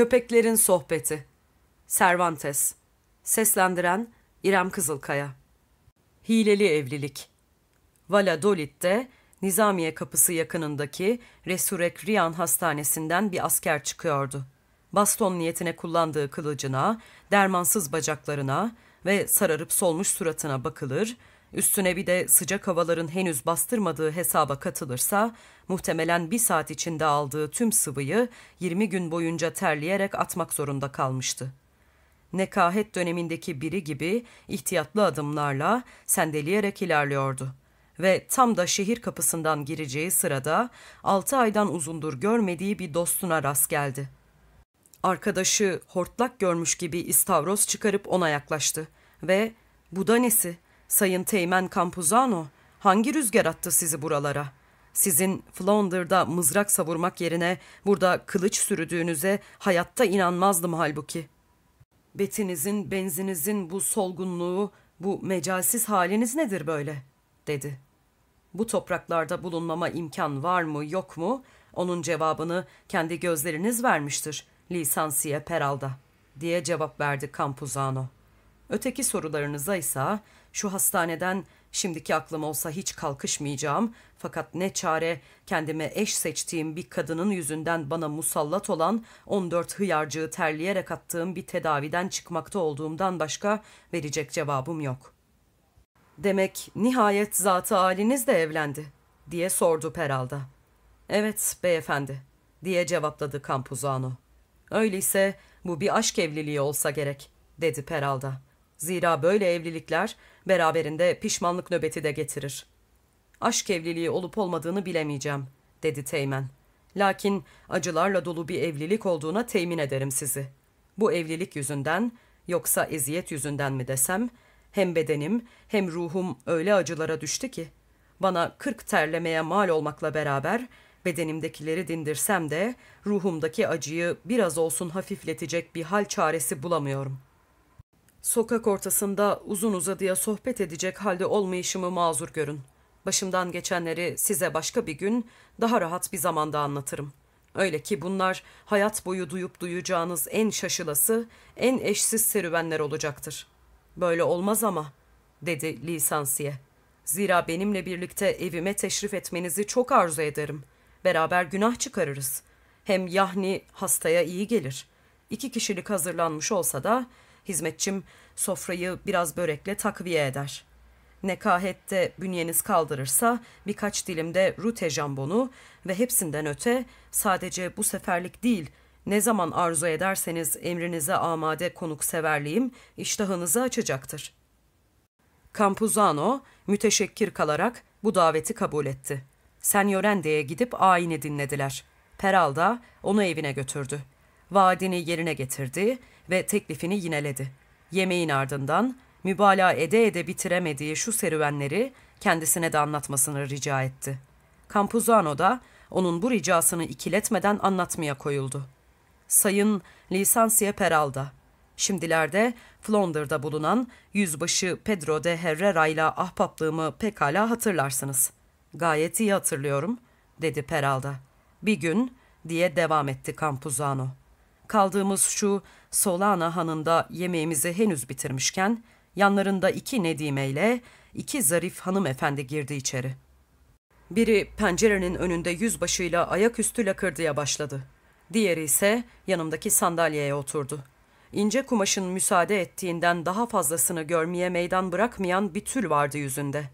Köpeklerin Sohbeti. Cervantes. Seslendiren İrem Kızılkaya. Hileli Evlilik. Valladolid'de Nizamiye kapısı yakınındaki Resurrek Hastanesi'nden bir asker çıkıyordu. Baston niyetine kullandığı kılıcına, dermansız bacaklarına ve sararıp solmuş suratına bakılır, üstüne bir de sıcak havaların henüz bastırmadığı hesaba katılırsa, muhtemelen bir saat içinde aldığı tüm sıvıyı 20 gün boyunca terleyerek atmak zorunda kalmıştı. Nekahet dönemindeki biri gibi ihtiyatlı adımlarla sendeleyerek ilerliyordu ve tam da şehir kapısından gireceği sırada altı aydan uzundur görmediği bir dostuna rast geldi. Arkadaşı hortlak görmüş gibi istavroz çıkarıp ona yaklaştı ve ''Bu da nesi? Sayın Teğmen Campuzano, hangi rüzgar attı sizi buralara? Sizin Flounder'da mızrak savurmak yerine burada kılıç sürüdüğünüze hayatta inanmazdım halbuki. Betinizin, benzinizin bu solgunluğu, bu mecalsiz haliniz nedir böyle?'' dedi. Bu topraklarda bulunmama imkan var mı yok mu? Onun cevabını kendi gözleriniz vermiştir. Lisansiye Peralda diye cevap verdi Campuzano. Öteki sorularınıza ise şu hastaneden şimdiki aklım olsa hiç kalkışmayacağım fakat ne çare kendime eş seçtiğim bir kadının yüzünden bana musallat olan 14 hıyarcığı terleyerek attığım bir tedaviden çıkmakta olduğumdan başka verecek cevabım yok. Demek nihayet zatı haliniz de evlendi diye sordu Peralda. Evet beyefendi diye cevapladı Campuzano. Öyleyse bu bir aşk evliliği olsa gerek dedi Peralda. Zira böyle evlilikler beraberinde pişmanlık nöbeti de getirir. Aşk evliliği olup olmadığını bilemeyeceğim, dedi Teğmen. Lakin acılarla dolu bir evlilik olduğuna temin ederim sizi. Bu evlilik yüzünden, yoksa eziyet yüzünden mi desem, hem bedenim hem ruhum öyle acılara düştü ki, bana kırk terlemeye mal olmakla beraber bedenimdekileri dindirsem de ruhumdaki acıyı biraz olsun hafifletecek bir hal çaresi bulamıyorum.'' Sokak ortasında uzun uzadıya sohbet edecek halde olmayışımı mazur görün. Başımdan geçenleri size başka bir gün, daha rahat bir zamanda anlatırım. Öyle ki bunlar hayat boyu duyup duyacağınız en şaşılası, en eşsiz serüvenler olacaktır. Böyle olmaz ama, dedi lisansiye. Zira benimle birlikte evime teşrif etmenizi çok arzu ederim. Beraber günah çıkarırız. Hem yahni hastaya iyi gelir. İki kişilik hazırlanmış olsa da Hizmetçim sofrayı biraz börekle takviye eder. Nekahette bünyeniz kaldırırsa birkaç dilimde rute jambonu ve hepsinden öte sadece bu seferlik değil ne zaman arzu ederseniz emrinize amade konuk severliğim iştahınızı açacaktır. Campuzano müteşekkir kalarak bu daveti kabul etti. Senyorende'ye gidip ayini dinlediler. Peralda onu evine götürdü vaadini yerine getirdi ve teklifini yineledi. Yemeğin ardından mübalağa ede ede bitiremediği şu serüvenleri kendisine de anlatmasını rica etti. Campuzano da onun bu ricasını ikiletmeden anlatmaya koyuldu. Sayın Lisansiye Peralda, şimdilerde Flounder'da bulunan yüzbaşı Pedro de Herrera ile ahbaplığımı pekala hatırlarsınız. Gayet iyi hatırlıyorum, dedi Peralda. Bir gün, diye devam etti Campuzano. Kaldığımız şu Solana Hanı'nda yemeğimizi henüz bitirmişken yanlarında iki Nedime ile iki zarif hanımefendi girdi içeri. Biri pencerenin önünde yüzbaşıyla ayaküstü lakırdıya başladı. Diğeri ise yanımdaki sandalyeye oturdu. İnce kumaşın müsaade ettiğinden daha fazlasını görmeye meydan bırakmayan bir tül vardı yüzünde.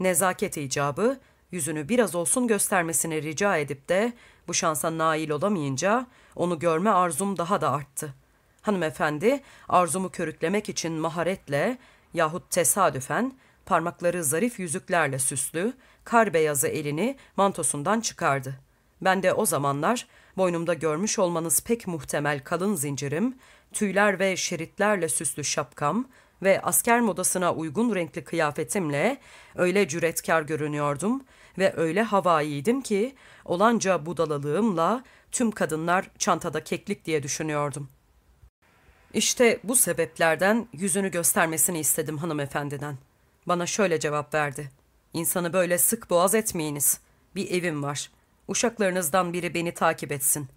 Nezaket icabı, yüzünü biraz olsun göstermesini rica edip de bu şansa nail olamayınca onu görme arzum daha da arttı. Hanımefendi arzumu körüklemek için maharetle yahut tesadüfen parmakları zarif yüzüklerle süslü, kar beyazı elini mantosundan çıkardı. Ben de o zamanlar boynumda görmüş olmanız pek muhtemel kalın zincirim, tüyler ve şeritlerle süslü şapkam ve asker modasına uygun renkli kıyafetimle öyle cüretkar görünüyordum ve öyle havaiydim ki olanca budalalığımla tüm kadınlar çantada keklik diye düşünüyordum. İşte bu sebeplerden yüzünü göstermesini istedim hanımefendiden. Bana şöyle cevap verdi. İnsanı böyle sık boğaz etmeyiniz. Bir evim var. Uşaklarınızdan biri beni takip etsin.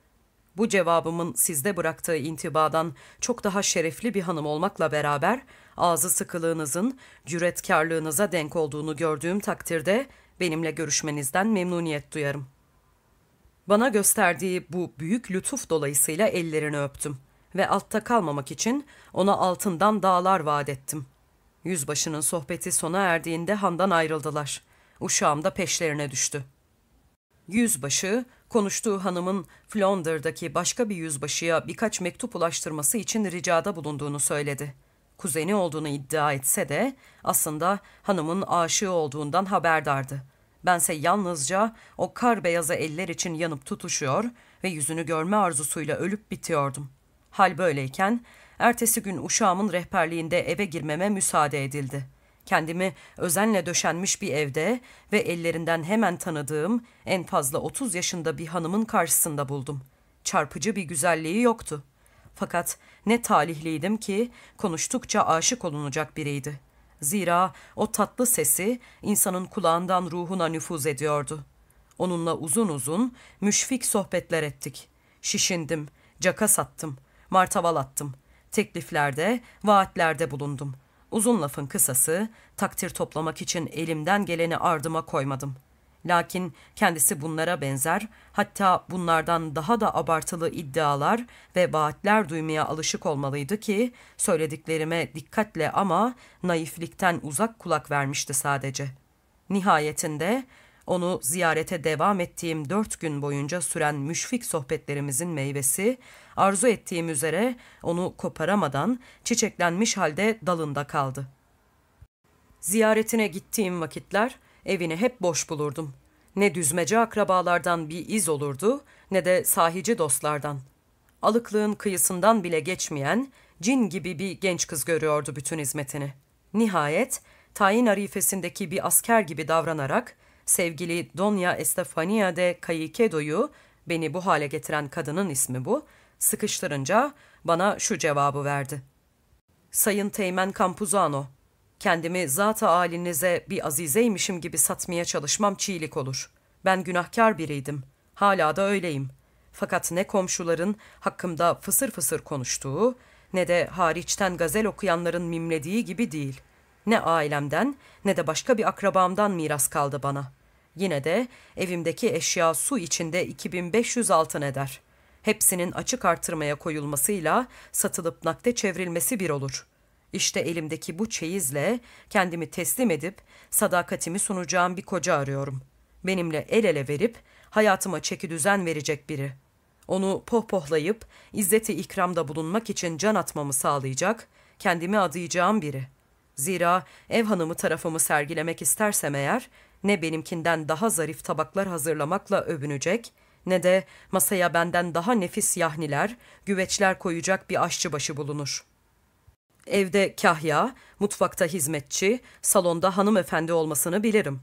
Bu cevabımın sizde bıraktığı intibadan çok daha şerefli bir hanım olmakla beraber ağzı sıkılığınızın cüretkarlığınıza denk olduğunu gördüğüm takdirde benimle görüşmenizden memnuniyet duyarım. Bana gösterdiği bu büyük lütuf dolayısıyla ellerini öptüm ve altta kalmamak için ona altından dağlar vaat ettim. Yüzbaşının sohbeti sona erdiğinde handan ayrıldılar. Uşağım da peşlerine düştü. Yüzbaşı, konuştuğu hanımın Flandır'daki başka bir yüzbaşıya birkaç mektup ulaştırması için ricada bulunduğunu söyledi. Kuzeni olduğunu iddia etse de aslında hanımın aşığı olduğundan haberdardı. Bense yalnızca o kar beyazı eller için yanıp tutuşuyor ve yüzünü görme arzusuyla ölüp bitiyordum. Hal böyleyken ertesi gün uşağımın rehberliğinde eve girmeme müsaade edildi. Kendimi özenle döşenmiş bir evde ve ellerinden hemen tanıdığım en fazla 30 yaşında bir hanımın karşısında buldum. Çarpıcı bir güzelliği yoktu. Fakat ne talihliydim ki konuştukça aşık olunacak biriydi. Zira o tatlı sesi insanın kulağından ruhuna nüfuz ediyordu. Onunla uzun uzun müşfik sohbetler ettik. Şişindim, caka sattım, martaval attım. Tekliflerde, vaatlerde bulundum. Uzun lafın kısası, takdir toplamak için elimden geleni ardıma koymadım. Lakin kendisi bunlara benzer, hatta bunlardan daha da abartılı iddialar ve vaatler duymaya alışık olmalıydı ki, söylediklerime dikkatle ama naiflikten uzak kulak vermişti sadece. Nihayetinde onu ziyarete devam ettiğim dört gün boyunca süren müşfik sohbetlerimizin meyvesi, arzu ettiğim üzere onu koparamadan çiçeklenmiş halde dalında kaldı. Ziyaretine gittiğim vakitler evini hep boş bulurdum. Ne düzmece akrabalardan bir iz olurdu ne de sahici dostlardan. Alıklığın kıyısından bile geçmeyen cin gibi bir genç kız görüyordu bütün hizmetini. Nihayet tayin arifesindeki bir asker gibi davranarak sevgili Donya Estefania de Caicedo'yu, beni bu hale getiren kadının ismi bu, sıkıştırınca bana şu cevabı verdi. Sayın Teğmen Campuzano, kendimi zat-ı halinize bir azizeymişim gibi satmaya çalışmam çiğlik olur. Ben günahkar biriydim. Hala da öyleyim. Fakat ne komşuların hakkımda fısır fısır konuştuğu, ne de hariçten gazel okuyanların mimlediği gibi değil. Ne ailemden ne de başka bir akrabamdan miras kaldı bana. Yine de evimdeki eşya su içinde 2500 altın eder. Hepsinin açık artırmaya koyulmasıyla satılıp nakde çevrilmesi bir olur. İşte elimdeki bu çeyizle kendimi teslim edip sadakatimi sunacağım bir koca arıyorum. Benimle el ele verip hayatıma çeki düzen verecek biri. Onu pohpohlayıp izzeti ikramda bulunmak için can atmamı sağlayacak, kendimi adayacağım biri. Zira ev hanımı tarafımı sergilemek istersem eğer ne benimkinden daha zarif tabaklar hazırlamakla övünecek ne de masaya benden daha nefis yahniler, güveçler koyacak bir aşçıbaşı bulunur. Evde kahya, mutfakta hizmetçi, salonda hanımefendi olmasını bilirim.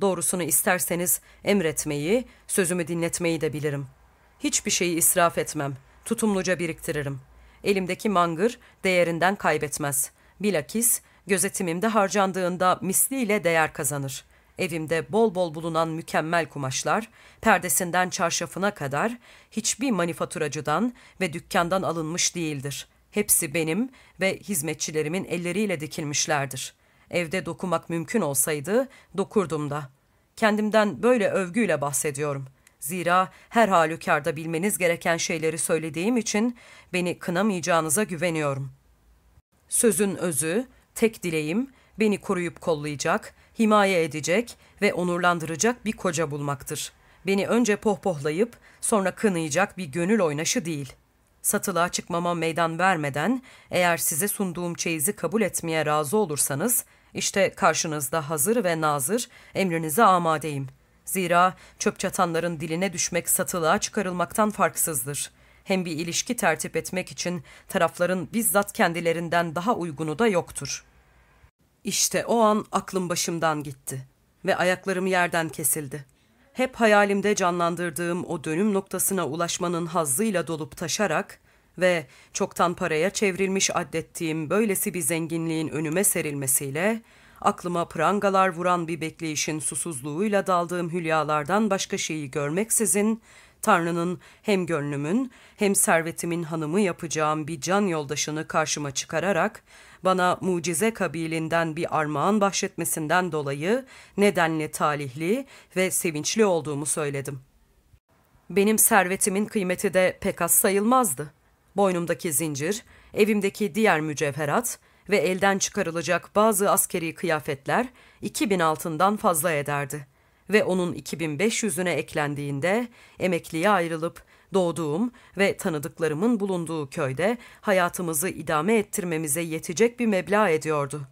Doğrusunu isterseniz emretmeyi, sözümü dinletmeyi de bilirim. Hiçbir şeyi israf etmem, tutumluca biriktiririm. Elimdeki mangır değerinden kaybetmez. Bilakis gözetimimde harcandığında misliyle değer kazanır.'' Evimde bol bol bulunan mükemmel kumaşlar, perdesinden çarşafına kadar hiçbir manifaturacıdan ve dükkandan alınmış değildir. Hepsi benim ve hizmetçilerimin elleriyle dikilmişlerdir. Evde dokumak mümkün olsaydı dokurdum da. Kendimden böyle övgüyle bahsediyorum. Zira her halükarda bilmeniz gereken şeyleri söylediğim için beni kınamayacağınıza güveniyorum. Sözün özü, tek dileğim beni koruyup kollayacak, himaye edecek ve onurlandıracak bir koca bulmaktır. Beni önce pohpohlayıp sonra kınayacak bir gönül oynaşı değil. Satılığa çıkmama meydan vermeden eğer size sunduğum çeyizi kabul etmeye razı olursanız işte karşınızda hazır ve nazır emrinize amadeyim. Zira çöp çatanların diline düşmek satılığa çıkarılmaktan farksızdır. Hem bir ilişki tertip etmek için tarafların bizzat kendilerinden daha uygunu da yoktur.'' İşte o an aklım başımdan gitti ve ayaklarım yerden kesildi. Hep hayalimde canlandırdığım o dönüm noktasına ulaşmanın hazzıyla dolup taşarak ve çoktan paraya çevrilmiş addettiğim böylesi bir zenginliğin önüme serilmesiyle aklıma prangalar vuran bir bekleyişin susuzluğuyla daldığım hülyalardan başka şeyi görmeksizin Tanrı'nın hem gönlümün hem servetimin hanımı yapacağım bir can yoldaşını karşıma çıkararak bana mucize kabilinden bir armağan bahşetmesinden dolayı nedenli talihli ve sevinçli olduğumu söyledim. Benim servetimin kıymeti de pek az sayılmazdı. Boynumdaki zincir, evimdeki diğer mücevherat ve elden çıkarılacak bazı askeri kıyafetler 2000 altından fazla ederdi. Ve onun 2500'üne eklendiğinde emekliye ayrılıp doğduğum ve tanıdıklarımın bulunduğu köyde hayatımızı idame ettirmemize yetecek bir meblağ ediyordu.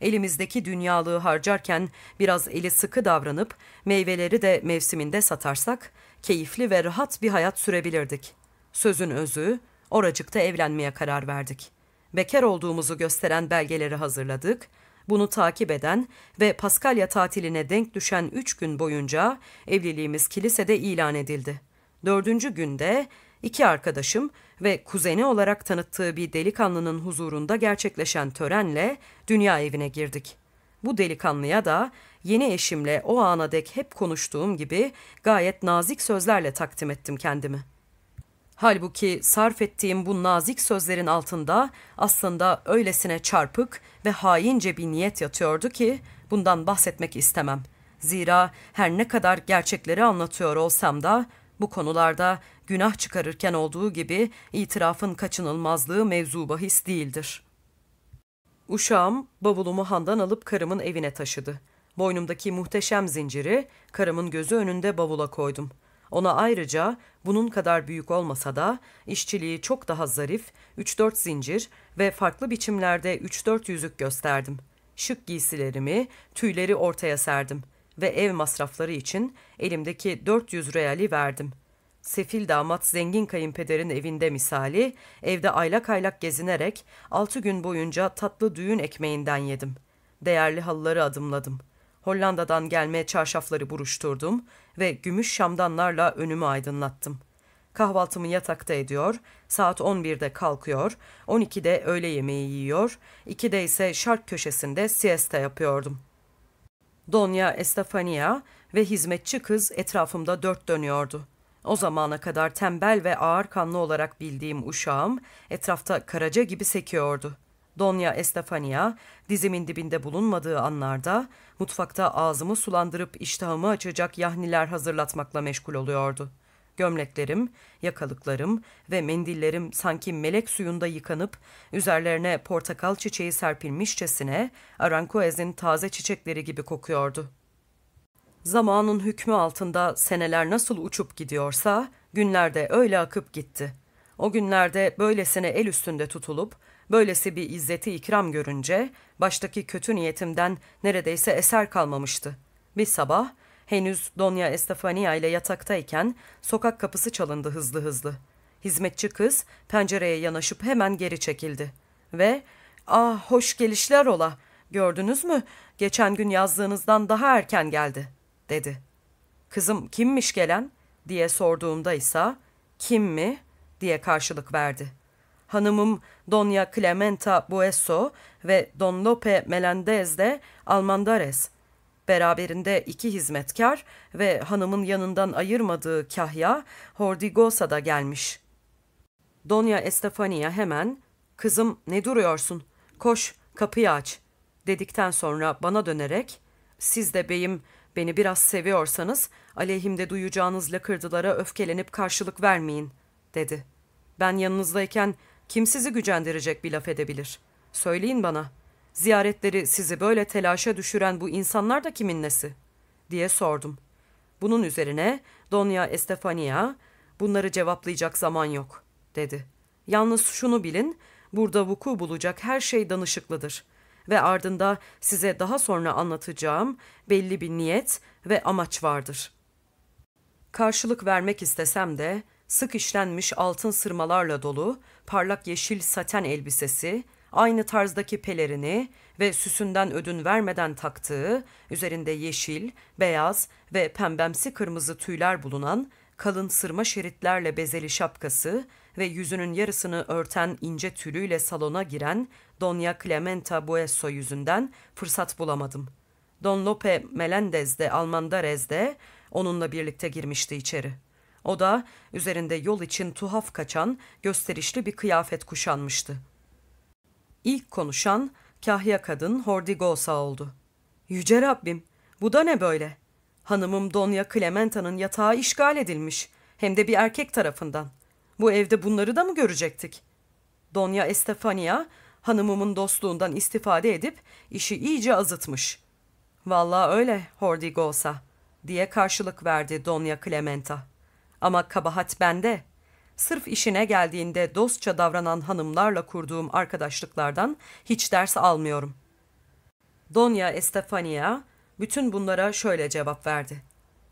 Elimizdeki dünyalığı harcarken biraz eli sıkı davranıp meyveleri de mevsiminde satarsak keyifli ve rahat bir hayat sürebilirdik. Sözün özü, oracıkta evlenmeye karar verdik. Bekar olduğumuzu gösteren belgeleri hazırladık. Bunu takip eden ve Paskalya tatiline denk düşen üç gün boyunca evliliğimiz kilisede ilan edildi. Dördüncü günde iki arkadaşım ve kuzeni olarak tanıttığı bir delikanlının huzurunda gerçekleşen törenle dünya evine girdik. Bu delikanlıya da yeni eşimle o ana dek hep konuştuğum gibi gayet nazik sözlerle takdim ettim kendimi. Halbuki sarf ettiğim bu nazik sözlerin altında aslında öylesine çarpık ve haince bir niyet yatıyordu ki bundan bahsetmek istemem. Zira her ne kadar gerçekleri anlatıyor olsam da bu konularda günah çıkarırken olduğu gibi itirafın kaçınılmazlığı mevzu bahis değildir. Uşağım bavulumu handan alıp karımın evine taşıdı. Boynumdaki muhteşem zinciri karımın gözü önünde bavula koydum. Ona ayrıca bunun kadar büyük olmasa da işçiliği çok daha zarif 3-4 zincir ve farklı biçimlerde 3-4 yüzük gösterdim. Şık giysilerimi, tüyleri ortaya serdim ve ev masrafları için elimdeki 400 reali verdim. Sefil damat zengin kayınpederin evinde misali, evde aylak aylak gezinerek altı gün boyunca tatlı düğün ekmeğinden yedim. Değerli halıları adımladım. Hollanda'dan gelme çarşafları buruşturdum ve gümüş şamdanlarla önümü aydınlattım. Kahvaltımı yatakta ediyor, saat 11'de kalkıyor, 12'de öğle yemeği yiyor, 2'de ise şark köşesinde siesta yapıyordum.'' Donya Estefania ve hizmetçi kız etrafımda dört dönüyordu. O zamana kadar tembel ve ağır kanlı olarak bildiğim uşağım etrafta karaca gibi sekiyordu. Donya Estefania dizimin dibinde bulunmadığı anlarda mutfakta ağzımı sulandırıp iştahımı açacak yahniler hazırlatmakla meşgul oluyordu.'' Gömleklerim, yakalıklarım ve mendillerim sanki melek suyunda yıkanıp üzerlerine portakal çiçeği serpilmişçesine Arankoez'in taze çiçekleri gibi kokuyordu. Zamanın hükmü altında seneler nasıl uçup gidiyorsa günler de öyle akıp gitti. O günlerde böylesine el üstünde tutulup böylesi bir izzeti ikram görünce baştaki kötü niyetimden neredeyse eser kalmamıştı. Bir sabah Henüz Donya Estefania ile yataktayken sokak kapısı çalındı hızlı hızlı. Hizmetçi kız pencereye yanaşıp hemen geri çekildi. Ve ''Ah hoş gelişler ola, gördünüz mü? Geçen gün yazdığınızdan daha erken geldi.'' dedi. ''Kızım kimmiş gelen?'' diye sorduğumda ise ''Kim mi?'' diye karşılık verdi. Hanımım Donya Clementa Bueso ve Don Lope Melendez de Almandares Beraberinde iki hizmetkar ve hanımın yanından ayırmadığı kahya Hordigosa da gelmiş. Donya Estefania hemen ''Kızım ne duruyorsun? Koş kapıyı aç.'' dedikten sonra bana dönerek ''Siz de beyim beni biraz seviyorsanız aleyhimde duyacağınız lakırdılara öfkelenip karşılık vermeyin.'' dedi. ''Ben yanınızdayken kim sizi gücendirecek bir laf edebilir? Söyleyin bana.'' Ziyaretleri sizi böyle telaşa düşüren bu insanlar da kimin nesi? diye sordum. Bunun üzerine Donya Estefania, bunları cevaplayacak zaman yok, dedi. Yalnız şunu bilin, burada vuku bulacak her şey danışıklıdır. Ve ardında size daha sonra anlatacağım belli bir niyet ve amaç vardır. Karşılık vermek istesem de sık işlenmiş altın sırmalarla dolu parlak yeşil saten elbisesi, aynı tarzdaki pelerini ve süsünden ödün vermeden taktığı, üzerinde yeşil, beyaz ve pembemsi kırmızı tüyler bulunan kalın sırma şeritlerle bezeli şapkası ve yüzünün yarısını örten ince tülüyle salona giren Donya Clementa Bueso yüzünden fırsat bulamadım. Don Lope Melendez de Almandarez de onunla birlikte girmişti içeri. O da üzerinde yol için tuhaf kaçan gösterişli bir kıyafet kuşanmıştı. İlk konuşan kahya kadın Hordigosa oldu. Yüce Rabbim, bu da ne böyle? Hanımım Donya Clementa'nın yatağı işgal edilmiş. Hem de bir erkek tarafından. Bu evde bunları da mı görecektik? Donya Estefania, hanımımın dostluğundan istifade edip işi iyice azıtmış. Vallahi öyle Hordigosa, diye karşılık verdi Donya Clementa. Ama kabahat bende. Sırf işine geldiğinde dostça davranan hanımlarla kurduğum arkadaşlıklardan hiç ders almıyorum. Donya Estefania bütün bunlara şöyle cevap verdi.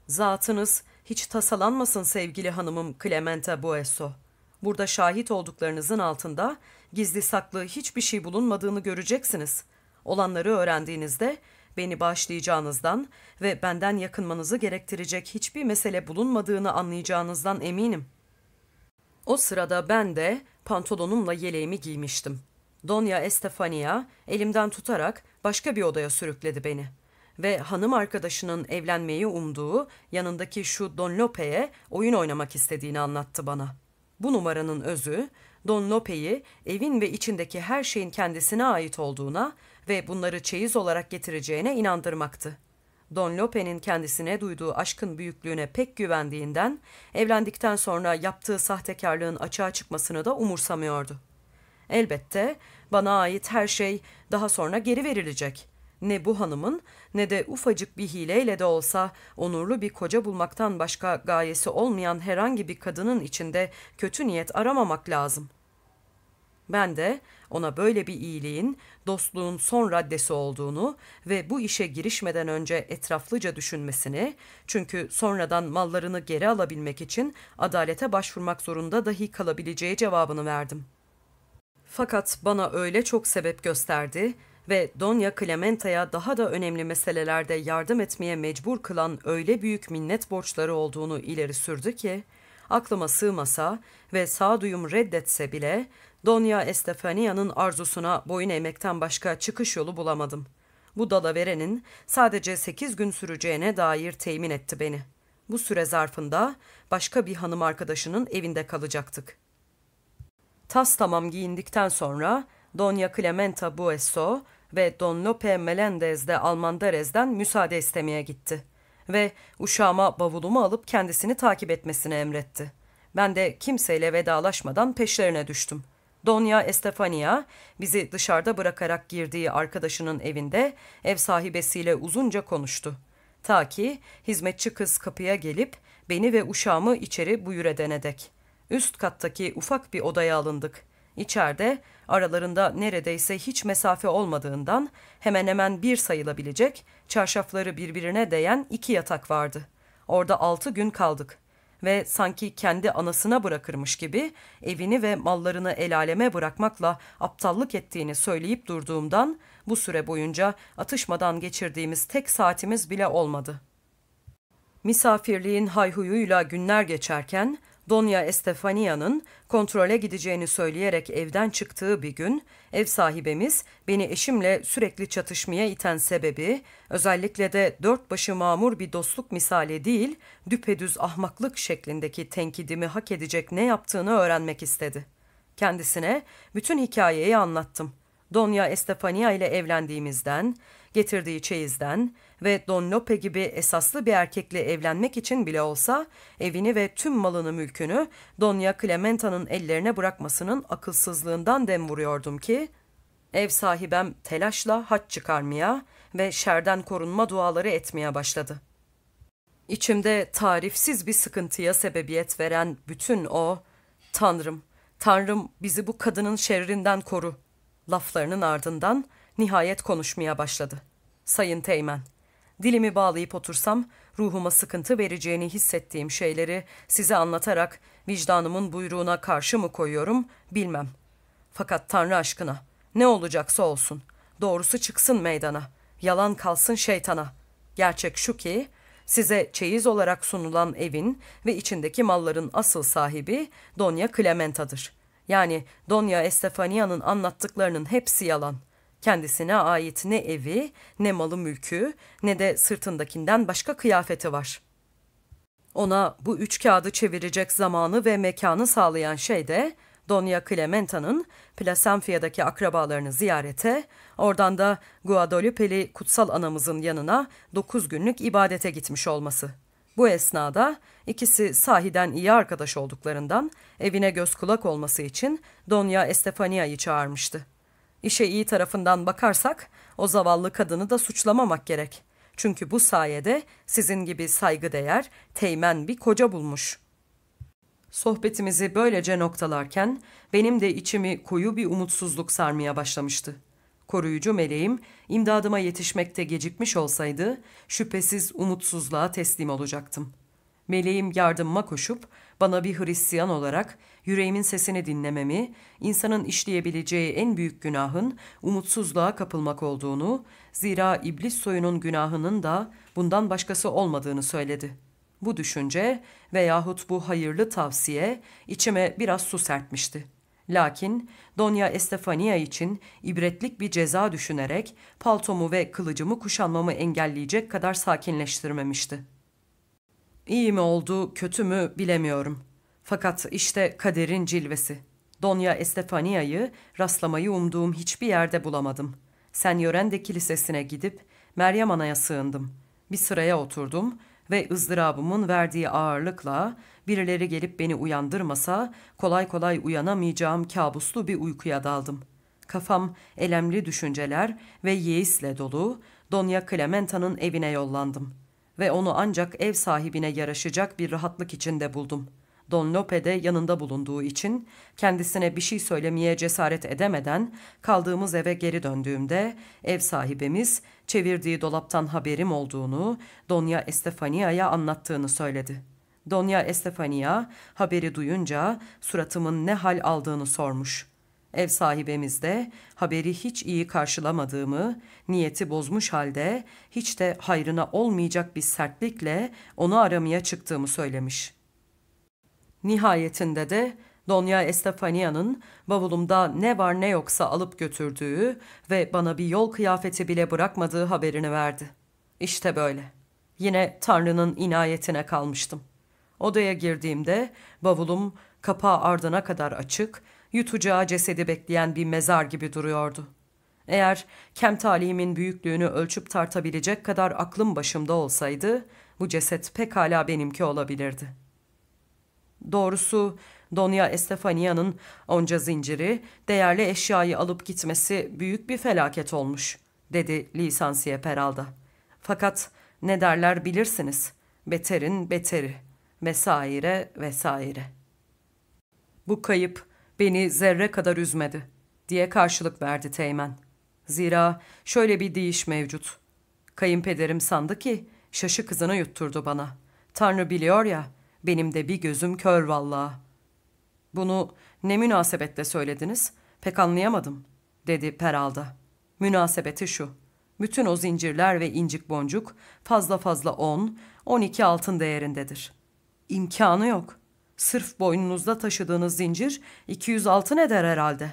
Zatınız hiç tasalanmasın sevgili hanımım Clementa Bueso. Burada şahit olduklarınızın altında gizli saklı hiçbir şey bulunmadığını göreceksiniz. Olanları öğrendiğinizde beni bağışlayacağınızdan ve benden yakınmanızı gerektirecek hiçbir mesele bulunmadığını anlayacağınızdan eminim. O sırada ben de pantolonumla yeleğimi giymiştim. Donya Estefania elimden tutarak başka bir odaya sürükledi beni ve hanım arkadaşının evlenmeyi umduğu yanındaki şu Don Lope'ye oyun oynamak istediğini anlattı bana. Bu numaranın özü Don Lope'yi evin ve içindeki her şeyin kendisine ait olduğuna ve bunları çeyiz olarak getireceğine inandırmaktı. Don Lope'nin kendisine duyduğu aşkın büyüklüğüne pek güvendiğinden evlendikten sonra yaptığı sahtekarlığın açığa çıkmasını da umursamıyordu. Elbette bana ait her şey daha sonra geri verilecek. Ne bu hanımın ne de ufacık bir hileyle de olsa onurlu bir koca bulmaktan başka gayesi olmayan herhangi bir kadının içinde kötü niyet aramamak lazım. Ben de ona böyle bir iyiliğin, dostluğun son raddesi olduğunu ve bu işe girişmeden önce etraflıca düşünmesini, çünkü sonradan mallarını geri alabilmek için adalete başvurmak zorunda dahi kalabileceği cevabını verdim. Fakat bana öyle çok sebep gösterdi ve Donya Clementa'ya daha da önemli meselelerde yardım etmeye mecbur kılan öyle büyük minnet borçları olduğunu ileri sürdü ki, aklıma sığmasa ve sağduyum reddetse bile Donya Estefania'nın arzusuna boyun eğmekten başka çıkış yolu bulamadım. Bu dalaverenin sadece sekiz gün süreceğine dair temin etti beni. Bu süre zarfında başka bir hanım arkadaşının evinde kalacaktık. Tas tamam giyindikten sonra Donya Clementa Bueso ve Don Lope Melendez de Almandarez'den müsaade istemeye gitti ve uşağıma bavulumu alıp kendisini takip etmesini emretti. Ben de kimseyle vedalaşmadan peşlerine düştüm. Donya Estefania bizi dışarıda bırakarak girdiği arkadaşının evinde ev sahibesiyle uzunca konuştu. Ta ki hizmetçi kız kapıya gelip beni ve uşağımı içeri buyur edene dek. Üst kattaki ufak bir odaya alındık. İçeride aralarında neredeyse hiç mesafe olmadığından hemen hemen bir sayılabilecek çarşafları birbirine değen iki yatak vardı. Orada altı gün kaldık ve sanki kendi anasına bırakırmış gibi evini ve mallarını el aleme bırakmakla aptallık ettiğini söyleyip durduğumdan bu süre boyunca atışmadan geçirdiğimiz tek saatimiz bile olmadı. Misafirliğin hayhuyuyla günler geçerken Donya Estefania'nın kontrole gideceğini söyleyerek evden çıktığı bir gün ev sahibemiz beni eşimle sürekli çatışmaya iten sebebi özellikle de dört başı mamur bir dostluk misali değil düpedüz ahmaklık şeklindeki tenkidimi hak edecek ne yaptığını öğrenmek istedi. Kendisine bütün hikayeyi anlattım. Donya Estefania ile evlendiğimizden, getirdiği çeyizden ve Don Lope gibi esaslı bir erkekle evlenmek için bile olsa evini ve tüm malını mülkünü Donya Clementa'nın ellerine bırakmasının akılsızlığından dem vuruyordum ki ev sahibem telaşla haç çıkarmaya ve şerden korunma duaları etmeye başladı. İçimde tarifsiz bir sıkıntıya sebebiyet veren bütün o Tanrım, Tanrım bizi bu kadının şerrinden koru laflarının ardından nihayet konuşmaya başladı. Sayın Teğmen, dilimi bağlayıp otursam ruhuma sıkıntı vereceğini hissettiğim şeyleri size anlatarak vicdanımın buyruğuna karşı mı koyuyorum bilmem. Fakat Tanrı aşkına ne olacaksa olsun. Doğrusu çıksın meydana. Yalan kalsın şeytana. Gerçek şu ki size çeyiz olarak sunulan evin ve içindeki malların asıl sahibi Donya Clementa'dır. Yani Donya Estefania'nın anlattıklarının hepsi yalan.'' Kendisine ait ne evi, ne malı mülkü, ne de sırtındakinden başka kıyafeti var. Ona bu üç kağıdı çevirecek zamanı ve mekanı sağlayan şey de Donya Clementa'nın Plasenfia'daki akrabalarını ziyarete, oradan da Guadalupe'li kutsal anamızın yanına 9 günlük ibadete gitmiş olması. Bu esnada ikisi sahiden iyi arkadaş olduklarından evine göz kulak olması için Donya Estefania'yı çağırmıştı. İşe iyi tarafından bakarsak o zavallı kadını da suçlamamak gerek. Çünkü bu sayede sizin gibi saygıdeğer, teğmen bir koca bulmuş. Sohbetimizi böylece noktalarken benim de içimi koyu bir umutsuzluk sarmaya başlamıştı. Koruyucu meleğim imdadıma yetişmekte gecikmiş olsaydı şüphesiz umutsuzluğa teslim olacaktım. Meleğim yardımıma koşup bana bir Hristiyan olarak yüreğimin sesini dinlememi, insanın işleyebileceği en büyük günahın umutsuzluğa kapılmak olduğunu, zira iblis soyunun günahının da bundan başkası olmadığını söyledi. Bu düşünce veyahut bu hayırlı tavsiye içime biraz su serpmişti. Lakin Donya Estefania için ibretlik bir ceza düşünerek paltomu ve kılıcımı kuşanmamı engelleyecek kadar sakinleştirmemişti. İyi mi oldu, kötü mü bilemiyorum. Fakat işte kaderin cilvesi. Donya Estefania'yı rastlamayı umduğum hiçbir yerde bulamadım. Sen Yörende Kilisesi'ne gidip Meryem Ana'ya sığındım. Bir sıraya oturdum ve ızdırabımın verdiği ağırlıkla birileri gelip beni uyandırmasa kolay kolay uyanamayacağım kabuslu bir uykuya daldım. Kafam elemli düşünceler ve yeisle dolu Donya Clementa'nın evine yollandım ve onu ancak ev sahibine yaraşacak bir rahatlık içinde buldum. Don Lope de yanında bulunduğu için kendisine bir şey söylemeye cesaret edemeden kaldığımız eve geri döndüğümde ev sahibimiz çevirdiği dolaptan haberim olduğunu Donya Estefania'ya anlattığını söyledi. Donya Estefania haberi duyunca suratımın ne hal aldığını sormuş. Ev sahibimiz de haberi hiç iyi karşılamadığımı, niyeti bozmuş halde hiç de hayrına olmayacak bir sertlikle onu aramaya çıktığımı söylemiş. Nihayetinde de Donya Estefania'nın bavulumda ne var ne yoksa alıp götürdüğü ve bana bir yol kıyafeti bile bırakmadığı haberini verdi. İşte böyle. Yine Tanrı'nın inayetine kalmıştım. Odaya girdiğimde bavulum kapağı ardına kadar açık, yutacağı cesedi bekleyen bir mezar gibi duruyordu. Eğer kem talimin büyüklüğünü ölçüp tartabilecek kadar aklım başımda olsaydı, bu ceset pekala benimki olabilirdi. Doğrusu Donya Estefania'nın onca zinciri, değerli eşyayı alıp gitmesi büyük bir felaket olmuş, dedi lisansiye Peralda. Fakat ne derler bilirsiniz, beterin beteri, vesaire vesaire. Bu kayıp beni zerre kadar üzmedi, diye karşılık verdi Teğmen. Zira şöyle bir değiş mevcut. Kayınpederim sandı ki şaşı kızını yutturdu bana. Tanrı biliyor ya, benim de bir gözüm kör vallahi. Bunu ne münasebetle söylediniz? Pek anlayamadım, dedi Peralda. Münasebeti şu. Bütün o zincirler ve incik boncuk fazla fazla on, on iki altın değerindedir. İmkanı yok. Sırf boynunuzda taşıdığınız zincir 200 altın eder herhalde.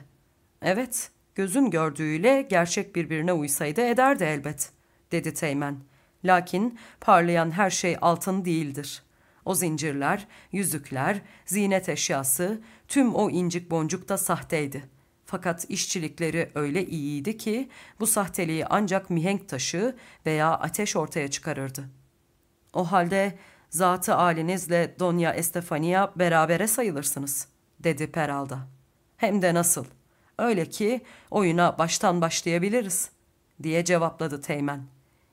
Evet, gözün gördüğüyle gerçek birbirine uysaydı ederdi elbet, dedi Teğmen. Lakin parlayan her şey altın değildir.'' O zincirler, yüzükler, zinet eşyası, tüm o incik boncuk da sahteydi. Fakat işçilikleri öyle iyiydi ki bu sahteliği ancak mihenk taşı veya ateş ortaya çıkarırdı. O halde zatı alinizle Donya Estefania berabere sayılırsınız, dedi Peralda. Hem de nasıl? Öyle ki oyuna baştan başlayabiliriz, diye cevapladı Teğmen.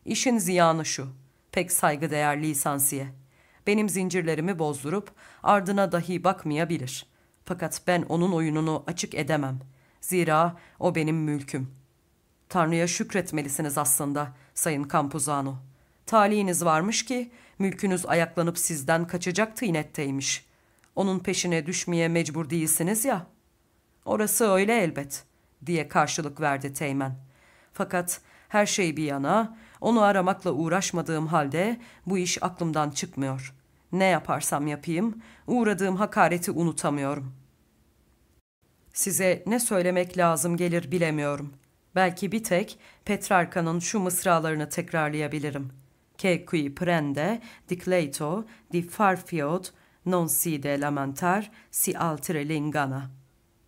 İşin ziyanı şu, pek saygıdeğer lisansiye.'' Benim zincirlerimi bozdurup ardına dahi bakmayabilir. Fakat ben onun oyununu açık edemem. Zira o benim mülküm. Tanrı'ya şükretmelisiniz aslında Sayın Campuzano. Talihiniz varmış ki mülkünüz ayaklanıp sizden kaçacak tıynetteymiş. Onun peşine düşmeye mecbur değilsiniz ya. Orası öyle elbet diye karşılık verdi Teğmen. Fakat her şey bir yana onu aramakla uğraşmadığım halde bu iş aklımdan çıkmıyor. Ne yaparsam yapayım uğradığım hakareti unutamıyorum. Size ne söylemek lazım gelir bilemiyorum. Belki bir tek Petrarka'nın şu mısralarını tekrarlayabilirim. che qui prende dicleto di far fiod non si de lamentar si altere lingana.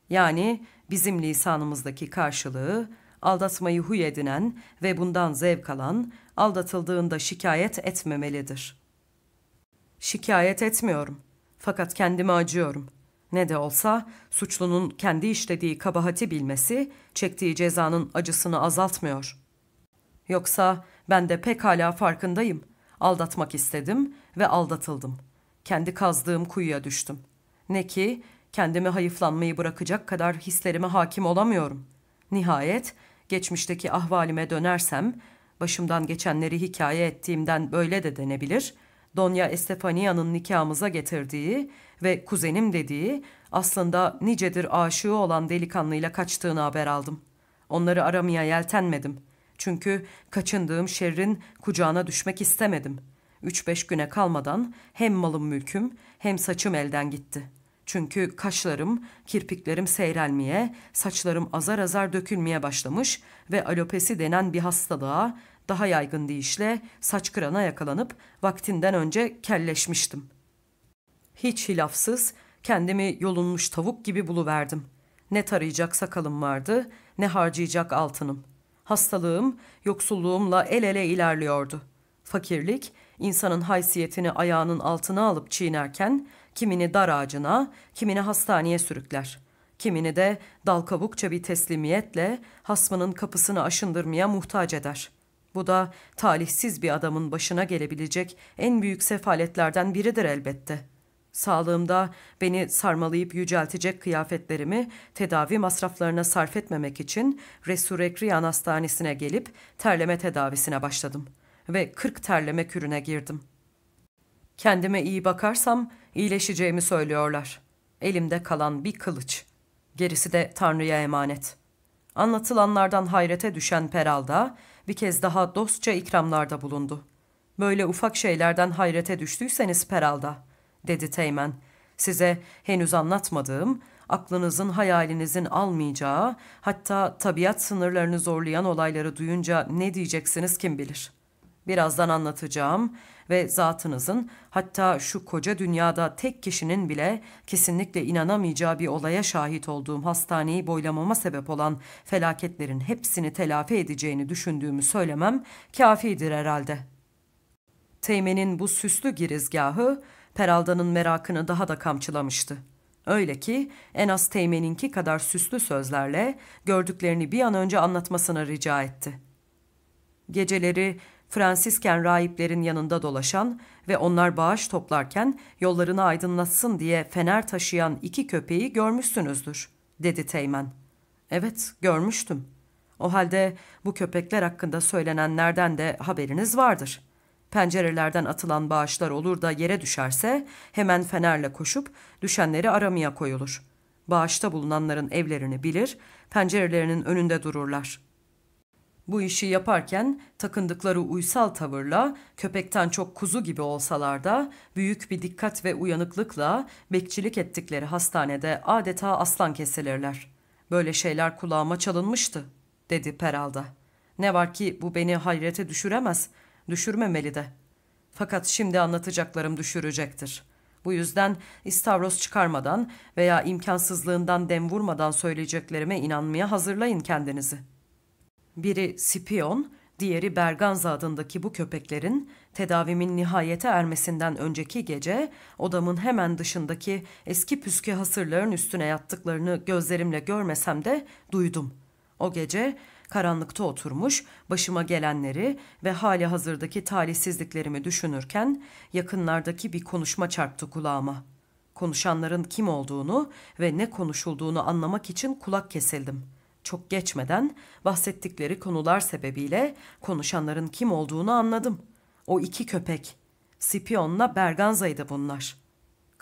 Yani bizim lisanımızdaki karşılığı aldatmayı huy edinen ve bundan zevk alan aldatıldığında şikayet etmemelidir. Şikayet etmiyorum. Fakat kendime acıyorum. Ne de olsa suçlunun kendi işlediği kabahati bilmesi çektiği cezanın acısını azaltmıyor. Yoksa ben de pekala farkındayım. Aldatmak istedim ve aldatıldım. Kendi kazdığım kuyuya düştüm. Ne ki kendimi hayıflanmayı bırakacak kadar hislerime hakim olamıyorum. Nihayet geçmişteki ahvalime dönersem, başımdan geçenleri hikaye ettiğimden böyle de denebilir.'' Donya Estefania'nın nikahımıza getirdiği ve kuzenim dediği aslında nicedir aşığı olan delikanlıyla kaçtığını haber aldım. Onları aramaya yeltenmedim. Çünkü kaçındığım şerrin kucağına düşmek istemedim. Üç beş güne kalmadan hem malım mülküm hem saçım elden gitti. Çünkü kaşlarım, kirpiklerim seyrelmeye, saçlarım azar azar dökülmeye başlamış ve alopesi denen bir hastalığa, daha yaygın deyişle saç kırana yakalanıp vaktinden önce kelleşmiştim. Hiç hilafsız kendimi yolunmuş tavuk gibi buluverdim. Ne tarayacak sakalım vardı, ne harcayacak altınım. Hastalığım, yoksulluğumla el ele ilerliyordu. Fakirlik, insanın haysiyetini ayağının altına alıp çiğnerken, kimini dar ağacına, kimini hastaneye sürükler. Kimini de dal kabukça bir teslimiyetle hasmının kapısını aşındırmaya muhtaç eder.'' Bu da talihsiz bir adamın başına gelebilecek en büyük sefaletlerden biridir elbette. Sağlığımda beni sarmalayıp yüceltecek kıyafetlerimi tedavi masraflarına sarf etmemek için Resurrekriyan Hastanesi'ne gelip terleme tedavisine başladım ve 40 terleme kürüne girdim. Kendime iyi bakarsam iyileşeceğimi söylüyorlar. Elimde kalan bir kılıç. Gerisi de Tanrı'ya emanet. Anlatılanlardan hayrete düşen Peralda bir kez daha dostça ikramlarda bulundu. Böyle ufak şeylerden hayrete düştüyseniz Peralda, dedi Teğmen. Size henüz anlatmadığım, aklınızın hayalinizin almayacağı, hatta tabiat sınırlarını zorlayan olayları duyunca ne diyeceksiniz kim bilir. Birazdan anlatacağım ve zatınızın hatta şu koca dünyada tek kişinin bile kesinlikle inanamayacağı bir olaya şahit olduğum hastaneyi boylamama sebep olan felaketlerin hepsini telafi edeceğini düşündüğümü söylemem kafidir herhalde. Teğmen'in bu süslü girizgahı Peralda'nın merakını daha da kamçılamıştı. Öyle ki en az Teğmen'inki kadar süslü sözlerle gördüklerini bir an önce anlatmasını rica etti. Geceleri Fransisken rahiplerin yanında dolaşan ve onlar bağış toplarken yollarını aydınlatsın diye fener taşıyan iki köpeği görmüşsünüzdür, dedi Teğmen. Evet, görmüştüm. O halde bu köpekler hakkında söylenenlerden de haberiniz vardır. Pencerelerden atılan bağışlar olur da yere düşerse hemen fenerle koşup düşenleri aramaya koyulur. Bağışta bulunanların evlerini bilir, pencerelerinin önünde dururlar.'' Bu işi yaparken takındıkları uysal tavırla köpekten çok kuzu gibi olsalar da büyük bir dikkat ve uyanıklıkla bekçilik ettikleri hastanede adeta aslan kesilirler. Böyle şeyler kulağıma çalınmıştı, dedi Peralda. Ne var ki bu beni hayrete düşüremez, düşürmemeli de. Fakat şimdi anlatacaklarım düşürecektir. Bu yüzden istavros çıkarmadan veya imkansızlığından dem vurmadan söyleyeceklerime inanmaya hazırlayın kendinizi.'' Biri Sipion, diğeri Berganza adındaki bu köpeklerin tedavimin nihayete ermesinden önceki gece odamın hemen dışındaki eski püskü hasırların üstüne yattıklarını gözlerimle görmesem de duydum. O gece karanlıkta oturmuş başıma gelenleri ve hali hazırdaki talihsizliklerimi düşünürken yakınlardaki bir konuşma çarptı kulağıma. Konuşanların kim olduğunu ve ne konuşulduğunu anlamak için kulak kesildim.'' Çok geçmeden bahsettikleri konular sebebiyle konuşanların kim olduğunu anladım. O iki köpek. Scipion'la Berganza'ydı bunlar.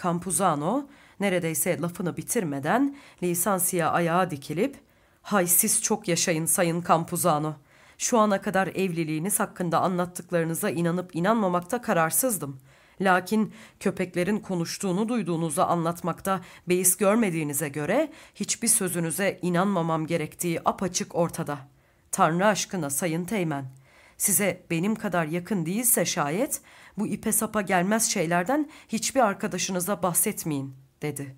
Campuzano neredeyse lafını bitirmeden lisansiye ayağa dikilip ''Hay siz çok yaşayın sayın Campuzano. Şu ana kadar evliliğiniz hakkında anlattıklarınıza inanıp inanmamakta kararsızdım. Lakin köpeklerin konuştuğunu duyduğunuzu anlatmakta beis görmediğinize göre hiçbir sözünüze inanmamam gerektiği apaçık ortada. Tanrı aşkına sayın Teğmen, size benim kadar yakın değilse şayet bu ipe sapa gelmez şeylerden hiçbir arkadaşınıza bahsetmeyin dedi.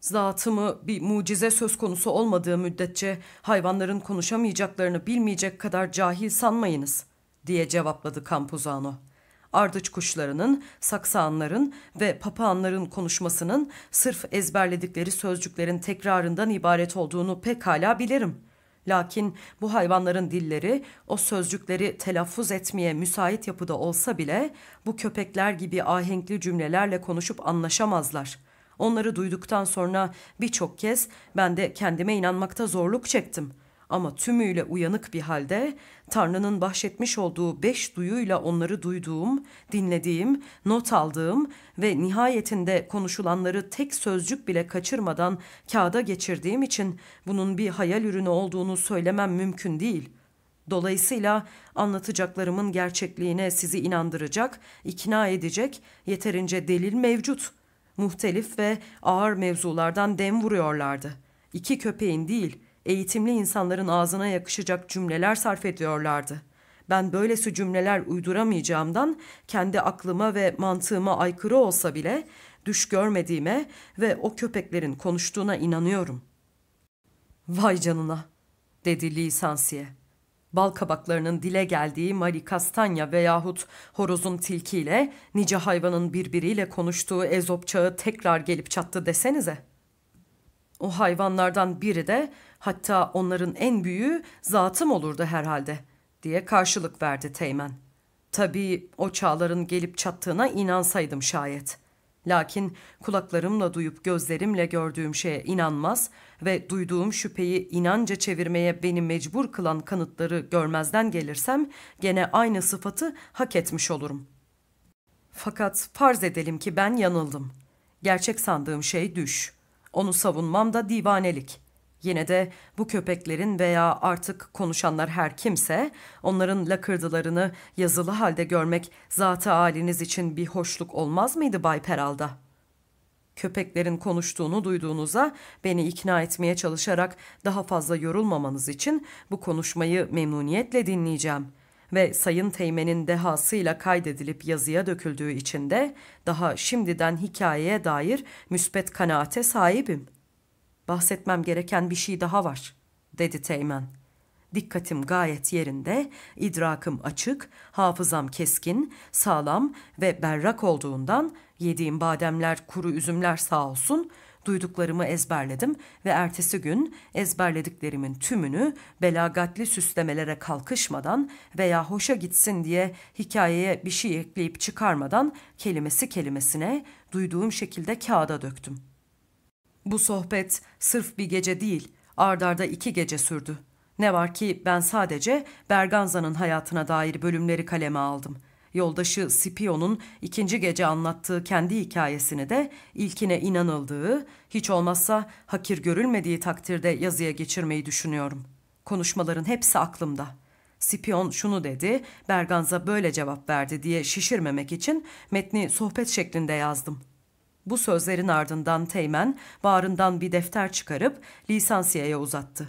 Zatımı bir mucize söz konusu olmadığı müddetçe hayvanların konuşamayacaklarını bilmeyecek kadar cahil sanmayınız diye cevapladı Campuzano ardıç kuşlarının, saksağanların ve papağanların konuşmasının sırf ezberledikleri sözcüklerin tekrarından ibaret olduğunu pekala bilirim. Lakin bu hayvanların dilleri o sözcükleri telaffuz etmeye müsait yapıda olsa bile bu köpekler gibi ahenkli cümlelerle konuşup anlaşamazlar. Onları duyduktan sonra birçok kez ben de kendime inanmakta zorluk çektim.'' Ama tümüyle uyanık bir halde Tanrı'nın bahşetmiş olduğu beş duyuyla onları duyduğum, dinlediğim, not aldığım ve nihayetinde konuşulanları tek sözcük bile kaçırmadan kağıda geçirdiğim için bunun bir hayal ürünü olduğunu söylemem mümkün değil. Dolayısıyla anlatacaklarımın gerçekliğine sizi inandıracak, ikna edecek yeterince delil mevcut. Muhtelif ve ağır mevzulardan dem vuruyorlardı. İki köpeğin değil, eğitimli insanların ağzına yakışacak cümleler sarf ediyorlardı. Ben böylesi cümleler uyduramayacağımdan kendi aklıma ve mantığıma aykırı olsa bile düş görmediğime ve o köpeklerin konuştuğuna inanıyorum. Vay canına, dedi lisansiye. Bal kabaklarının dile geldiği Mari Kastanya veyahut horozun tilkiyle, nice hayvanın birbiriyle konuştuğu ezop çağı tekrar gelip çattı desenize. O hayvanlardan biri de Hatta onların en büyüğü zatım olurdu herhalde diye karşılık verdi Teğmen. Tabii o çağların gelip çattığına inansaydım şayet. Lakin kulaklarımla duyup gözlerimle gördüğüm şeye inanmaz ve duyduğum şüpheyi inanca çevirmeye beni mecbur kılan kanıtları görmezden gelirsem gene aynı sıfatı hak etmiş olurum. Fakat farz edelim ki ben yanıldım. Gerçek sandığım şey düş. Onu savunmam da divanelik. Yine de bu köpeklerin veya artık konuşanlar her kimse onların lakırdılarını yazılı halde görmek zatı haliniz için bir hoşluk olmaz mıydı Bay Peralda? Köpeklerin konuştuğunu duyduğunuza beni ikna etmeye çalışarak daha fazla yorulmamanız için bu konuşmayı memnuniyetle dinleyeceğim ve Sayın Teğmen'in dehasıyla kaydedilip yazıya döküldüğü için de daha şimdiden hikayeye dair müspet kanaate sahibim.'' bahsetmem gereken bir şey daha var, dedi Teğmen. Dikkatim gayet yerinde, idrakım açık, hafızam keskin, sağlam ve berrak olduğundan yediğim bademler, kuru üzümler sağ olsun, duyduklarımı ezberledim ve ertesi gün ezberlediklerimin tümünü belagatli süslemelere kalkışmadan veya hoşa gitsin diye hikayeye bir şey ekleyip çıkarmadan kelimesi kelimesine duyduğum şekilde kağıda döktüm.'' Bu sohbet sırf bir gece değil, ardarda iki gece sürdü. Ne var ki ben sadece Berganza'nın hayatına dair bölümleri kaleme aldım. Yoldaşı Scipio'nun ikinci gece anlattığı kendi hikayesini de ilkine inanıldığı, hiç olmazsa hakir görülmediği takdirde yazıya geçirmeyi düşünüyorum. Konuşmaların hepsi aklımda. Scipion şunu dedi, Berganza böyle cevap verdi diye şişirmemek için metni sohbet şeklinde yazdım.'' Bu sözlerin ardından Teğmen bağrından bir defter çıkarıp lisansiyeye uzattı.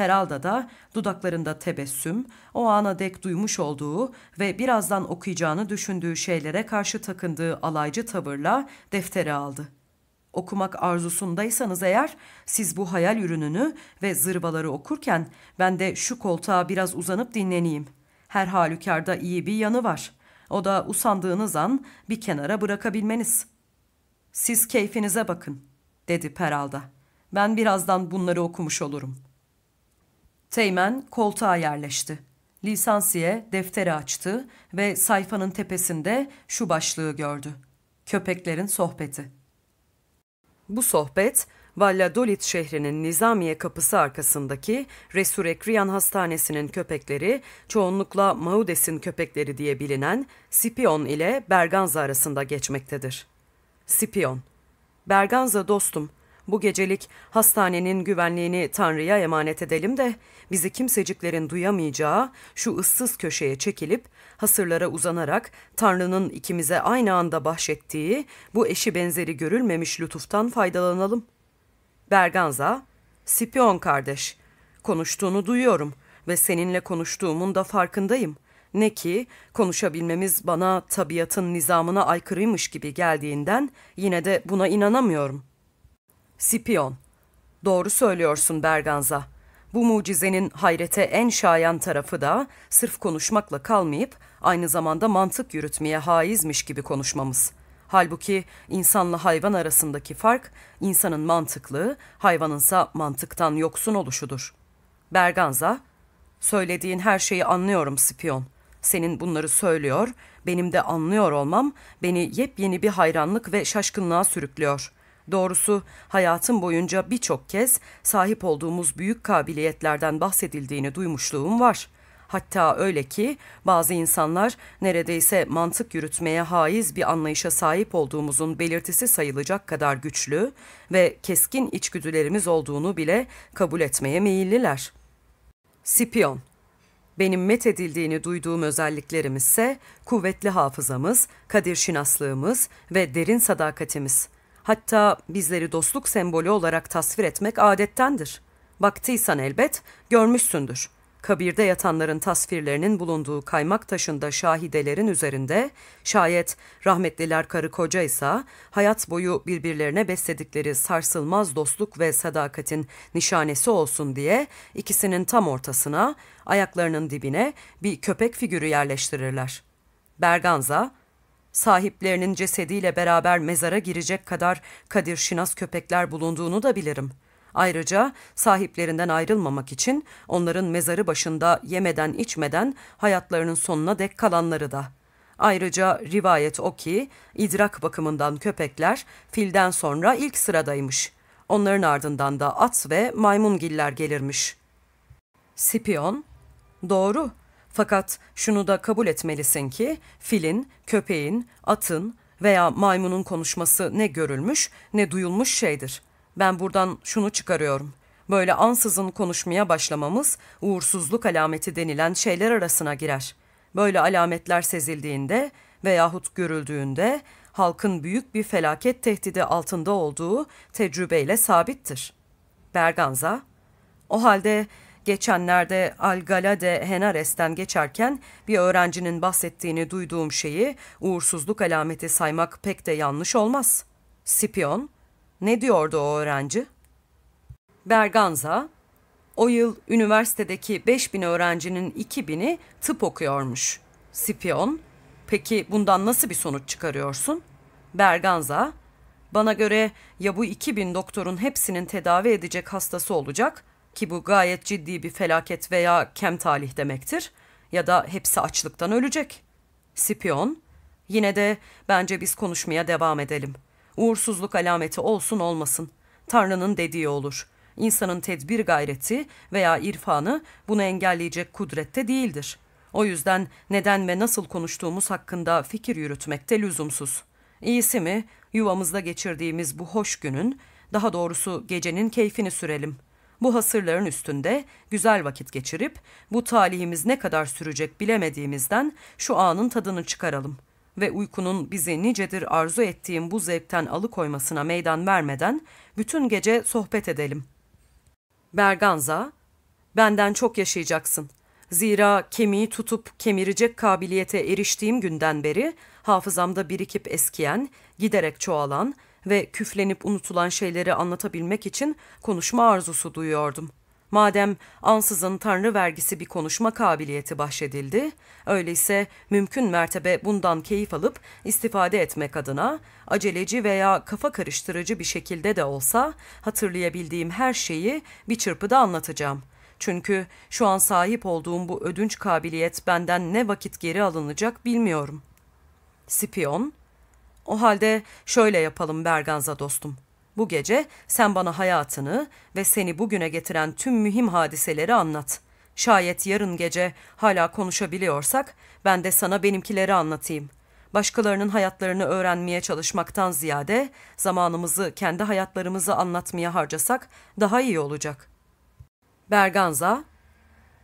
Peralda da dudaklarında tebessüm, o ana dek duymuş olduğu ve birazdan okuyacağını düşündüğü şeylere karşı takındığı alaycı tavırla defteri aldı. Okumak arzusundaysanız eğer siz bu hayal ürününü ve zırvaları okurken ben de şu koltuğa biraz uzanıp dinleneyim. Her halükarda iyi bir yanı var. O da usandığınız an bir kenara bırakabilmeniz.'' Siz keyfinize bakın, dedi Peralda. Ben birazdan bunları okumuş olurum. Teğmen koltuğa yerleşti. Lisansiye defteri açtı ve sayfanın tepesinde şu başlığı gördü. Köpeklerin sohbeti. Bu sohbet, Valladolid şehrinin Nizamiye kapısı arkasındaki Resurrekriyan Hastanesi'nin köpekleri, çoğunlukla Maudes'in köpekleri diye bilinen Scipion ile Berganza arasında geçmektedir. Sipion. Berganza dostum, bu gecelik hastanenin güvenliğini Tanrı'ya emanet edelim de bizi kimseciklerin duyamayacağı şu ıssız köşeye çekilip hasırlara uzanarak Tanrı'nın ikimize aynı anda bahşettiği bu eşi benzeri görülmemiş lütuftan faydalanalım. Berganza, Sipion kardeş, konuştuğunu duyuyorum ve seninle konuştuğumun da farkındayım. Ne ki konuşabilmemiz bana tabiatın nizamına aykırıymış gibi geldiğinden yine de buna inanamıyorum. Sipion, doğru söylüyorsun Berganza. Bu mucizenin hayrete en şayan tarafı da sırf konuşmakla kalmayıp aynı zamanda mantık yürütmeye haizmiş gibi konuşmamız. Halbuki insanla hayvan arasındaki fark insanın mantıklı, hayvanınsa mantıktan yoksun oluşudur. Berganza, söylediğin her şeyi anlıyorum Spion. Senin bunları söylüyor, benim de anlıyor olmam beni yepyeni bir hayranlık ve şaşkınlığa sürüklüyor. Doğrusu hayatım boyunca birçok kez sahip olduğumuz büyük kabiliyetlerden bahsedildiğini duymuşluğum var.'' Hatta öyle ki bazı insanlar neredeyse mantık yürütmeye haiz bir anlayışa sahip olduğumuzun belirtisi sayılacak kadar güçlü ve keskin içgüdülerimiz olduğunu bile kabul etmeye meyilliler. Sipion benim methedildiğini duyduğum özelliklerimiz ise kuvvetli hafızamız, kadir şinaslığımız ve derin sadakatimiz. Hatta bizleri dostluk sembolü olarak tasvir etmek adettendir. Baktıysan elbet görmüşsündür.'' kabirde yatanların tasvirlerinin bulunduğu kaymak taşında şahidelerin üzerinde şayet rahmetliler karı koca ise hayat boyu birbirlerine besledikleri sarsılmaz dostluk ve sadakatin nişanesi olsun diye ikisinin tam ortasına ayaklarının dibine bir köpek figürü yerleştirirler. Berganza, sahiplerinin cesediyle beraber mezara girecek kadar kadir şinas köpekler bulunduğunu da bilirim.'' Ayrıca sahiplerinden ayrılmamak için onların mezarı başında yemeden içmeden hayatlarının sonuna dek kalanları da. Ayrıca rivayet o ki idrak bakımından köpekler filden sonra ilk sıradaymış. Onların ardından da at ve maymungiller gelirmiş. Sipion, doğru. Fakat şunu da kabul etmelisin ki filin, köpeğin, atın veya maymunun konuşması ne görülmüş ne duyulmuş şeydir.'' Ben buradan şunu çıkarıyorum. Böyle ansızın konuşmaya başlamamız uğursuzluk alameti denilen şeyler arasına girer. Böyle alametler sezildiğinde veyahut görüldüğünde halkın büyük bir felaket tehdidi altında olduğu tecrübeyle sabittir. Berganza, o halde geçenlerde Algalade Henares'ten geçerken bir öğrencinin bahsettiğini duyduğum şeyi uğursuzluk alameti saymak pek de yanlış olmaz. Sipion, ne diyordu o öğrenci? Berganza, o yıl üniversitedeki 5000 öğrencinin 2000'i tıp okuyormuş. Sipion, peki bundan nasıl bir sonuç çıkarıyorsun? Berganza, bana göre ya bu 2000 doktorun hepsinin tedavi edecek hastası olacak ki bu gayet ciddi bir felaket veya kem talih demektir ya da hepsi açlıktan ölecek. Sipion, yine de bence biz konuşmaya devam edelim.'' Uğursuzluk alameti olsun olmasın. Tanrı'nın dediği olur. İnsanın tedbir gayreti veya irfanı bunu engelleyecek kudrette değildir. O yüzden neden ve nasıl konuştuğumuz hakkında fikir yürütmek de lüzumsuz. İyisi mi yuvamızda geçirdiğimiz bu hoş günün, daha doğrusu gecenin keyfini sürelim. Bu hasırların üstünde güzel vakit geçirip bu talihimiz ne kadar sürecek bilemediğimizden şu anın tadını çıkaralım.'' ve uykunun bizi nicedir arzu ettiğim bu zevkten alıkoymasına meydan vermeden bütün gece sohbet edelim. Berganza, benden çok yaşayacaksın. Zira kemiği tutup kemirecek kabiliyete eriştiğim günden beri hafızamda birikip eskiyen, giderek çoğalan ve küflenip unutulan şeyleri anlatabilmek için konuşma arzusu duyuyordum.'' Madem ansızın tanrı vergisi bir konuşma kabiliyeti bahşedildi, öyleyse mümkün mertebe bundan keyif alıp istifade etmek adına aceleci veya kafa karıştırıcı bir şekilde de olsa hatırlayabildiğim her şeyi bir çırpıda anlatacağım. Çünkü şu an sahip olduğum bu ödünç kabiliyet benden ne vakit geri alınacak bilmiyorum. Spion, o halde şöyle yapalım Berganza dostum.'' Bu gece sen bana hayatını ve seni bugüne getiren tüm mühim hadiseleri anlat. Şayet yarın gece hala konuşabiliyorsak ben de sana benimkileri anlatayım. Başkalarının hayatlarını öğrenmeye çalışmaktan ziyade zamanımızı kendi hayatlarımızı anlatmaya harcasak daha iyi olacak. Berganza,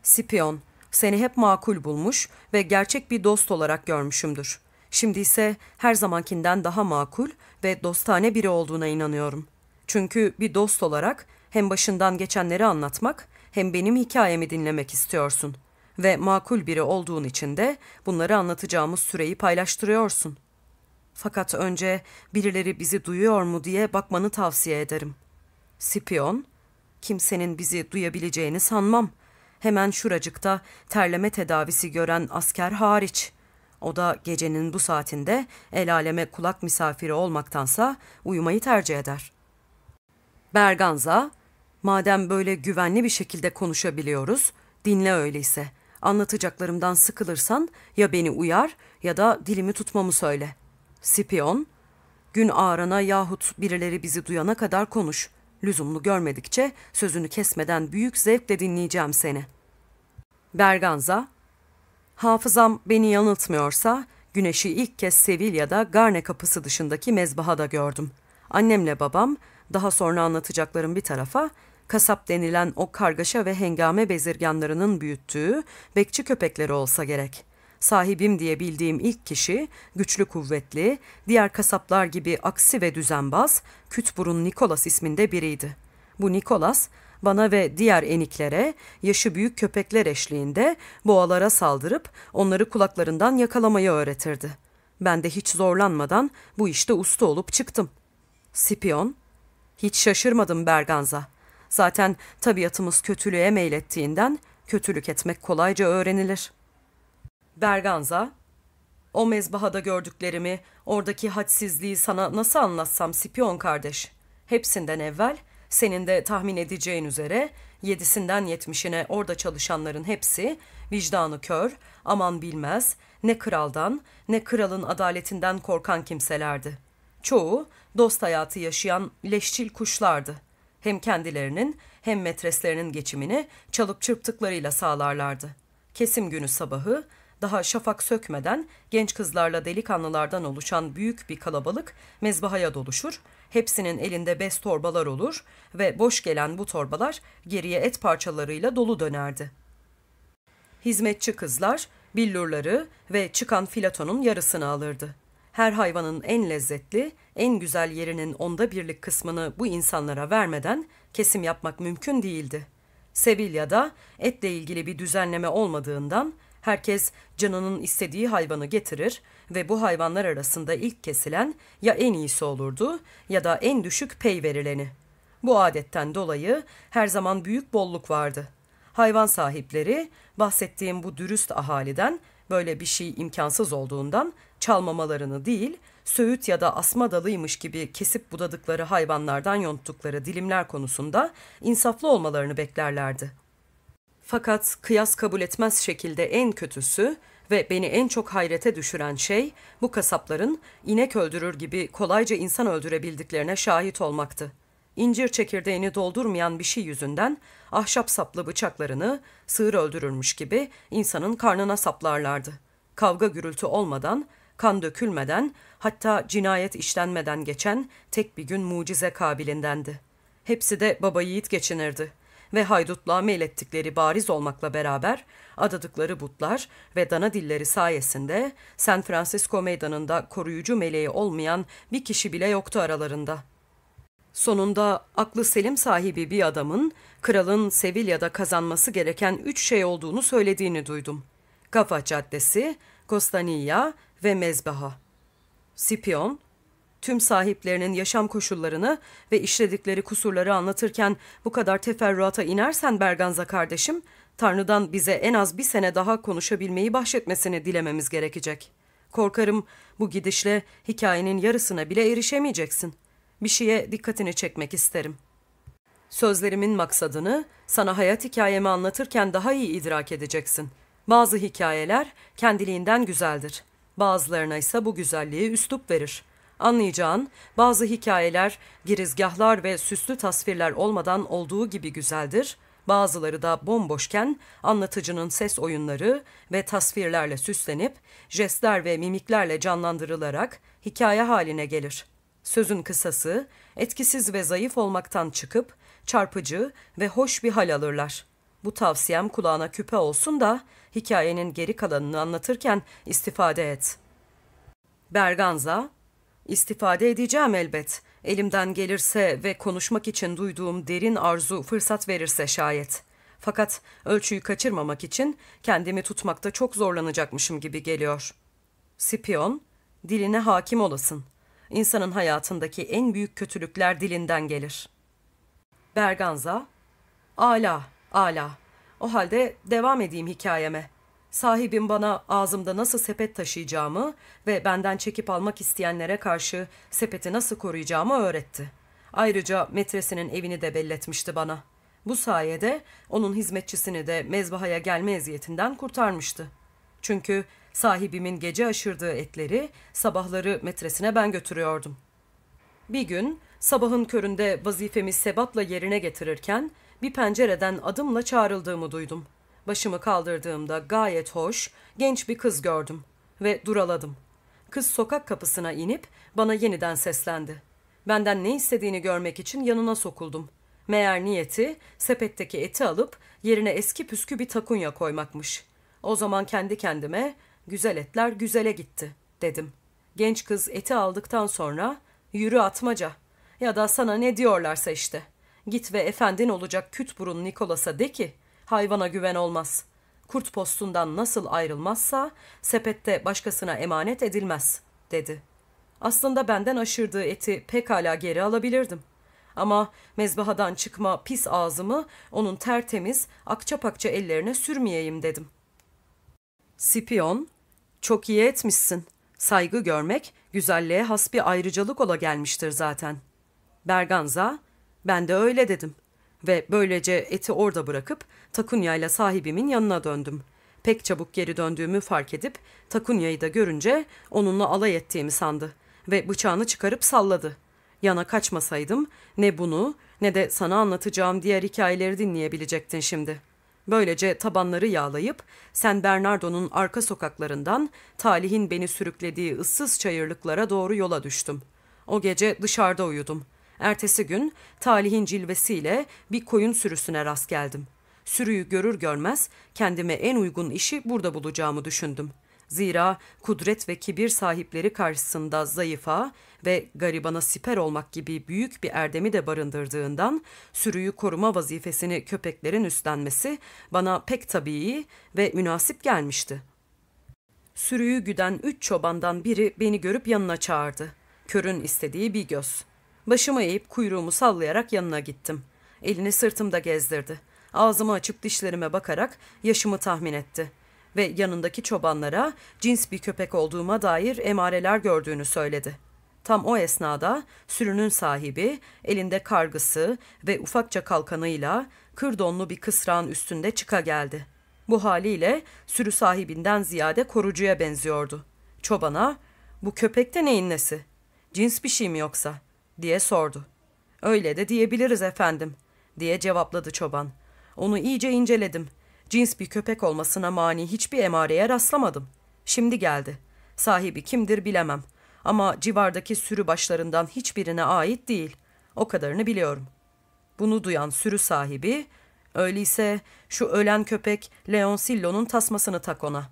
Sipion, seni hep makul bulmuş ve gerçek bir dost olarak görmüşümdür. Şimdi ise her zamankinden daha makul ve dostane biri olduğuna inanıyorum. Çünkü bir dost olarak hem başından geçenleri anlatmak hem benim hikayemi dinlemek istiyorsun. Ve makul biri olduğun için de bunları anlatacağımız süreyi paylaştırıyorsun. Fakat önce birileri bizi duyuyor mu diye bakmanı tavsiye ederim. Sipion, kimsenin bizi duyabileceğini sanmam. Hemen şuracıkta terleme tedavisi gören asker hariç. O da gecenin bu saatinde el aleme kulak misafiri olmaktansa uyumayı tercih eder. Berganza, madem böyle güvenli bir şekilde konuşabiliyoruz, dinle öyleyse. Anlatacaklarımdan sıkılırsan ya beni uyar ya da dilimi tutmamı söyle. Sipion, gün ağrana yahut birileri bizi duyana kadar konuş. Lüzumlu görmedikçe sözünü kesmeden büyük zevkle dinleyeceğim seni. Berganza, hafızam beni yanıltmıyorsa güneşi ilk kez Sevilla'da Garne kapısı dışındaki mezbahada gördüm. Annemle babam, daha sonra anlatacaklarım bir tarafa, kasap denilen o kargaşa ve hengame bezirganlarının büyüttüğü bekçi köpekleri olsa gerek. Sahibim diye bildiğim ilk kişi, güçlü kuvvetli, diğer kasaplar gibi aksi ve düzenbaz, kütburun Nikolas isminde biriydi. Bu Nikolas, bana ve diğer eniklere yaşı büyük köpekler eşliğinde boğalara saldırıp onları kulaklarından yakalamayı öğretirdi. Ben de hiç zorlanmadan bu işte usta olup çıktım. Sipion, hiç şaşırmadım Berganza. Zaten tabiatımız kötülüğe meylettiğinden kötülük etmek kolayca öğrenilir. Berganza, o mezbahada gördüklerimi, oradaki hadsizliği sana nasıl anlatsam Sipion kardeş? Hepsinden evvel, senin de tahmin edeceğin üzere, yedisinden yetmişine orada çalışanların hepsi, vicdanı kör, aman bilmez, ne kraldan, ne kralın adaletinden korkan kimselerdi. Çoğu, dost hayatı yaşayan leşçil kuşlardı. Hem kendilerinin hem metreslerinin geçimini çalıp çırptıklarıyla sağlarlardı. Kesim günü sabahı, daha şafak sökmeden genç kızlarla delikanlılardan oluşan büyük bir kalabalık mezbahaya doluşur, hepsinin elinde bez torbalar olur ve boş gelen bu torbalar geriye et parçalarıyla dolu dönerdi. Hizmetçi kızlar billurları ve çıkan filatonun yarısını alırdı. Her hayvanın en lezzetli, en güzel yerinin onda birlik kısmını bu insanlara vermeden kesim yapmak mümkün değildi. Sevilla'da etle ilgili bir düzenleme olmadığından Herkes canının istediği hayvanı getirir ve bu hayvanlar arasında ilk kesilen ya en iyisi olurdu ya da en düşük pey verileni. Bu adetten dolayı her zaman büyük bolluk vardı. Hayvan sahipleri bahsettiğim bu dürüst ahaliden böyle bir şey imkansız olduğundan çalmamalarını değil, söğüt ya da asma dalıymış gibi kesip budadıkları hayvanlardan yonttukları dilimler konusunda insaflı olmalarını beklerlerdi.'' Fakat kıyas kabul etmez şekilde en kötüsü ve beni en çok hayrete düşüren şey bu kasapların inek öldürür gibi kolayca insan öldürebildiklerine şahit olmaktı. İncir çekirdeğini doldurmayan bir şey yüzünden ahşap saplı bıçaklarını sığır öldürürmüş gibi insanın karnına saplarlardı. Kavga gürültü olmadan, kan dökülmeden, hatta cinayet işlenmeden geçen tek bir gün mucize kabilindendi. Hepsi de baba yiğit geçinirdi.'' Ve haydutluğa meylettikleri bariz olmakla beraber adadıkları butlar ve dana dilleri sayesinde San Francisco meydanında koruyucu meleği olmayan bir kişi bile yoktu aralarında. Sonunda aklı selim sahibi bir adamın kralın Sevilla'da kazanması gereken üç şey olduğunu söylediğini duydum. Kafa Caddesi, Costanilla ve Mezbaha. Sipion, tüm sahiplerinin yaşam koşullarını ve işledikleri kusurları anlatırken bu kadar teferruata inersen Berganza kardeşim, Tanrı'dan bize en az bir sene daha konuşabilmeyi bahşetmesini dilememiz gerekecek. Korkarım bu gidişle hikayenin yarısına bile erişemeyeceksin. Bir şeye dikkatini çekmek isterim. Sözlerimin maksadını sana hayat hikayemi anlatırken daha iyi idrak edeceksin. Bazı hikayeler kendiliğinden güzeldir. Bazılarına ise bu güzelliği üslup verir.'' Anlayacağın bazı hikayeler girizgahlar ve süslü tasvirler olmadan olduğu gibi güzeldir. Bazıları da bomboşken anlatıcının ses oyunları ve tasvirlerle süslenip jestler ve mimiklerle canlandırılarak hikaye haline gelir. Sözün kısası, etkisiz ve zayıf olmaktan çıkıp çarpıcı ve hoş bir hal alırlar. Bu tavsiyem kulağına küpe olsun da hikayenin geri kalanını anlatırken istifade et. Berganza, İstifade edeceğim elbet. Elimden gelirse ve konuşmak için duyduğum derin arzu fırsat verirse şayet. Fakat ölçüyü kaçırmamak için kendimi tutmakta çok zorlanacakmışım gibi geliyor. Sipion, diline hakim olasın. İnsanın hayatındaki en büyük kötülükler dilinden gelir. Berganza, ala, ala. O halde devam edeyim hikayeme. Sahibim bana ağzımda nasıl sepet taşıyacağımı ve benden çekip almak isteyenlere karşı sepeti nasıl koruyacağımı öğretti. Ayrıca metresinin evini de belletmişti bana. Bu sayede onun hizmetçisini de mezbahaya gelme eziyetinden kurtarmıştı. Çünkü sahibimin gece aşırdığı etleri sabahları metresine ben götürüyordum. Bir gün sabahın köründe vazifemi sebatla yerine getirirken bir pencereden adımla çağrıldığımı duydum. Başımı kaldırdığımda gayet hoş, genç bir kız gördüm ve duraladım. Kız sokak kapısına inip bana yeniden seslendi. Benden ne istediğini görmek için yanına sokuldum. Meğer niyeti sepetteki eti alıp yerine eski püskü bir takunya koymakmış. O zaman kendi kendime güzel etler güzele gitti dedim. Genç kız eti aldıktan sonra yürü atmaca ya da sana ne diyorlarsa işte. Git ve efendin olacak küt burun Nikolas'a de ki hayvana güven olmaz. Kurt postundan nasıl ayrılmazsa sepette başkasına emanet edilmez dedi. Aslında benden aşırdığı eti pekala geri alabilirdim. Ama mezbahadan çıkma pis ağzımı onun tertemiz akça pakça ellerine sürmeyeyim dedim. Sipion, çok iyi etmişsin. Saygı görmek güzelliğe has bir ayrıcalık ola gelmiştir zaten. Berganza, ben de öyle dedim. Ve böylece eti orada bırakıp Takunya ile sahibimin yanına döndüm. Pek çabuk geri döndüğümü fark edip Takunya'yı da görünce onunla alay ettiğimi sandı ve bıçağını çıkarıp salladı. Yana kaçmasaydım ne bunu ne de sana anlatacağım diğer hikayeleri dinleyebilecektin şimdi. Böylece tabanları yağlayıp Sen Bernardo'nun arka sokaklarından talihin beni sürüklediği ıssız çayırlıklara doğru yola düştüm. O gece dışarıda uyudum. Ertesi gün talihin cilvesiyle bir koyun sürüsüne rast geldim. Sürüyü görür görmez kendime en uygun işi burada bulacağımı düşündüm. Zira kudret ve kibir sahipleri karşısında zayıfa ve garibana siper olmak gibi büyük bir erdemi de barındırdığından sürüyü koruma vazifesini köpeklerin üstlenmesi bana pek tabii ve münasip gelmişti. Sürüyü güden üç çobandan biri beni görüp yanına çağırdı. Körün istediği bir göz. Başımı eğip kuyruğumu sallayarak yanına gittim. Elini sırtımda gezdirdi. Ağzımı açıp dişlerime bakarak yaşımı tahmin etti. Ve yanındaki çobanlara cins bir köpek olduğuma dair emareler gördüğünü söyledi. Tam o esnada sürünün sahibi elinde kargısı ve ufakça kalkanıyla kır donlu bir kısrağın üstünde çıka geldi. Bu haliyle sürü sahibinden ziyade korucuya benziyordu. Çobana, bu köpek de neyin nesi? Cins bir şey mi yoksa? Diye sordu. Öyle de diyebiliriz efendim, diye cevapladı çoban. Onu iyice inceledim. Cins bir köpek olmasına mani hiçbir emareye rastlamadım. Şimdi geldi. Sahibi kimdir bilemem. Ama civardaki sürü başlarından hiçbirine ait değil. O kadarını biliyorum. Bunu duyan sürü sahibi, öyleyse şu ölen köpek Leonsillo'nun tasmasını tak ona.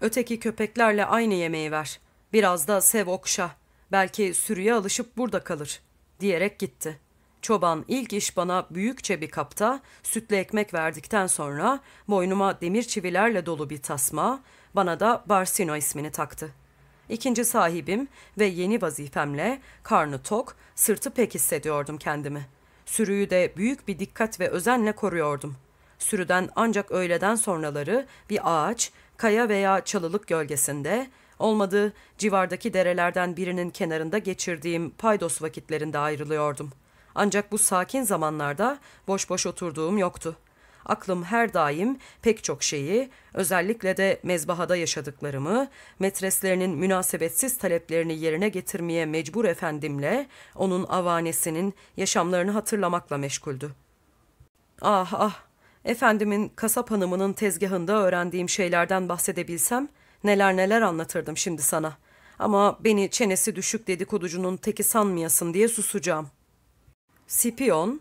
Öteki köpeklerle aynı yemeği ver. Biraz da sev okşa. Belki sürüye alışıp burada kalır, diyerek gitti. Çoban ilk iş bana büyükçe bir kapta sütlü ekmek verdikten sonra boynuma demir çivilerle dolu bir tasma, bana da Barsino ismini taktı. İkinci sahibim ve yeni vazifemle karnı tok, sırtı pek hissediyordum kendimi. Sürüyü de büyük bir dikkat ve özenle koruyordum. Sürüden ancak öğleden sonraları bir ağaç, kaya veya çalılık gölgesinde, olmadı civardaki derelerden birinin kenarında geçirdiğim paydos vakitlerinde ayrılıyordum. Ancak bu sakin zamanlarda boş boş oturduğum yoktu. Aklım her daim pek çok şeyi, özellikle de mezbahada yaşadıklarımı, metreslerinin münasebetsiz taleplerini yerine getirmeye mecbur efendimle, onun avanesinin yaşamlarını hatırlamakla meşguldü. Ah ah, efendimin kasap hanımının tezgahında öğrendiğim şeylerden bahsedebilsem, neler neler anlatırdım şimdi sana. Ama beni çenesi düşük dedikoducunun teki sanmayasın diye susacağım. Sipion,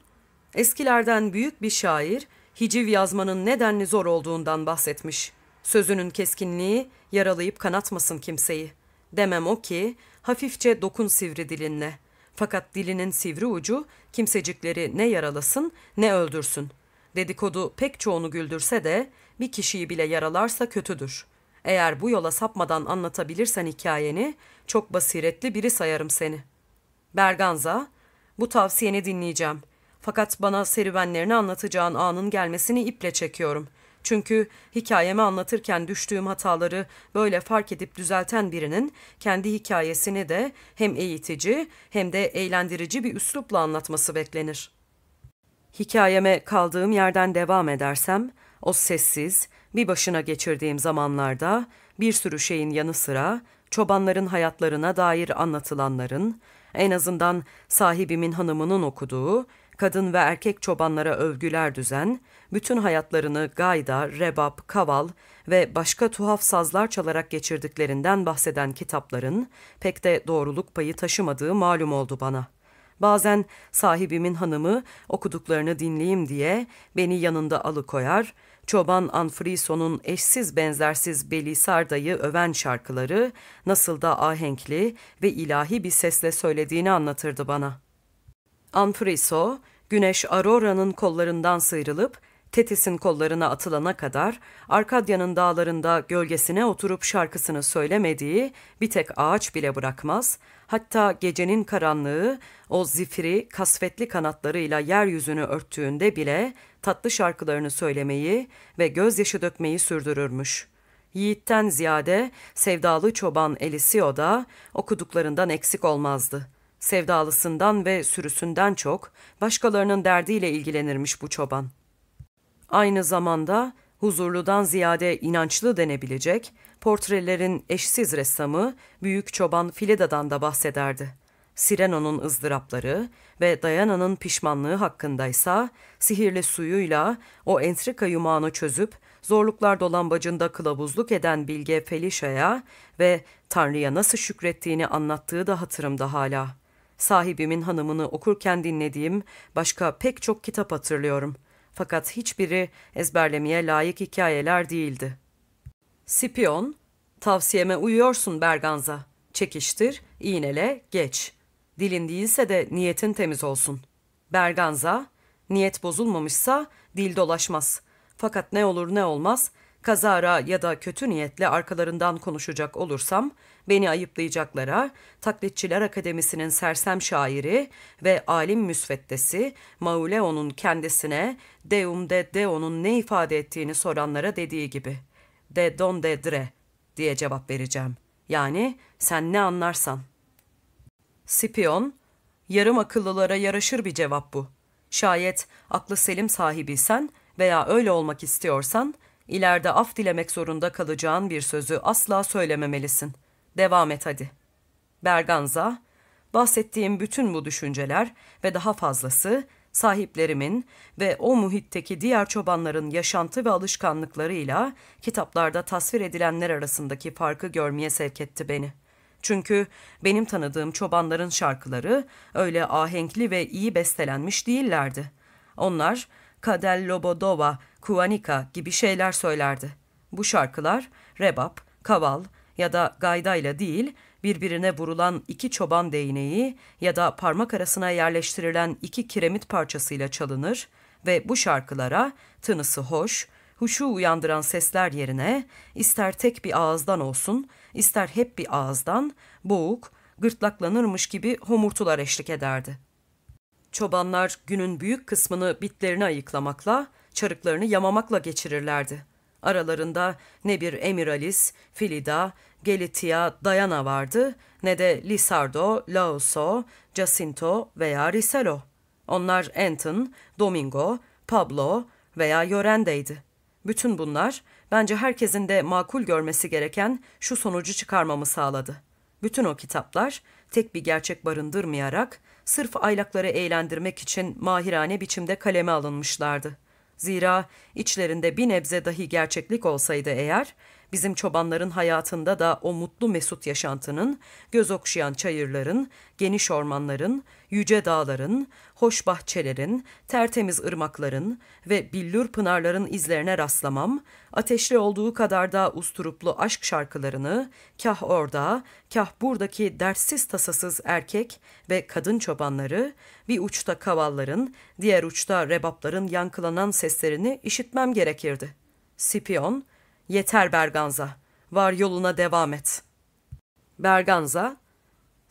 eskilerden büyük bir şair, hiciv yazmanın nedenli zor olduğundan bahsetmiş. Sözünün keskinliği yaralayıp kanatmasın kimseyi. Demem o ki hafifçe dokun sivri dilinle. Fakat dilinin sivri ucu kimsecikleri ne yaralasın ne öldürsün. Dedikodu pek çoğunu güldürse de bir kişiyi bile yaralarsa kötüdür. Eğer bu yola sapmadan anlatabilirsen hikayeni, çok basiretli biri sayarım seni. Berganza, bu tavsiyeni dinleyeceğim. Fakat bana serüvenlerini anlatacağın anın gelmesini iple çekiyorum. Çünkü hikayemi anlatırken düştüğüm hataları böyle fark edip düzelten birinin kendi hikayesini de hem eğitici hem de eğlendirici bir üslupla anlatması beklenir. Hikayeme kaldığım yerden devam edersem, o sessiz, bir başına geçirdiğim zamanlarda bir sürü şeyin yanı sıra çobanların hayatlarına dair anlatılanların, en azından sahibimin hanımının okuduğu, kadın ve erkek çobanlara övgüler düzen, bütün hayatlarını gayda, rebap, kaval ve başka tuhaf sazlar çalarak geçirdiklerinden bahseden kitapların pek de doğruluk payı taşımadığı malum oldu bana. Bazen sahibimin hanımı okuduklarını dinleyeyim diye beni yanında alıkoyar, Çoban Anfriso'nun eşsiz benzersiz Belisarda'yı öven şarkıları nasıl da ahenkli ve ilahi bir sesle söylediğini anlatırdı bana. Anfriso, güneş Aurora'nın kollarından sıyrılıp Tetis'in kollarına atılana kadar Arkadya'nın dağlarında gölgesine oturup şarkısını söylemediği bir tek ağaç bile bırakmaz, hatta gecenin karanlığı o zifiri kasvetli kanatlarıyla yeryüzünü örttüğünde bile tatlı şarkılarını söylemeyi ve gözyaşı dökmeyi sürdürürmüş. Yiğitten ziyade sevdalı çoban Elisio da okuduklarından eksik olmazdı. Sevdalısından ve sürüsünden çok başkalarının derdiyle ilgilenirmiş bu çoban.'' Aynı zamanda huzurludan ziyade inançlı denebilecek portrelerin eşsiz ressamı Büyük Çoban Filida'dan da bahsederdi. Sireno'nun ızdırapları ve Dayana'nın pişmanlığı hakkındaysa sihirli suyuyla o entrika yumağını çözüp zorluklar dolambacında kılavuzluk eden Bilge Felicia'ya ve Tanrı'ya nasıl şükrettiğini anlattığı da hatırımda hala. Sahibimin hanımını okurken dinlediğim başka pek çok kitap hatırlıyorum. Fakat hiçbiri ezberlemeye layık hikayeler değildi. Sipion, tavsiyeme uyuyorsun Berganza. Çekiştir, iğnele, geç. Dilin değilse de niyetin temiz olsun. Berganza, niyet bozulmamışsa dil dolaşmaz. Fakat ne olur ne olmaz, kazara ya da kötü niyetle arkalarından konuşacak olursam, beni ayıplayacaklara, Taklitçiler Akademisi'nin sersem şairi ve alim müsveddesi Mauleon'un kendisine Deum de Deo'nun ne ifade ettiğini soranlara dediği gibi, de don de dre diye cevap vereceğim. Yani sen ne anlarsan. Sipion, yarım akıllılara yaraşır bir cevap bu. Şayet aklı selim sahibiysen veya öyle olmak istiyorsan, ileride af dilemek zorunda kalacağın bir sözü asla söylememelisin. Devam et hadi. Berganza, bahsettiğim bütün bu düşünceler ve daha fazlası sahiplerimin ve o muhitteki diğer çobanların yaşantı ve alışkanlıklarıyla kitaplarda tasvir edilenler arasındaki farkı görmeye sevk etti beni. Çünkü benim tanıdığım çobanların şarkıları öyle ahenkli ve iyi bestelenmiş değillerdi. Onlar Kadel Lobodova, Kuanika gibi şeyler söylerdi. Bu şarkılar rebap, kaval ya da gaydayla değil, birbirine vurulan iki çoban değneği ya da parmak arasına yerleştirilen iki kiremit parçasıyla çalınır ve bu şarkılara tınısı hoş, huşu uyandıran sesler yerine ister tek bir ağızdan olsun, ister hep bir ağızdan boğuk, gırtlaklanırmış gibi homurtular eşlik ederdi. Çobanlar günün büyük kısmını bitlerini ayıklamakla, çarıklarını yamamakla geçirirlerdi. Aralarında ne bir Emiralis, Filida, Gelitia, Diana vardı ne de Lisardo, Lauso, Jacinto veya Riselo. Onlar Anton, Domingo, Pablo veya Yorende'ydi. Bütün bunlar bence herkesin de makul görmesi gereken şu sonucu çıkarmamı sağladı. Bütün o kitaplar tek bir gerçek barındırmayarak sırf aylakları eğlendirmek için mahirane biçimde kaleme alınmışlardı. Zira içlerinde bir nebze dahi gerçeklik olsaydı eğer, bizim çobanların hayatında da o mutlu mesut yaşantının, göz okşayan çayırların, geniş ormanların, yüce dağların, hoş bahçelerin, tertemiz ırmakların ve billur pınarların izlerine rastlamam, ateşli olduğu kadar da usturuplu aşk şarkılarını, kah orada, kah buradaki dertsiz tasasız erkek ve kadın çobanları, bir uçta kavalların, diğer uçta rebapların yankılanan seslerini işitmem gerekirdi. Sipion, yeter Berganza, var yoluna devam et. Berganza,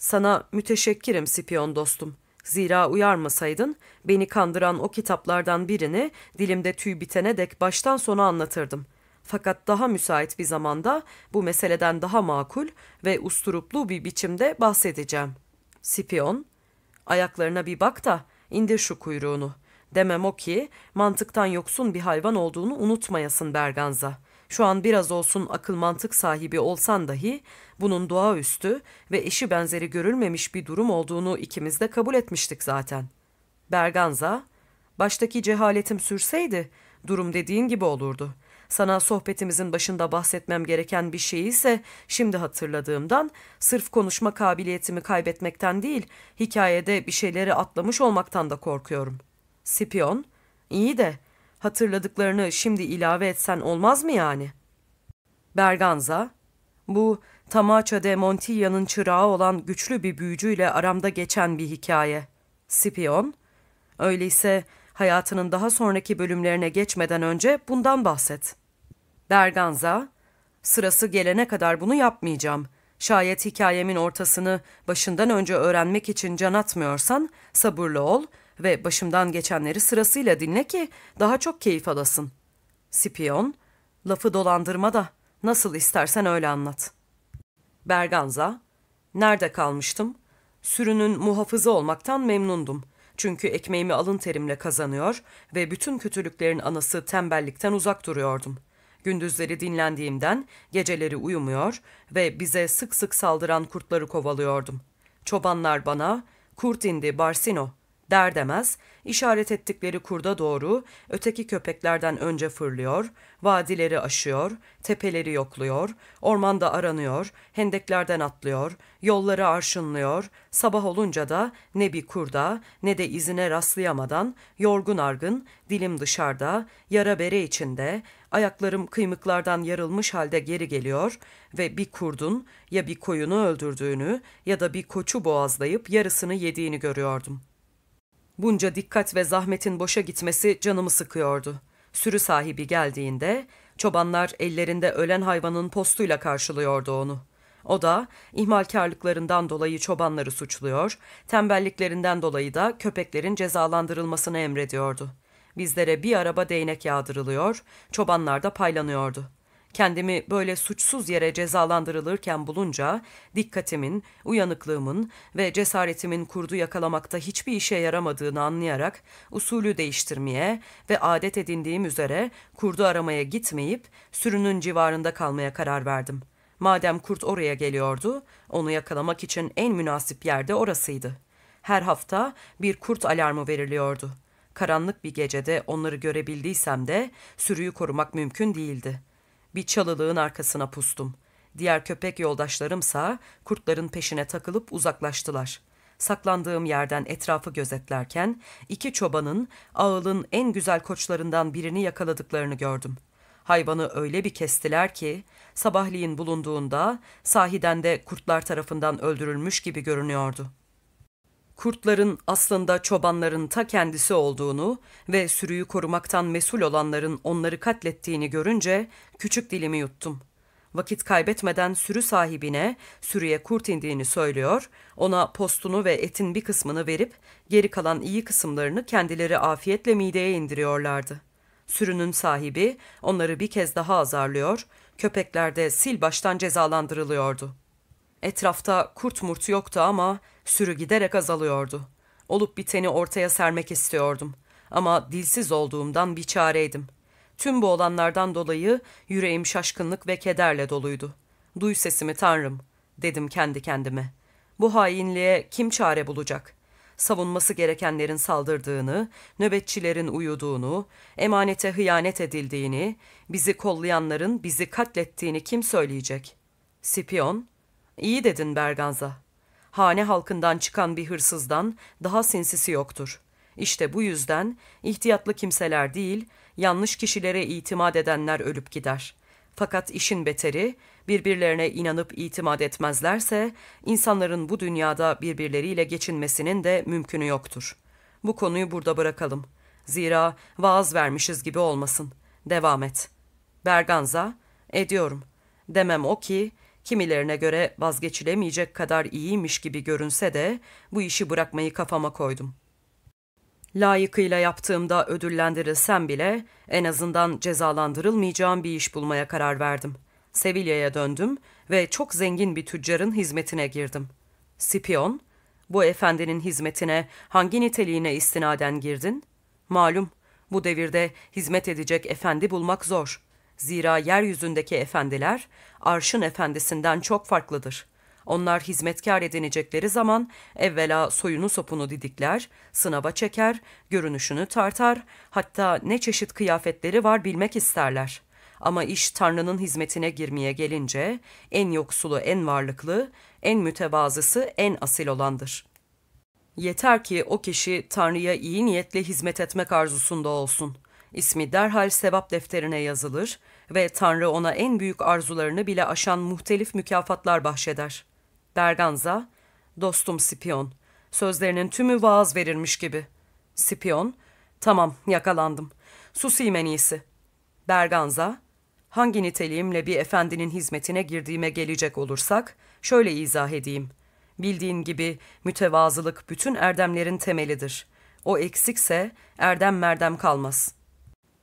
sana müteşekkirim Sipion dostum. Zira uyarmasaydın beni kandıran o kitaplardan birini dilimde tüy bitene dek baştan sona anlatırdım. Fakat daha müsait bir zamanda bu meseleden daha makul ve usturuplu bir biçimde bahsedeceğim. Sipion, ayaklarına bir bak da indir şu kuyruğunu. Demem o ki mantıktan yoksun bir hayvan olduğunu unutmayasın Berganza. Şu an biraz olsun akıl mantık sahibi olsan dahi bunun doğaüstü ve eşi benzeri görülmemiş bir durum olduğunu ikimiz de kabul etmiştik zaten. Berganza, baştaki cehaletim sürseydi durum dediğin gibi olurdu. Sana sohbetimizin başında bahsetmem gereken bir şey ise şimdi hatırladığımdan sırf konuşma kabiliyetimi kaybetmekten değil hikayede bir şeyleri atlamış olmaktan da korkuyorum. Sipion, iyi de hatırladıklarını şimdi ilave etsen olmaz mı yani? Berganza, bu Tamaça de Montilla'nın çırağı olan güçlü bir büyücüyle aramda geçen bir hikaye. Sipion, öyleyse hayatının daha sonraki bölümlerine geçmeden önce bundan bahset. Berganza, sırası gelene kadar bunu yapmayacağım. Şayet hikayemin ortasını başından önce öğrenmek için can atmıyorsan sabırlı ol ve başımdan geçenleri sırasıyla dinle ki daha çok keyif alasın. Sipion, lafı dolandırma da nasıl istersen öyle anlat. Berganza, nerede kalmıştım? Sürünün muhafızı olmaktan memnundum. Çünkü ekmeğimi alın terimle kazanıyor ve bütün kötülüklerin anası tembellikten uzak duruyordum. Gündüzleri dinlendiğimden geceleri uyumuyor ve bize sık sık saldıran kurtları kovalıyordum. Çobanlar bana, kurt indi Barsino Der demez işaret ettikleri kurda doğru öteki köpeklerden önce fırlıyor, vadileri aşıyor, tepeleri yokluyor, ormanda aranıyor, hendeklerden atlıyor, yolları arşınlıyor, sabah olunca da ne bir kurda ne de izine rastlayamadan yorgun argın, dilim dışarıda, yara bere içinde, ayaklarım kıymıklardan yarılmış halde geri geliyor ve bir kurdun ya bir koyunu öldürdüğünü ya da bir koçu boğazlayıp yarısını yediğini görüyordum.'' Bunca dikkat ve zahmetin boşa gitmesi canımı sıkıyordu. Sürü sahibi geldiğinde çobanlar ellerinde ölen hayvanın postuyla karşılıyordu onu. O da ihmalkarlıklarından dolayı çobanları suçluyor, tembelliklerinden dolayı da köpeklerin cezalandırılmasını emrediyordu. Bizlere bir araba değnek yağdırılıyor, çobanlar da paylanıyordu.'' Kendimi böyle suçsuz yere cezalandırılırken bulunca dikkatimin, uyanıklığımın ve cesaretimin kurdu yakalamakta hiçbir işe yaramadığını anlayarak usulü değiştirmeye ve adet edindiğim üzere kurdu aramaya gitmeyip sürünün civarında kalmaya karar verdim. Madem kurt oraya geliyordu, onu yakalamak için en münasip yerde orasıydı. Her hafta bir kurt alarmı veriliyordu. Karanlık bir gecede onları görebildiysem de sürüyü korumak mümkün değildi.'' Bir çalılığın arkasına pustum. Diğer köpek yoldaşlarımsa kurtların peşine takılıp uzaklaştılar. Saklandığım yerden etrafı gözetlerken iki çobanın ağılın en güzel koçlarından birini yakaladıklarını gördüm. Hayvanı öyle bir kestiler ki sabahleyin bulunduğunda sahiden de kurtlar tarafından öldürülmüş gibi görünüyordu.'' Kurtların aslında çobanların ta kendisi olduğunu ve sürüyü korumaktan mesul olanların onları katlettiğini görünce küçük dilimi yuttum. Vakit kaybetmeden sürü sahibine sürüye kurt indiğini söylüyor, ona postunu ve etin bir kısmını verip geri kalan iyi kısımlarını kendileri afiyetle mideye indiriyorlardı. Sürünün sahibi onları bir kez daha azarlıyor, köpekler de sil baştan cezalandırılıyordu.'' Etrafta kurt murt yoktu ama sürü giderek azalıyordu. Olup biteni ortaya sermek istiyordum. Ama dilsiz olduğumdan bir çareydim. Tüm bu olanlardan dolayı yüreğim şaşkınlık ve kederle doluydu. Duy sesimi tanrım, dedim kendi kendime. Bu hainliğe kim çare bulacak? savunması gerekenlerin saldırdığını, nöbetçilerin uyuduğunu, emanete hıyanet edildiğini, bizi kollayanların bizi katlettiğini kim söyleyecek? Sipion, iyi dedin Berganza. Hane halkından çıkan bir hırsızdan daha sinsisi yoktur. İşte bu yüzden ihtiyatlı kimseler değil, yanlış kişilere itimat edenler ölüp gider. Fakat işin beteri, birbirlerine inanıp itimat etmezlerse, insanların bu dünyada birbirleriyle geçinmesinin de mümkünü yoktur. Bu konuyu burada bırakalım. Zira vaaz vermişiz gibi olmasın. Devam et. Berganza, ediyorum. Demem o ki, kimilerine göre vazgeçilemeyecek kadar iyiymiş gibi görünse de, bu işi bırakmayı kafama koydum.'' Layıkıyla yaptığımda ödüllendirilsem bile en azından cezalandırılmayacağım bir iş bulmaya karar verdim. Sevilla'ya döndüm ve çok zengin bir tüccarın hizmetine girdim. Sipion, bu efendinin hizmetine hangi niteliğine istinaden girdin? Malum, bu devirde hizmet edecek efendi bulmak zor. Zira yeryüzündeki efendiler, arşın efendisinden çok farklıdır.'' Onlar hizmetkar edinecekleri zaman evvela soyunu sopunu didikler, sınava çeker, görünüşünü tartar, hatta ne çeşit kıyafetleri var bilmek isterler. Ama iş Tanrı'nın hizmetine girmeye gelince en yoksulu en varlıklı, en mütevazısı en asil olandır. Yeter ki o kişi Tanrı'ya iyi niyetle hizmet etmek arzusunda olsun. İsmi derhal sevap defterine yazılır ve Tanrı ona en büyük arzularını bile aşan muhtelif mükafatlar bahşeder.'' Berganza, dostum Sipion, sözlerinin tümü vaaz verilmiş gibi. Sipion, tamam yakalandım. Susayım en iyisi. Berganza, hangi niteliğimle bir efendinin hizmetine girdiğime gelecek olursak, şöyle izah edeyim. Bildiğin gibi mütevazılık bütün erdemlerin temelidir. O eksikse erdem merdem kalmaz.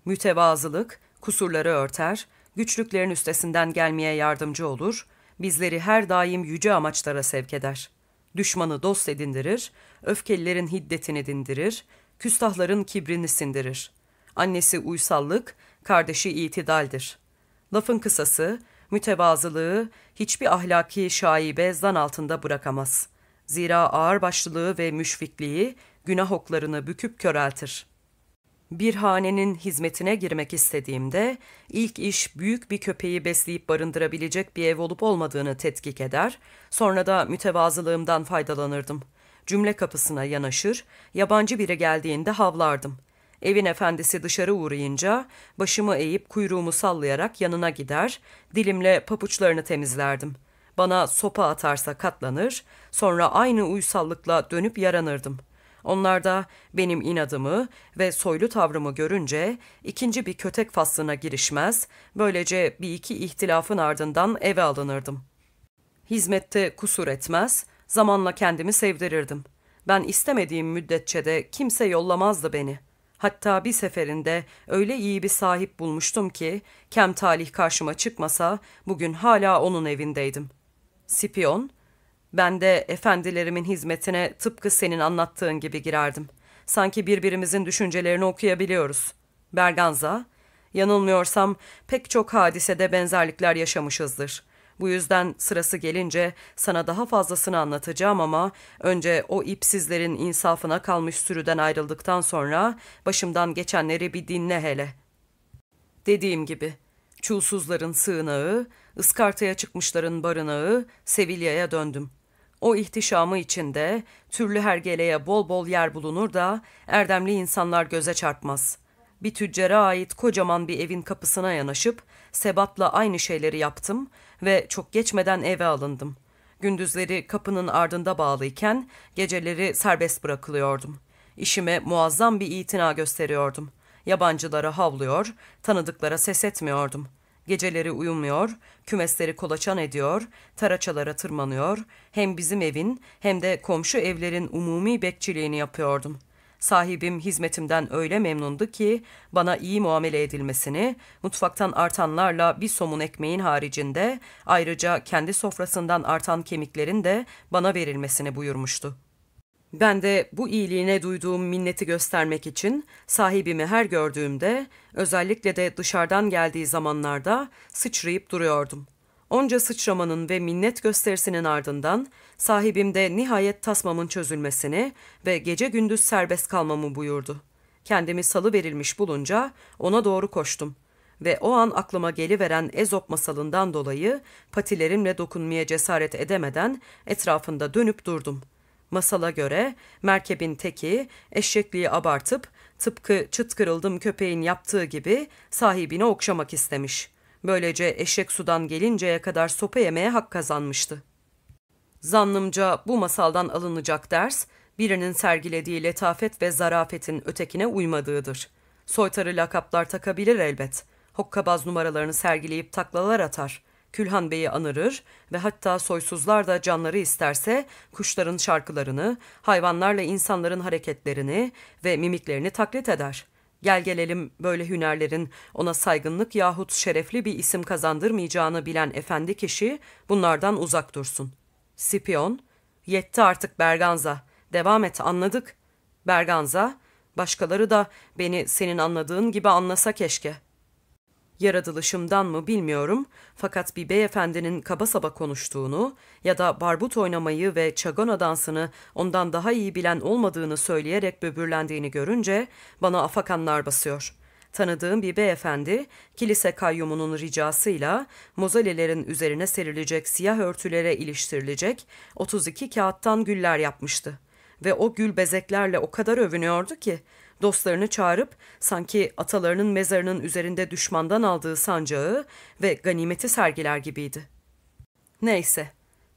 Mütevazılık, kusurları örter, güçlüklerin üstesinden gelmeye yardımcı olur, bizleri her daim yüce amaçlara sevk eder. Düşmanı dost edindirir, öfkelilerin hiddetini dindirir, küstahların kibrini sindirir. Annesi uysallık, kardeşi itidaldir. Lafın kısası, mütevazılığı hiçbir ahlaki şaibe zan altında bırakamaz. Zira ağırbaşlılığı ve müşfikliği günah oklarını büküp köreltir.'' Bir hanenin hizmetine girmek istediğimde ilk iş büyük bir köpeği besleyip barındırabilecek bir ev olup olmadığını tetkik eder, sonra da mütevazılığımdan faydalanırdım. Cümle kapısına yanaşır, yabancı biri geldiğinde havlardım. Evin efendisi dışarı uğrayınca başımı eğip kuyruğumu sallayarak yanına gider, dilimle papuçlarını temizlerdim. Bana sopa atarsa katlanır, sonra aynı uysallıkla dönüp yaranırdım.'' Onlar da benim inadımı ve soylu tavrımı görünce ikinci bir kötek faslına girişmez, böylece bir iki ihtilafın ardından eve alınırdım. Hizmette kusur etmez, zamanla kendimi sevdirirdim. Ben istemediğim müddetçe de kimse yollamazdı beni. Hatta bir seferinde öyle iyi bir sahip bulmuştum ki, kem talih karşıma çıkmasa bugün hala onun evindeydim. Sipion, ben de efendilerimin hizmetine tıpkı senin anlattığın gibi girerdim. Sanki birbirimizin düşüncelerini okuyabiliyoruz. Berganza, yanılmıyorsam pek çok hadisede benzerlikler yaşamışızdır. Bu yüzden sırası gelince sana daha fazlasını anlatacağım ama önce o ipsizlerin insafına kalmış sürüden ayrıldıktan sonra başımdan geçenleri bir dinle hele. Dediğim gibi çulsuzların sığınağı, ıskartaya çıkmışların barınağı Sevilla'ya döndüm.'' O ihtişamı içinde türlü hergeleye bol bol yer bulunur da erdemli insanlar göze çarpmaz. Bir tüccara ait kocaman bir evin kapısına yanaşıp sebatla aynı şeyleri yaptım ve çok geçmeden eve alındım. Gündüzleri kapının ardında bağlıyken geceleri serbest bırakılıyordum. İşime muazzam bir itina gösteriyordum. Yabancılara havlıyor, tanıdıklara ses etmiyordum.'' Geceleri uyumuyor, kümesleri kolaçan ediyor, taraçalara tırmanıyor, hem bizim evin hem de komşu evlerin umumi bekçiliğini yapıyordum. Sahibim hizmetimden öyle memnundu ki bana iyi muamele edilmesini, mutfaktan artanlarla bir somun ekmeğin haricinde ayrıca kendi sofrasından artan kemiklerin de bana verilmesini buyurmuştu. Ben de bu iyiliğine duyduğum minneti göstermek için sahibimi her gördüğümde, özellikle de dışarıdan geldiği zamanlarda sıçrayıp duruyordum. Onca sıçramanın ve minnet gösterisinin ardından sahibim nihayet tasmamın çözülmesini ve gece gündüz serbest kalmamı buyurdu. Kendimi salı verilmiş bulunca ona doğru koştum ve o an aklıma geliveren Ezop masalından dolayı patilerimle dokunmaya cesaret edemeden etrafında dönüp durdum. Masala göre merkebin teki eşekliği abartıp tıpkı çıt kırıldım köpeğin yaptığı gibi sahibini okşamak istemiş. Böylece eşek sudan gelinceye kadar sopa yemeye hak kazanmıştı. Zannımca bu masaldan alınacak ders, birinin sergilediği letafet ve zarafetin ötekine uymadığıdır. Soytarı lakaplar takabilir elbet. Hokkabaz numaralarını sergileyip taklalar atar. Külhan Bey'i anırır ve hatta soysuzlar da canları isterse kuşların şarkılarını, hayvanlarla insanların hareketlerini ve mimiklerini taklit eder. Gel gelelim böyle hünerlerin ona saygınlık yahut şerefli bir isim kazandırmayacağını bilen efendi kişi bunlardan uzak dursun. Sipion, yetti artık Berganza, devam et anladık. Berganza, başkaları da beni senin anladığın gibi anlasa keşke.'' Yaratılışımdan mı bilmiyorum fakat bir beyefendinin kaba saba konuştuğunu ya da barbut oynamayı ve çagona dansını ondan daha iyi bilen olmadığını söyleyerek böbürlendiğini görünce bana afakanlar basıyor. Tanıdığım bir beyefendi kilise kayyumunun ricasıyla mozalelerin üzerine serilecek siyah örtülere iliştirilecek 32 kağıttan güller yapmıştı. Ve o gül bezeklerle o kadar övünüyordu ki dostlarını çağırıp sanki atalarının mezarının üzerinde düşmandan aldığı sancağı ve ganimeti sergiler gibiydi. Neyse,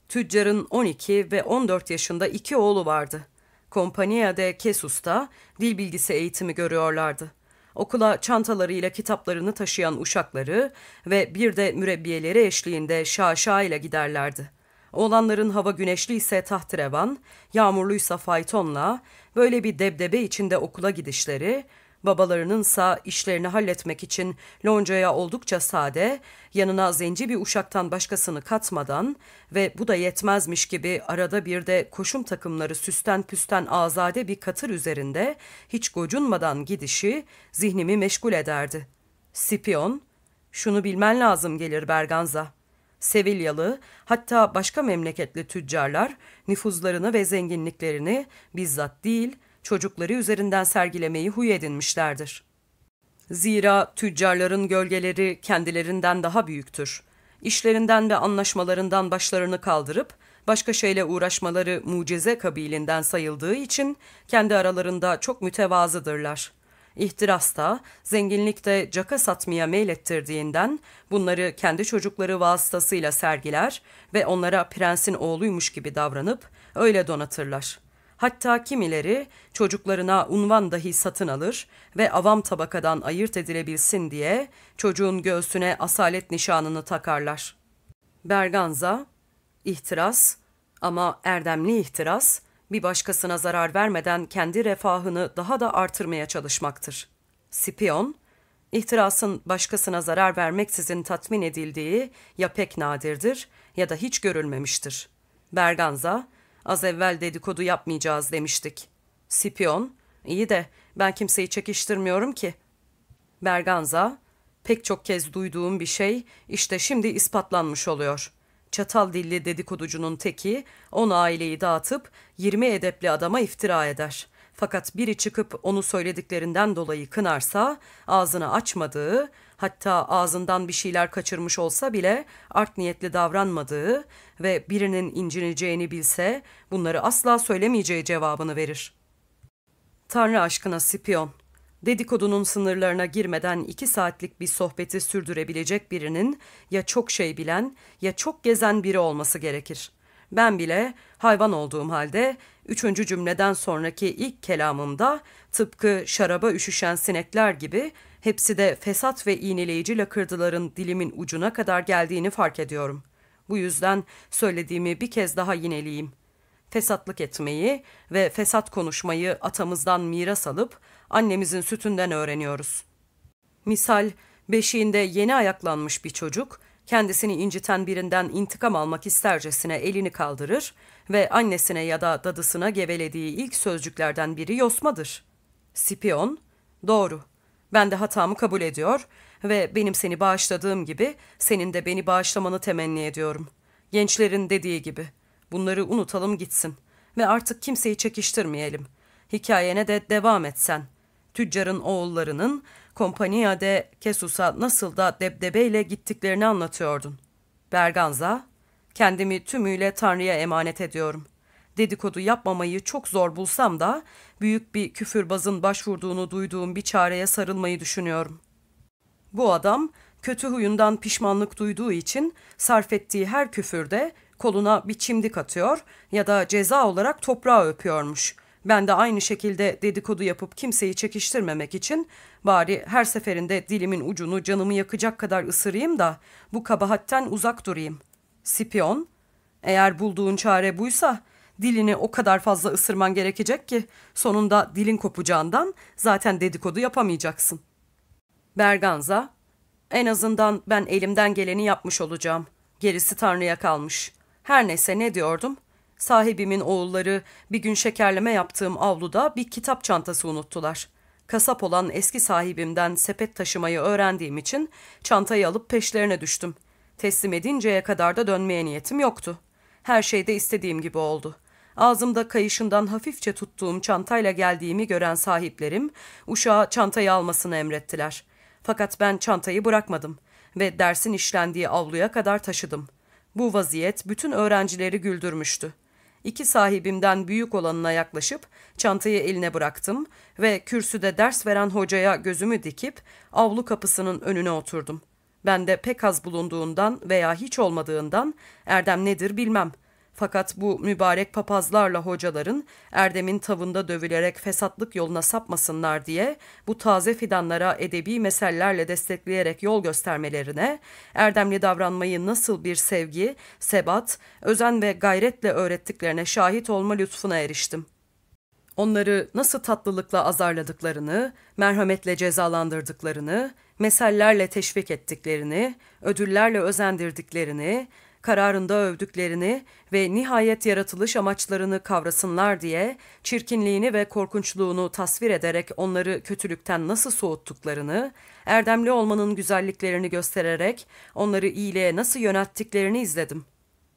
tüccarın 12 ve 14 yaşında iki oğlu vardı. Kompanya de Kesus'ta dil bilgisi eğitimi görüyorlardı. Okula çantalarıyla kitaplarını taşıyan uşakları ve bir de mürebbiyeleri eşliğinde şaşa ile giderlerdi. Oğlanların hava güneşli ise tahtrevan, yağmurluysa faytonla, böyle bir debdebe içinde okula gidişleri, babalarınınsa işlerini halletmek için loncaya oldukça sade, yanına zenci bir uşaktan başkasını katmadan ve bu da yetmezmiş gibi arada bir de koşum takımları süsten püsten azade bir katır üzerinde hiç gocunmadan gidişi zihnimi meşgul ederdi. Sipion, şunu bilmen lazım gelir Berganza.'' Sevilyalı, hatta başka memleketli tüccarlar nüfuzlarını ve zenginliklerini bizzat değil, çocukları üzerinden sergilemeyi huy edinmişlerdir. Zira tüccarların gölgeleri kendilerinden daha büyüktür. İşlerinden ve anlaşmalarından başlarını kaldırıp başka şeyle uğraşmaları mucize kabilinden sayıldığı için kendi aralarında çok mütevazıdırlar.'' İhtirasta, zenginlikte caka satmaya meylettirdiğinden bunları kendi çocukları vasıtasıyla sergiler ve onlara prensin oğluymuş gibi davranıp öyle donatırlar. Hatta kimileri çocuklarına unvan dahi satın alır ve avam tabakadan ayırt edilebilsin diye çocuğun göğsüne asalet nişanını takarlar. Berganza, ihtiras ama erdemli ihtiras, bir başkasına zarar vermeden kendi refahını daha da artırmaya çalışmaktır. Spion, ihtirasın başkasına zarar vermeksizin tatmin edildiği ya pek nadirdir ya da hiç görülmemiştir. Berganza, az evvel dedikodu yapmayacağız demiştik. Spion, iyi de ben kimseyi çekiştirmiyorum ki. Berganza, pek çok kez duyduğum bir şey işte şimdi ispatlanmış oluyor çatal dilli dedikoducunun teki on aileyi dağıtıp yirmi edepli adama iftira eder. Fakat biri çıkıp onu söylediklerinden dolayı kınarsa ağzını açmadığı, hatta ağzından bir şeyler kaçırmış olsa bile art niyetli davranmadığı ve birinin incineceğini bilse bunları asla söylemeyeceği cevabını verir. Tanrı aşkına Sipion, dedikodunun sınırlarına girmeden iki saatlik bir sohbeti sürdürebilecek birinin ya çok şey bilen ya çok gezen biri olması gerekir. Ben bile hayvan olduğum halde üçüncü cümleden sonraki ilk kelamımda tıpkı şaraba üşüşen sinekler gibi hepsi de fesat ve iğneleyici lakırdıların dilimin ucuna kadar geldiğini fark ediyorum. Bu yüzden söylediğimi bir kez daha yineleyeyim. Fesatlık etmeyi ve fesat konuşmayı atamızdan miras alıp annemizin sütünden öğreniyoruz. Misal, beşiğinde yeni ayaklanmış bir çocuk, kendisini inciten birinden intikam almak istercesine elini kaldırır ve annesine ya da dadısına gevelediği ilk sözcüklerden biri yosmadır. Sipion, doğru. Ben de hatamı kabul ediyor ve benim seni bağışladığım gibi senin de beni bağışlamanı temenni ediyorum. Gençlerin dediği gibi. Bunları unutalım gitsin ve artık kimseyi çekiştirmeyelim. Hikayene de devam etsen. Tüccarın oğullarının Kompanya de Kesus'a nasıl da debdebeyle gittiklerini anlatıyordun. Berganza, kendimi tümüyle Tanrı'ya emanet ediyorum. Dedikodu yapmamayı çok zor bulsam da büyük bir küfürbazın başvurduğunu duyduğum bir çareye sarılmayı düşünüyorum. Bu adam kötü huyundan pişmanlık duyduğu için sarf ettiği her küfürde koluna bir çimdik atıyor ya da ceza olarak toprağı öpüyormuş. Ben de aynı şekilde dedikodu yapıp kimseyi çekiştirmemek için bari her seferinde dilimin ucunu canımı yakacak kadar ısırayım da bu kabahatten uzak durayım. Sipion, eğer bulduğun çare buysa dilini o kadar fazla ısırman gerekecek ki sonunda dilin kopacağından zaten dedikodu yapamayacaksın. Berganza, en azından ben elimden geleni yapmış olacağım. Gerisi Tanrı'ya kalmış. Her neyse ne diyordum? Sahibimin oğulları bir gün şekerleme yaptığım avluda bir kitap çantası unuttular. Kasap olan eski sahibimden sepet taşımayı öğrendiğim için çantayı alıp peşlerine düştüm. Teslim edinceye kadar da dönmeye niyetim yoktu. Her şey de istediğim gibi oldu. Ağzımda kayışından hafifçe tuttuğum çantayla geldiğimi gören sahiplerim uşağa çantayı almasını emrettiler. Fakat ben çantayı bırakmadım ve dersin işlendiği avluya kadar taşıdım. Bu vaziyet bütün öğrencileri güldürmüştü. İki sahibimden büyük olanına yaklaşıp çantayı eline bıraktım ve kürsüde ders veren hocaya gözümü dikip avlu kapısının önüne oturdum. Ben de pek az bulunduğundan veya hiç olmadığından erdem nedir bilmem. Fakat bu mübarek papazlarla hocaların Erdem'in tavında dövülerek fesatlık yoluna sapmasınlar diye bu taze fidanlara edebi mesellerle destekleyerek yol göstermelerine, erdemli davranmayı nasıl bir sevgi, sebat, özen ve gayretle öğrettiklerine şahit olma lütfuna eriştim. Onları nasıl tatlılıkla azarladıklarını, merhametle cezalandırdıklarını, mesellerle teşvik ettiklerini, ödüllerle özendirdiklerini, kararında övdüklerini ve nihayet yaratılış amaçlarını kavrasınlar diye çirkinliğini ve korkunçluğunu tasvir ederek onları kötülükten nasıl soğuttuklarını, erdemli olmanın güzelliklerini göstererek onları iyiliğe nasıl yönelttiklerini izledim.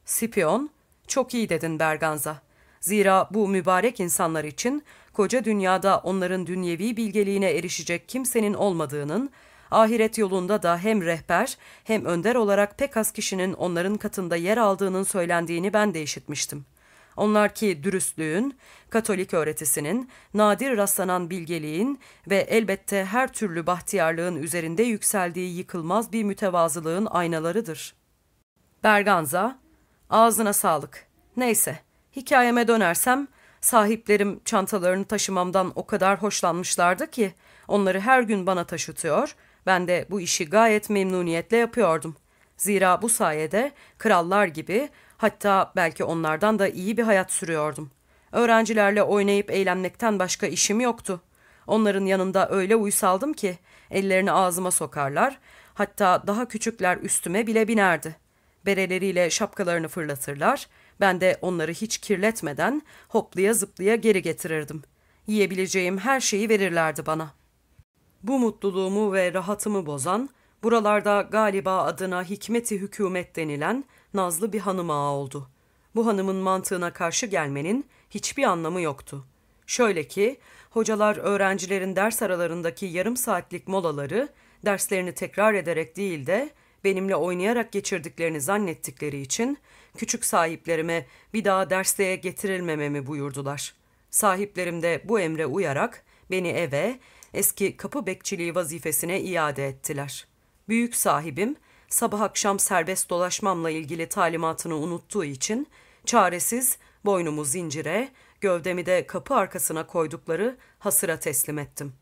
Sipion, çok iyi dedin Berganza. Zira bu mübarek insanlar için koca dünyada onların dünyevi bilgeliğine erişecek kimsenin olmadığının, ahiret yolunda da hem rehber hem önder olarak pek az kişinin onların katında yer aldığının söylendiğini ben de işitmiştim. Onlar ki dürüstlüğün, Katolik öğretisinin, nadir rastlanan bilgeliğin ve elbette her türlü bahtiyarlığın üzerinde yükseldiği yıkılmaz bir mütevazılığın aynalarıdır. Berganza, ağzına sağlık. Neyse, hikayeme dönersem, sahiplerim çantalarını taşımamdan o kadar hoşlanmışlardı ki, onları her gün bana taşıtıyor, ben de bu işi gayet memnuniyetle yapıyordum. Zira bu sayede krallar gibi hatta belki onlardan da iyi bir hayat sürüyordum. Öğrencilerle oynayıp eğlenmekten başka işim yoktu. Onların yanında öyle uysaldım ki ellerini ağzıma sokarlar, hatta daha küçükler üstüme bile binerdi. Bereleriyle şapkalarını fırlatırlar, ben de onları hiç kirletmeden hoplaya zıplaya geri getirirdim. Yiyebileceğim her şeyi verirlerdi bana.'' Bu mutluluğumu ve rahatımı bozan, buralarda galiba adına hikmeti hükümet denilen nazlı bir hanım ağa oldu. Bu hanımın mantığına karşı gelmenin hiçbir anlamı yoktu. Şöyle ki, hocalar öğrencilerin ders aralarındaki yarım saatlik molaları derslerini tekrar ederek değil de benimle oynayarak geçirdiklerini zannettikleri için küçük sahiplerime bir daha dersliğe getirilmememi buyurdular. Sahiplerim de bu emre uyarak beni eve eski kapı bekçiliği vazifesine iade ettiler. Büyük sahibim sabah akşam serbest dolaşmamla ilgili talimatını unuttuğu için çaresiz boynumu zincire, gövdemi de kapı arkasına koydukları hasıra teslim ettim.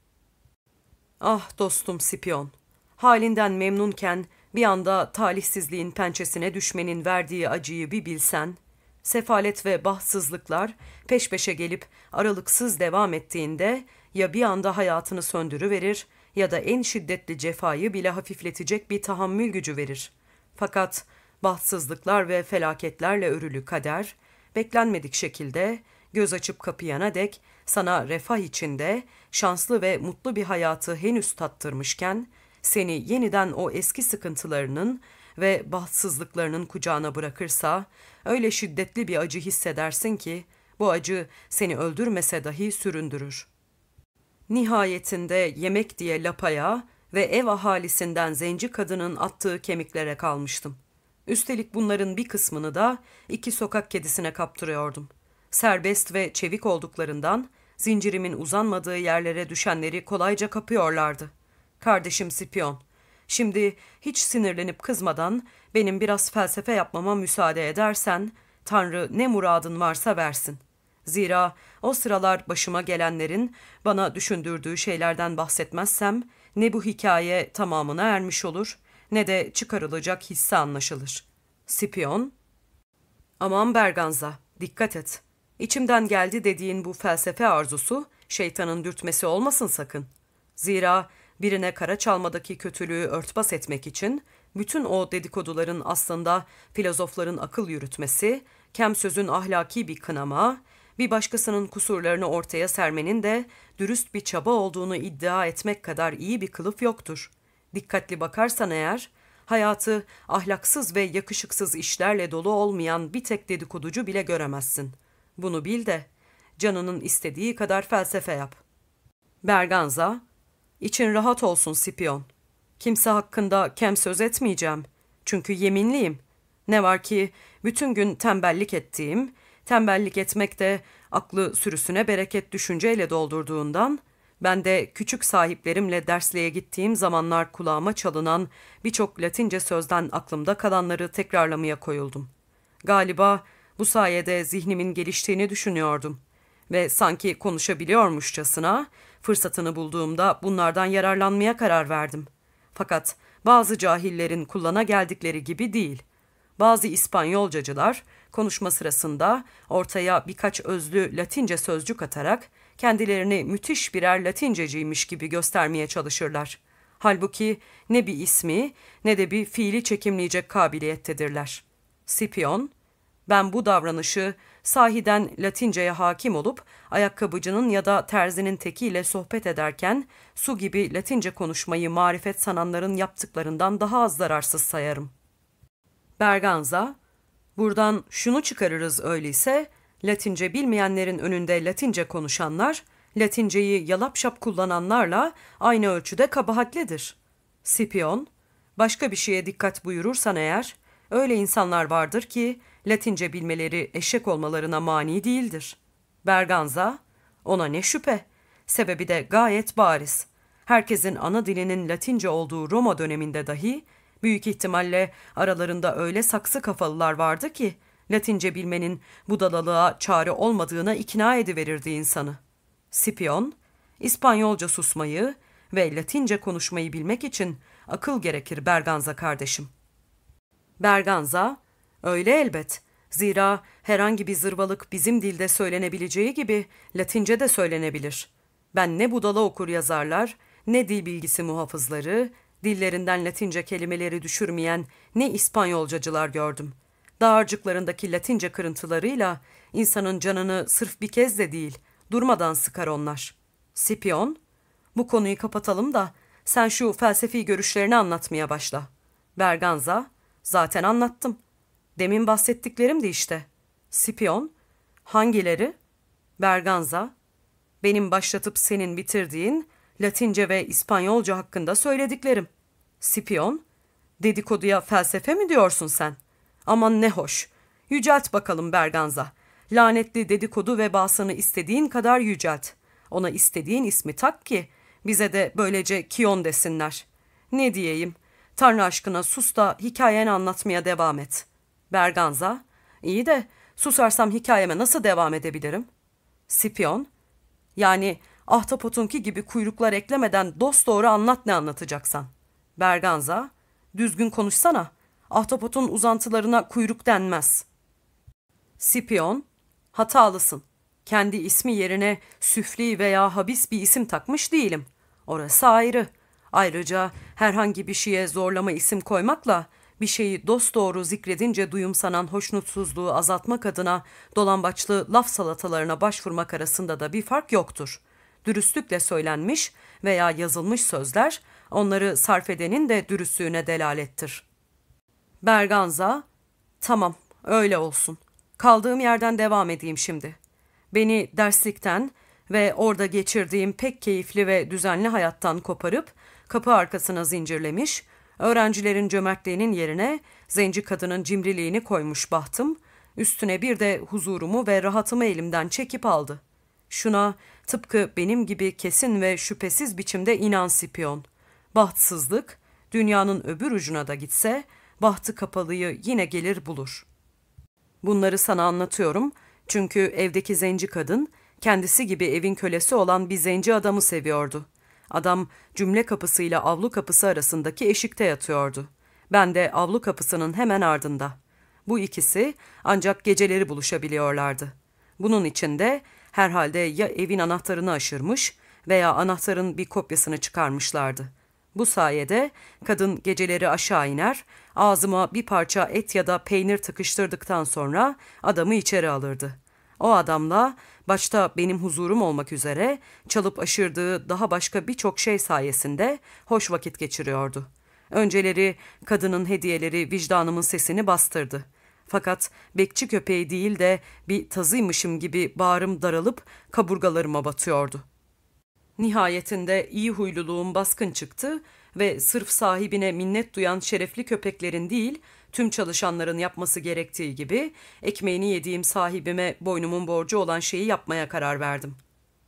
Ah dostum Sipion, halinden memnunken bir anda talihsizliğin pençesine düşmenin verdiği acıyı bir bilsen, sefalet ve bahtsızlıklar peş peşe gelip aralıksız devam ettiğinde ya bir anda hayatını söndürüverir ya da en şiddetli cefayı bile hafifletecek bir tahammül gücü verir. Fakat bahtsızlıklar ve felaketlerle örülü kader, beklenmedik şekilde göz açıp kapayana dek sana refah içinde şanslı ve mutlu bir hayatı henüz tattırmışken seni yeniden o eski sıkıntılarının ve bahtsızlıklarının kucağına bırakırsa öyle şiddetli bir acı hissedersin ki bu acı seni öldürmese dahi süründürür. Nihayetinde yemek diye lapaya ve ev ahalisinden zenci kadının attığı kemiklere kalmıştım. Üstelik bunların bir kısmını da iki sokak kedisine kaptırıyordum. Serbest ve çevik olduklarından zincirimin uzanmadığı yerlere düşenleri kolayca kapıyorlardı. Kardeşim Sipion, şimdi hiç sinirlenip kızmadan benim biraz felsefe yapmama müsaade edersen, Tanrı ne muradın varsa versin. Zira o sıralar başıma gelenlerin bana düşündürdüğü şeylerden bahsetmezsem ne bu hikaye tamamına ermiş olur ne de çıkarılacak hisse anlaşılır. Sipion, aman Berganza, dikkat et. İçimden geldi dediğin bu felsefe arzusu şeytanın dürtmesi olmasın sakın. Zira birine kara çalmadaki kötülüğü örtbas etmek için bütün o dedikoduların aslında filozofların akıl yürütmesi, kem sözün ahlaki bir kınama, bir başkasının kusurlarını ortaya sermenin de dürüst bir çaba olduğunu iddia etmek kadar iyi bir kılıf yoktur. Dikkatli bakarsan eğer, hayatı ahlaksız ve yakışıksız işlerle dolu olmayan bir tek dedikoducu bile göremezsin. Bunu bil de, canının istediği kadar felsefe yap. Berganza, için rahat olsun Sipion. Kimse hakkında kem söz etmeyeceğim. Çünkü yeminliyim. Ne var ki bütün gün tembellik ettiğim, tembellik etmek de aklı sürüsüne bereket düşünceyle doldurduğundan, ben de küçük sahiplerimle dersliğe gittiğim zamanlar kulağıma çalınan birçok latince sözden aklımda kalanları tekrarlamaya koyuldum. Galiba bu sayede zihnimin geliştiğini düşünüyordum ve sanki konuşabiliyormuşçasına fırsatını bulduğumda bunlardan yararlanmaya karar verdim. Fakat bazı cahillerin kullana geldikleri gibi değil. Bazı İspanyolcacılar konuşma sırasında ortaya birkaç özlü Latince sözcük atarak kendilerini müthiş birer Latinceciymiş gibi göstermeye çalışırlar. Halbuki ne bir ismi ne de bir fiili çekimleyecek kabiliyettedirler. Scipion, ben bu davranışı sahiden Latinceye hakim olup ayakkabıcının ya da terzinin tekiyle sohbet ederken su gibi Latince konuşmayı marifet sananların yaptıklarından daha az zararsız sayarım. Berganza, buradan şunu çıkarırız öyleyse, Latince bilmeyenlerin önünde Latince konuşanlar, Latinceyi yalap şap kullananlarla aynı ölçüde kabahatlidir. Scipion, başka bir şeye dikkat buyurursan eğer, öyle insanlar vardır ki Latince bilmeleri eşek olmalarına mani değildir. Berganza, ona ne şüphe. Sebebi de gayet bariz. Herkesin ana dilinin Latince olduğu Roma döneminde dahi büyük ihtimalle aralarında öyle saksı kafalılar vardı ki Latince bilmenin budalalığa çare olmadığına ikna ediverirdi insanı. Scipion, İspanyolca susmayı ve Latince konuşmayı bilmek için akıl gerekir Berganza kardeşim. Berganza, öyle elbet. Zira herhangi bir zırvalık bizim dilde söylenebileceği gibi Latince de söylenebilir. Ben ne budala okur yazarlar, ne dil bilgisi muhafızları, dillerinden Latince kelimeleri düşürmeyen ne İspanyolcacılar gördüm. Dağarcıklarındaki Latince kırıntılarıyla insanın canını sırf bir kez de değil, durmadan sıkar onlar. Sipion, bu konuyu kapatalım da sen şu felsefi görüşlerini anlatmaya başla. Berganza, zaten anlattım. Demin bahsettiklerim de işte. Sipion, hangileri? Berganza, benim başlatıp senin bitirdiğin Latince ve İspanyolca hakkında söylediklerim. Sipion, dedikoduya felsefe mi diyorsun sen? Aman ne hoş. Yücelt bakalım Berganza. Lanetli dedikodu vebasını istediğin kadar yücelt. Ona istediğin ismi tak ki bize de böylece Kion desinler. Ne diyeyim? Tanrı aşkına sus da hikayeni anlatmaya devam et. Berganza, iyi de susarsam hikayeme nasıl devam edebilirim? Sipion, yani ahtapotunki gibi kuyruklar eklemeden dost doğru anlat ne anlatacaksan. Berganza, düzgün konuşsana. Ahtapotun uzantılarına kuyruk denmez. Sipion, hatalısın. Kendi ismi yerine süfli veya habis bir isim takmış değilim. Orası ayrı. Ayrıca herhangi bir şeye zorlama isim koymakla bir şeyi dosdoğru zikredince duyumsanan hoşnutsuzluğu azaltmak adına dolambaçlı laf salatalarına başvurmak arasında da bir fark yoktur. Dürüstlükle söylenmiş veya yazılmış sözler onları sarf edenin de dürüstlüğüne delalettir. Berganza, tamam öyle olsun. Kaldığım yerden devam edeyim şimdi. Beni derslikten ve orada geçirdiğim pek keyifli ve düzenli hayattan koparıp kapı arkasına zincirlemiş, öğrencilerin cömertliğinin yerine zenci kadının cimriliğini koymuş bahtım, üstüne bir de huzurumu ve rahatımı elimden çekip aldı. Şuna tıpkı benim gibi kesin ve şüphesiz biçimde inan Sipion. Bahtsızlık, dünyanın öbür ucuna da gitse, bahtı kapalıyı yine gelir bulur. Bunları sana anlatıyorum çünkü evdeki zenci kadın, kendisi gibi evin kölesi olan bir zenci adamı seviyordu. Adam cümle kapısıyla avlu kapısı arasındaki eşikte yatıyordu. Ben de avlu kapısının hemen ardında. Bu ikisi ancak geceleri buluşabiliyorlardı. Bunun için de herhalde ya evin anahtarını aşırmış veya anahtarın bir kopyasını çıkarmışlardı. Bu sayede kadın geceleri aşağı iner, ağzıma bir parça et ya da peynir tıkıştırdıktan sonra adamı içeri alırdı. O adamla başta benim huzurum olmak üzere çalıp aşırdığı daha başka birçok şey sayesinde hoş vakit geçiriyordu. Önceleri kadının hediyeleri vicdanımın sesini bastırdı. Fakat bekçi köpeği değil de bir tazıymışım gibi bağrım daralıp kaburgalarıma batıyordu. Nihayetinde iyi huyluluğum baskın çıktı ve sırf sahibine minnet duyan şerefli köpeklerin değil, tüm çalışanların yapması gerektiği gibi ekmeğini yediğim sahibime boynumun borcu olan şeyi yapmaya karar verdim.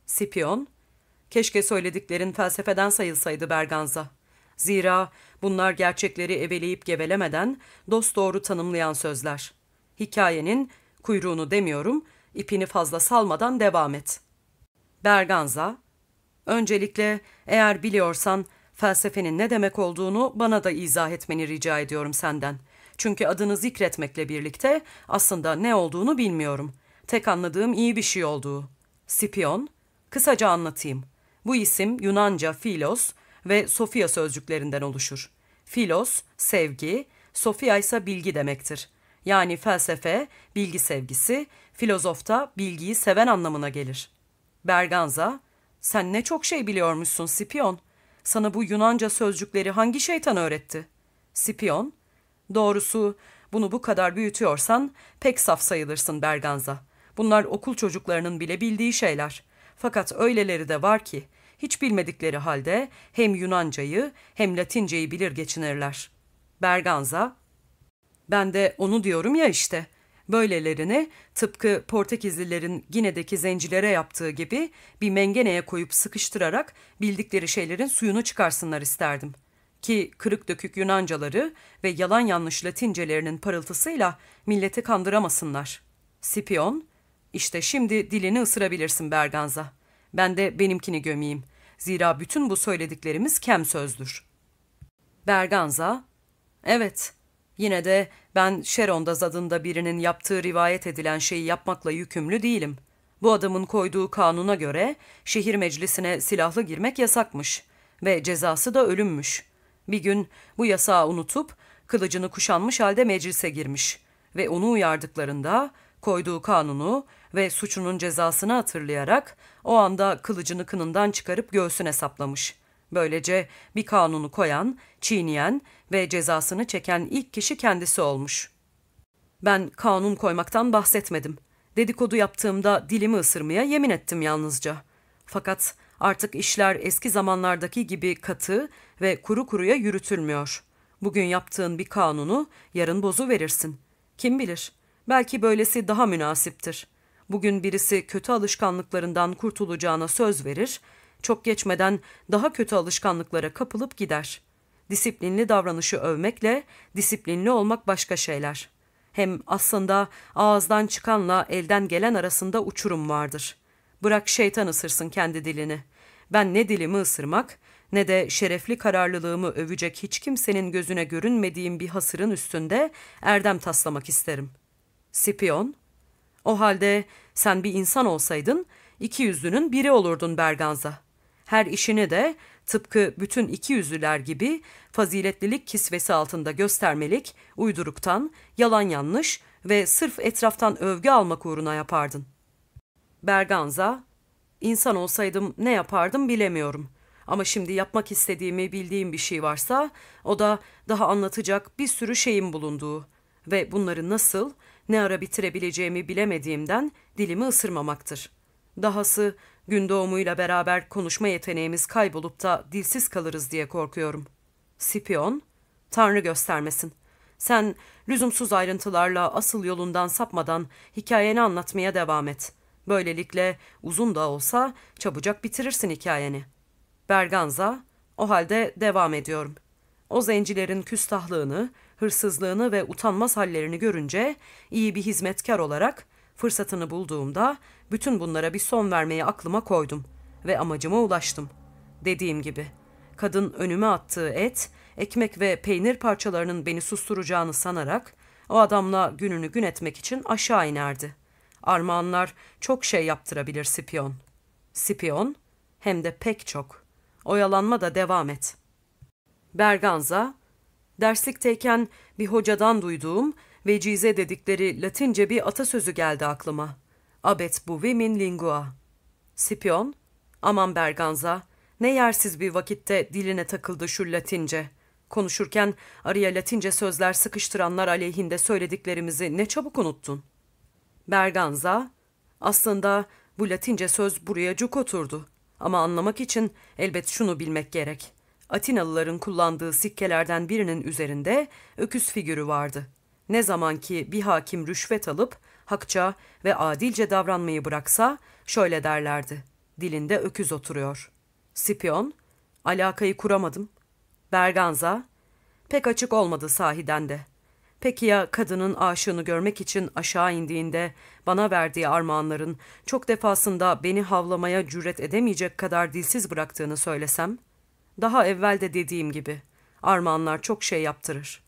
Sipion, keşke söylediklerin felsefeden sayılsaydı Berganza. Zira bunlar gerçekleri eveleyip gevelemeden dosdoğru tanımlayan sözler. Hikayenin kuyruğunu demiyorum, ipini fazla salmadan devam et. Berganza, öncelikle eğer biliyorsan felsefenin ne demek olduğunu bana da izah etmeni rica ediyorum senden. Çünkü adını zikretmekle birlikte aslında ne olduğunu bilmiyorum. Tek anladığım iyi bir şey olduğu. Sipion, kısaca anlatayım. Bu isim Yunanca filos ve Sofia sözcüklerinden oluşur. Filos, sevgi, Sofia ise bilgi demektir. Yani felsefe, bilgi sevgisi, filozof da bilgiyi seven anlamına gelir. Berganza, sen ne çok şey biliyormuşsun Sipion. Sana bu Yunanca sözcükleri hangi şeytan öğretti? Sipion, Doğrusu bunu bu kadar büyütüyorsan pek saf sayılırsın Berganza. Bunlar okul çocuklarının bile bildiği şeyler. Fakat öyleleri de var ki hiç bilmedikleri halde hem Yunancayı hem Latinceyi bilir geçinirler. Berganza, ben de onu diyorum ya işte. Böylelerini tıpkı Portekizlilerin Gine'deki zencilere yaptığı gibi bir mengeneye koyup sıkıştırarak bildikleri şeylerin suyunu çıkarsınlar isterdim.'' ki kırık dökük Yunancaları ve yalan yanlış Latincelerinin parıltısıyla milleti kandıramasınlar. Sipion, işte şimdi dilini ısırabilirsin Berganza. Ben de benimkini gömeyim. Zira bütün bu söylediklerimiz kem sözdür. Berganza, evet, yine de ben Şerondaz adında birinin yaptığı rivayet edilen şeyi yapmakla yükümlü değilim. Bu adamın koyduğu kanuna göre şehir meclisine silahlı girmek yasakmış ve cezası da ölümmüş. Bir gün bu yasağı unutup kılıcını kuşanmış halde meclise girmiş ve onu uyardıklarında koyduğu kanunu ve suçunun cezasını hatırlayarak o anda kılıcını kınından çıkarıp göğsüne saplamış. Böylece bir kanunu koyan, çiğneyen ve cezasını çeken ilk kişi kendisi olmuş. Ben kanun koymaktan bahsetmedim. Dedikodu yaptığımda dilimi ısırmaya yemin ettim yalnızca. Fakat Artık işler eski zamanlardaki gibi katı ve kuru kuruya yürütülmüyor. Bugün yaptığın bir kanunu yarın bozu verirsin. Kim bilir? Belki böylesi daha münasiptir. Bugün birisi kötü alışkanlıklarından kurtulacağına söz verir, çok geçmeden daha kötü alışkanlıklara kapılıp gider. Disiplinli davranışı övmekle disiplinli olmak başka şeyler. Hem aslında ağızdan çıkanla elden gelen arasında uçurum vardır. Bırak şeytan ısırsın kendi dilini. Ben ne dilimi ısırmak ne de şerefli kararlılığımı övecek hiç kimsenin gözüne görünmediğim bir hasırın üstünde erdem taslamak isterim. Sipion, o halde sen bir insan olsaydın iki yüzlünün biri olurdun Berganza. Her işini de tıpkı bütün iki yüzlüler gibi faziletlilik kisvesi altında göstermelik, uyduruktan, yalan yanlış ve sırf etraftan övgü almak uğruna yapardın. Berganza, insan olsaydım ne yapardım bilemiyorum. Ama şimdi yapmak istediğimi bildiğim bir şey varsa o da daha anlatacak bir sürü şeyin bulunduğu ve bunları nasıl, ne ara bitirebileceğimi bilemediğimden dilimi ısırmamaktır. Dahası gün doğumuyla beraber konuşma yeteneğimiz kaybolup da dilsiz kalırız diye korkuyorum. Sipion, Tanrı göstermesin. Sen lüzumsuz ayrıntılarla asıl yolundan sapmadan hikayeni anlatmaya devam et. Böylelikle uzun da olsa çabucak bitirirsin hikayeni. Berganza, o halde devam ediyorum. O zencilerin küstahlığını, hırsızlığını ve utanmaz hallerini görünce iyi bir hizmetkar olarak fırsatını bulduğumda bütün bunlara bir son vermeyi aklıma koydum ve amacıma ulaştım. Dediğim gibi, kadın önüme attığı et, ekmek ve peynir parçalarının beni susturacağını sanarak o adamla gününü gün etmek için aşağı inerdi. Armağanlar çok şey yaptırabilir Sipion. Sipion, hem de pek çok. Oyalanma da devam et. Berganza, derslikteyken bir hocadan duyduğum vecize dedikleri latince bir atasözü geldi aklıma. Abet buvimin lingua. Sipion, aman Berganza, ne yersiz bir vakitte diline takıldı şu latince. Konuşurken araya latince sözler sıkıştıranlar aleyhinde söylediklerimizi ne çabuk unuttun. Berganza, aslında bu latince söz buraya cuk oturdu. Ama anlamak için elbet şunu bilmek gerek. Atinalıların kullandığı sikkelerden birinin üzerinde öküz figürü vardı. Ne zaman ki bir hakim rüşvet alıp hakça ve adilce davranmayı bıraksa şöyle derlerdi. Dilinde öküz oturuyor. Sipion, alakayı kuramadım. Berganza, pek açık olmadı sahiden de. Peki ya kadının aşığını görmek için aşağı indiğinde bana verdiği armağanların çok defasında beni havlamaya cüret edemeyecek kadar dilsiz bıraktığını söylesem? Daha evvel de dediğim gibi armağanlar çok şey yaptırır.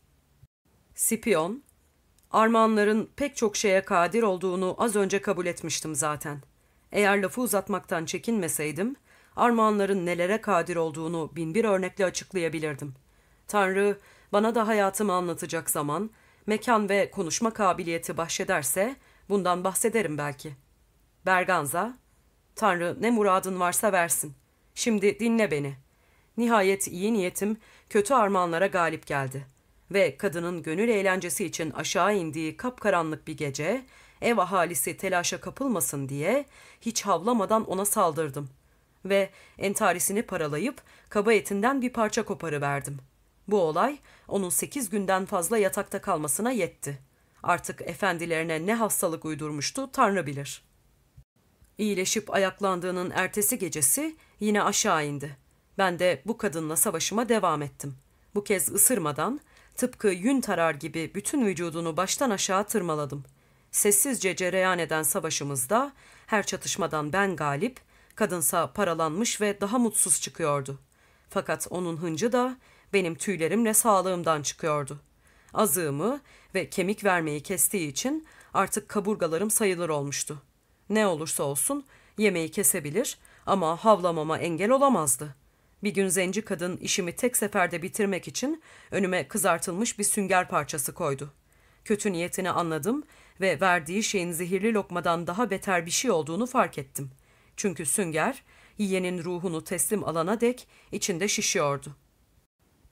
Sipion, armağanların pek çok şeye kadir olduğunu az önce kabul etmiştim zaten. Eğer lafı uzatmaktan çekinmeseydim, armağanların nelere kadir olduğunu binbir örnekle açıklayabilirdim. Tanrı bana da hayatımı anlatacak zaman, mekan ve konuşma kabiliyeti bahşederse bundan bahsederim belki. Berganza, Tanrı ne muradın varsa versin. Şimdi dinle beni. Nihayet iyi niyetim kötü armağanlara galip geldi. Ve kadının gönül eğlencesi için aşağı indiği kapkaranlık bir gece, ev ahalisi telaşa kapılmasın diye hiç havlamadan ona saldırdım. Ve entarisini paralayıp kaba etinden bir parça koparıverdim. Bu olay onun sekiz günden fazla yatakta kalmasına yetti. Artık efendilerine ne hastalık uydurmuştu Tanrı bilir. İyileşip ayaklandığının ertesi gecesi yine aşağı indi. Ben de bu kadınla savaşıma devam ettim. Bu kez ısırmadan, tıpkı yün tarar gibi bütün vücudunu baştan aşağı tırmaladım. Sessizce cereyan eden savaşımızda her çatışmadan ben galip, kadınsa paralanmış ve daha mutsuz çıkıyordu. Fakat onun hıncı da benim tüylerimle sağlığımdan çıkıyordu. Azığımı ve kemik vermeyi kestiği için artık kaburgalarım sayılır olmuştu. Ne olursa olsun yemeği kesebilir ama havlamama engel olamazdı. Bir gün zenci kadın işimi tek seferde bitirmek için önüme kızartılmış bir sünger parçası koydu. Kötü niyetini anladım ve verdiği şeyin zehirli lokmadan daha beter bir şey olduğunu fark ettim. Çünkü sünger yiyenin ruhunu teslim alana dek içinde şişiyordu.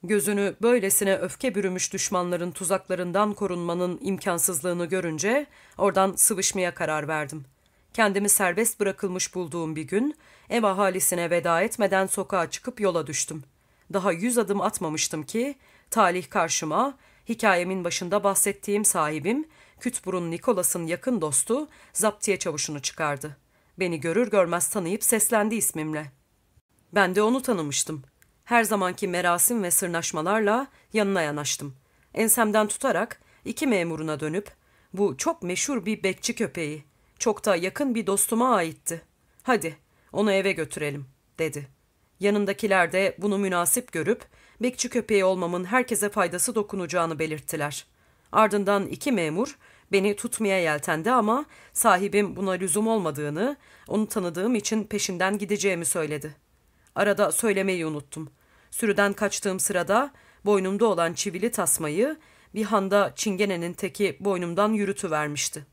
Gözünü böylesine öfke bürümüş düşmanların tuzaklarından korunmanın imkansızlığını görünce oradan sıvışmaya karar verdim. Kendimi serbest bırakılmış bulduğum bir gün ev ahalisine veda etmeden sokağa çıkıp yola düştüm. Daha yüz adım atmamıştım ki talih karşıma hikayemin başında bahsettiğim sahibim Kütburun Nikolas'ın yakın dostu zaptiye çavuşunu çıkardı. Beni görür görmez tanıyıp seslendi ismimle. Ben de onu tanımıştım. Her zamanki merasim ve sırnaşmalarla yanına yanaştım. Ensemden tutarak iki memuruna dönüp bu çok meşhur bir bekçi köpeği, çok da yakın bir dostuma aitti. Hadi onu eve götürelim dedi. Yanındakiler de bunu münasip görüp bekçi köpeği olmamın herkese faydası dokunacağını belirttiler. Ardından iki memur beni tutmaya yeltendi ama sahibim buna lüzum olmadığını, onu tanıdığım için peşinden gideceğimi söyledi. Arada söylemeyi unuttum. Sürüden kaçtığım sırada boynumda olan çivili tasmayı bir handa çingenenin teki boynumdan yürütüvermişti.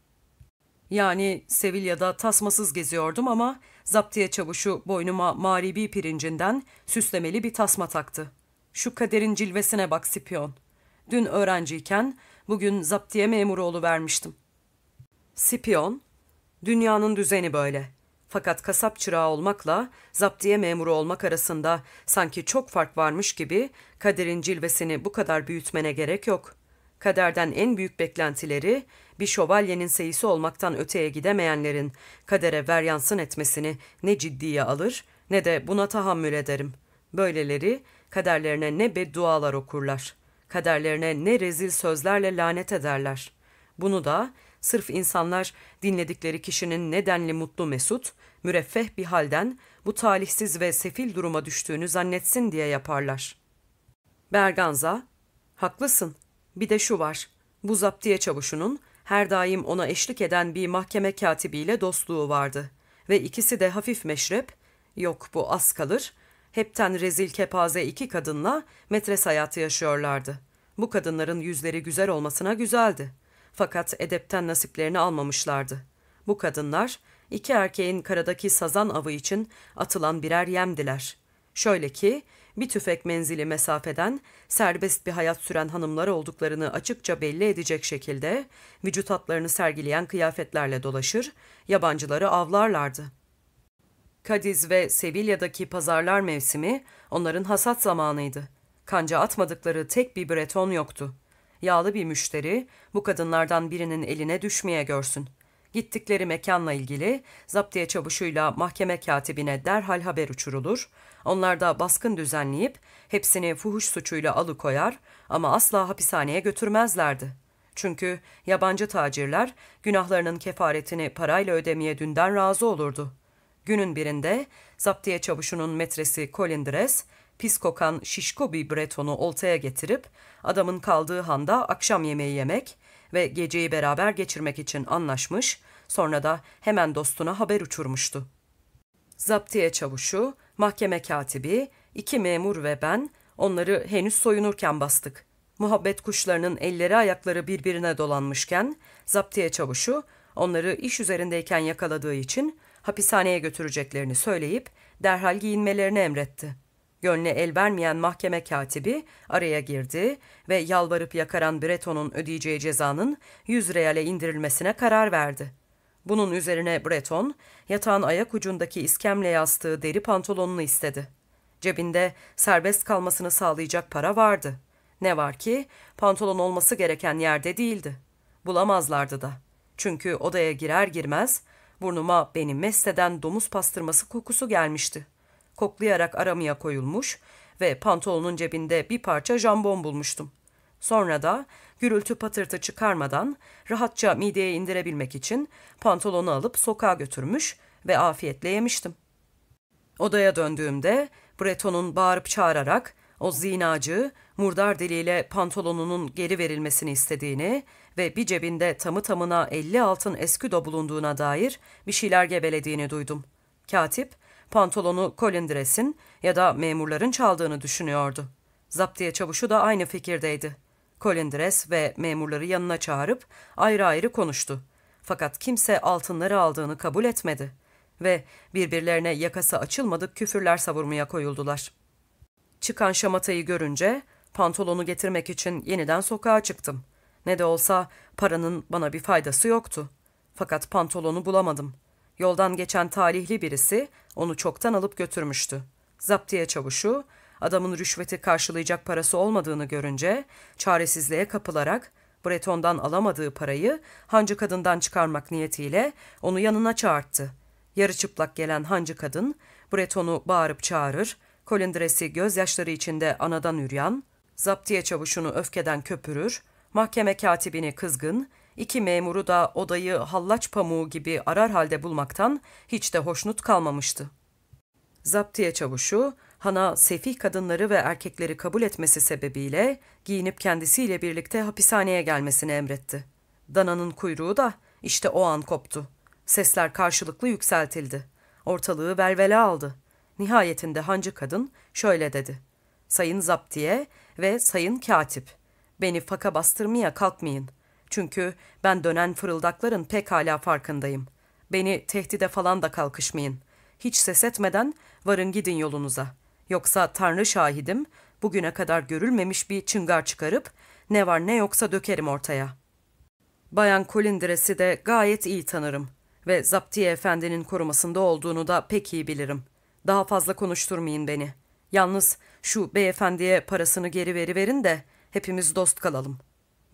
Yani Sevilla'da tasmasız geziyordum ama zaptiye çavuşu boynuma mağribi pirincinden süslemeli bir tasma taktı. Şu kaderin cilvesine bak Sipion. Dün öğrenciyken bugün zaptiye memuru vermiştim. Sipion, dünyanın düzeni böyle. Fakat kasap çırağı olmakla zaptiye memuru olmak arasında sanki çok fark varmış gibi kaderin cilvesini bu kadar büyütmene gerek yok. Kaderden en büyük beklentileri bir şövalyenin seyisi olmaktan öteye gidemeyenlerin kadere veryansın etmesini ne ciddiye alır ne de buna tahammül ederim. Böyleleri kaderlerine ne beddualar okurlar. Kaderlerine ne rezil sözlerle lanet ederler. Bunu da sırf insanlar dinledikleri kişinin nedenli mutlu mesut, müreffeh bir halden bu talihsiz ve sefil duruma düştüğünü zannetsin diye yaparlar. Berganza, haklısın. Bir de şu var. Bu zaptiye çavuşunun her daim ona eşlik eden bir mahkeme katibiyle dostluğu vardı. Ve ikisi de hafif meşrep, yok bu az kalır, hepten rezil kepaze iki kadınla metres hayatı yaşıyorlardı. Bu kadınların yüzleri güzel olmasına güzeldi. Fakat edepten nasiplerini almamışlardı. Bu kadınlar, iki erkeğin karadaki sazan avı için atılan birer yemdiler. Şöyle ki, bir tüfek menzili mesafeden serbest bir hayat süren hanımlar olduklarını açıkça belli edecek şekilde vücut hatlarını sergileyen kıyafetlerle dolaşır, yabancıları avlarlardı. Kadiz ve Sevilla'daki pazarlar mevsimi onların hasat zamanıydı. Kanca atmadıkları tek bir breton yoktu. Yağlı bir müşteri bu kadınlardan birinin eline düşmeye görsün. Gittikleri mekanla ilgili zaptiye çavuşuyla mahkeme katibine derhal haber uçurulur, onlar da baskın düzenleyip hepsini fuhuş suçuyla alıkoyar ama asla hapishaneye götürmezlerdi. Çünkü yabancı tacirler günahlarının kefaretini parayla ödemeye dünden razı olurdu. Günün birinde zaptiye çavuşunun metresi Colindres, pis kokan şişko bir bretonu oltaya getirip adamın kaldığı handa akşam yemeği yemek ve geceyi beraber geçirmek için anlaşmış, sonra da hemen dostuna haber uçurmuştu. Zaptiye çavuşu, mahkeme katibi, iki memur ve ben onları henüz soyunurken bastık. Muhabbet kuşlarının elleri ayakları birbirine dolanmışken zaptiye çavuşu onları iş üzerindeyken yakaladığı için hapishaneye götüreceklerini söyleyip derhal giyinmelerini emretti. Gönlüne el vermeyen mahkeme katibi araya girdi ve yalvarıp yakaran Breton'un ödeyeceği cezanın 100 reale indirilmesine karar verdi. Bunun üzerine Breton, yatağın ayak ucundaki iskemle yastığı deri pantolonunu istedi. Cebinde serbest kalmasını sağlayacak para vardı. Ne var ki pantolon olması gereken yerde değildi. Bulamazlardı da. Çünkü odaya girer girmez burnuma beni mest domuz pastırması kokusu gelmişti. Koklayarak aramaya koyulmuş ve pantolonun cebinde bir parça jambon bulmuştum. Sonra da gürültü patırtı çıkarmadan rahatça mideye indirebilmek için pantolonu alıp sokağa götürmüş ve afiyetle yemiştim. Odaya döndüğümde Breton'un bağırıp çağırarak o zinacı murdar diliyle pantolonunun geri verilmesini istediğini ve bir cebinde tamı tamına elli altın esküdo bulunduğuna dair bir şeyler gevelediğini duydum. Katip, pantolonu Colindres'in ya da memurların çaldığını düşünüyordu. Zaptiye çavuşu da aynı fikirdeydi. Colindres ve memurları yanına çağırıp ayrı ayrı konuştu. Fakat kimse altınları aldığını kabul etmedi ve birbirlerine yakası açılmadık küfürler savurmaya koyuldular. Çıkan şamatayı görünce pantolonu getirmek için yeniden sokağa çıktım. Ne de olsa paranın bana bir faydası yoktu. Fakat pantolonu bulamadım. Yoldan geçen talihli birisi onu çoktan alıp götürmüştü. Zaptiye çavuşu adamın rüşveti karşılayacak parası olmadığını görünce çaresizliğe kapılarak Breton'dan alamadığı parayı hancı kadından çıkarmak niyetiyle onu yanına çağırttı. Yarı çıplak gelen hancı kadın Breton'u bağırıp çağırır, kolindresi gözyaşları içinde anadan üryan, zaptiye çavuşunu öfkeden köpürür, mahkeme katibini kızgın, iki memuru da odayı hallaç pamuğu gibi arar halde bulmaktan hiç de hoşnut kalmamıştı. Zaptiye çavuşu, Hana sefih kadınları ve erkekleri kabul etmesi sebebiyle giyinip kendisiyle birlikte hapishaneye gelmesini emretti. Dana'nın kuyruğu da işte o an koptu. Sesler karşılıklı yükseltildi. Ortalığı velvele aldı. Nihayetinde hancı kadın şöyle dedi. Sayın Zaptiye ve Sayın Katip, beni faka bastırmaya kalkmayın. Çünkü ben dönen fırıldakların pekala farkındayım. Beni tehdide falan da kalkışmayın. Hiç ses etmeden varın gidin yolunuza. Yoksa Tanrı şahidim, bugüne kadar görülmemiş bir çıngar çıkarıp ne var ne yoksa dökerim ortaya. Bayan Kolindires'i de gayet iyi tanırım ve Zaptiye Efendi'nin korumasında olduğunu da pek iyi bilirim. Daha fazla konuşturmayın beni. Yalnız şu beyefendiye parasını geri veriverin de hepimiz dost kalalım.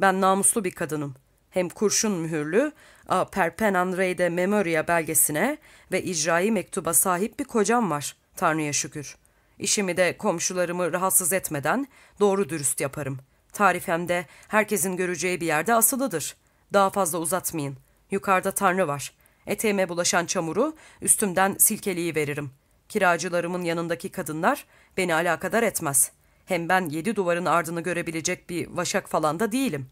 Ben namuslu bir kadınım. Hem kurşun mühürlü, a Perpenan Rey'de Memoria belgesine ve icrai mektuba sahip bir kocam var. Tanrı'ya şükür. İşimi de komşularımı rahatsız etmeden doğru dürüst yaparım. Tarifem de herkesin göreceği bir yerde asılıdır. Daha fazla uzatmayın. Yukarıda Tanrı var. Eteğime bulaşan çamuru üstümden silkeliği veririm. Kiracılarımın yanındaki kadınlar beni alakadar etmez. Hem ben yedi duvarın ardını görebilecek bir vaşak falan da değilim.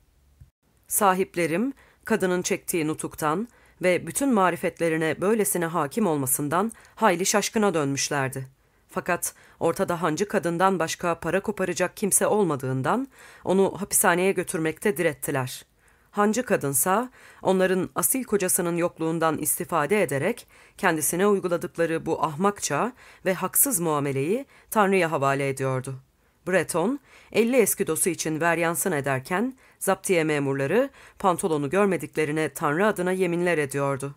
Sahiplerim, kadının çektiği nutuktan ve bütün marifetlerine böylesine hakim olmasından hayli şaşkına dönmüşlerdi. Fakat ortada hancı kadından başka para koparacak kimse olmadığından onu hapishaneye götürmekte direttiler. Hancı kadınsa onların asil kocasının yokluğundan istifade ederek kendisine uyguladıkları bu ahmakça ve haksız muameleyi Tanrı'ya havale ediyordu. Breton, 50 eskidosu için veryansın ederken zaptiye memurları pantolonu görmediklerine Tanrı adına yeminler ediyordu.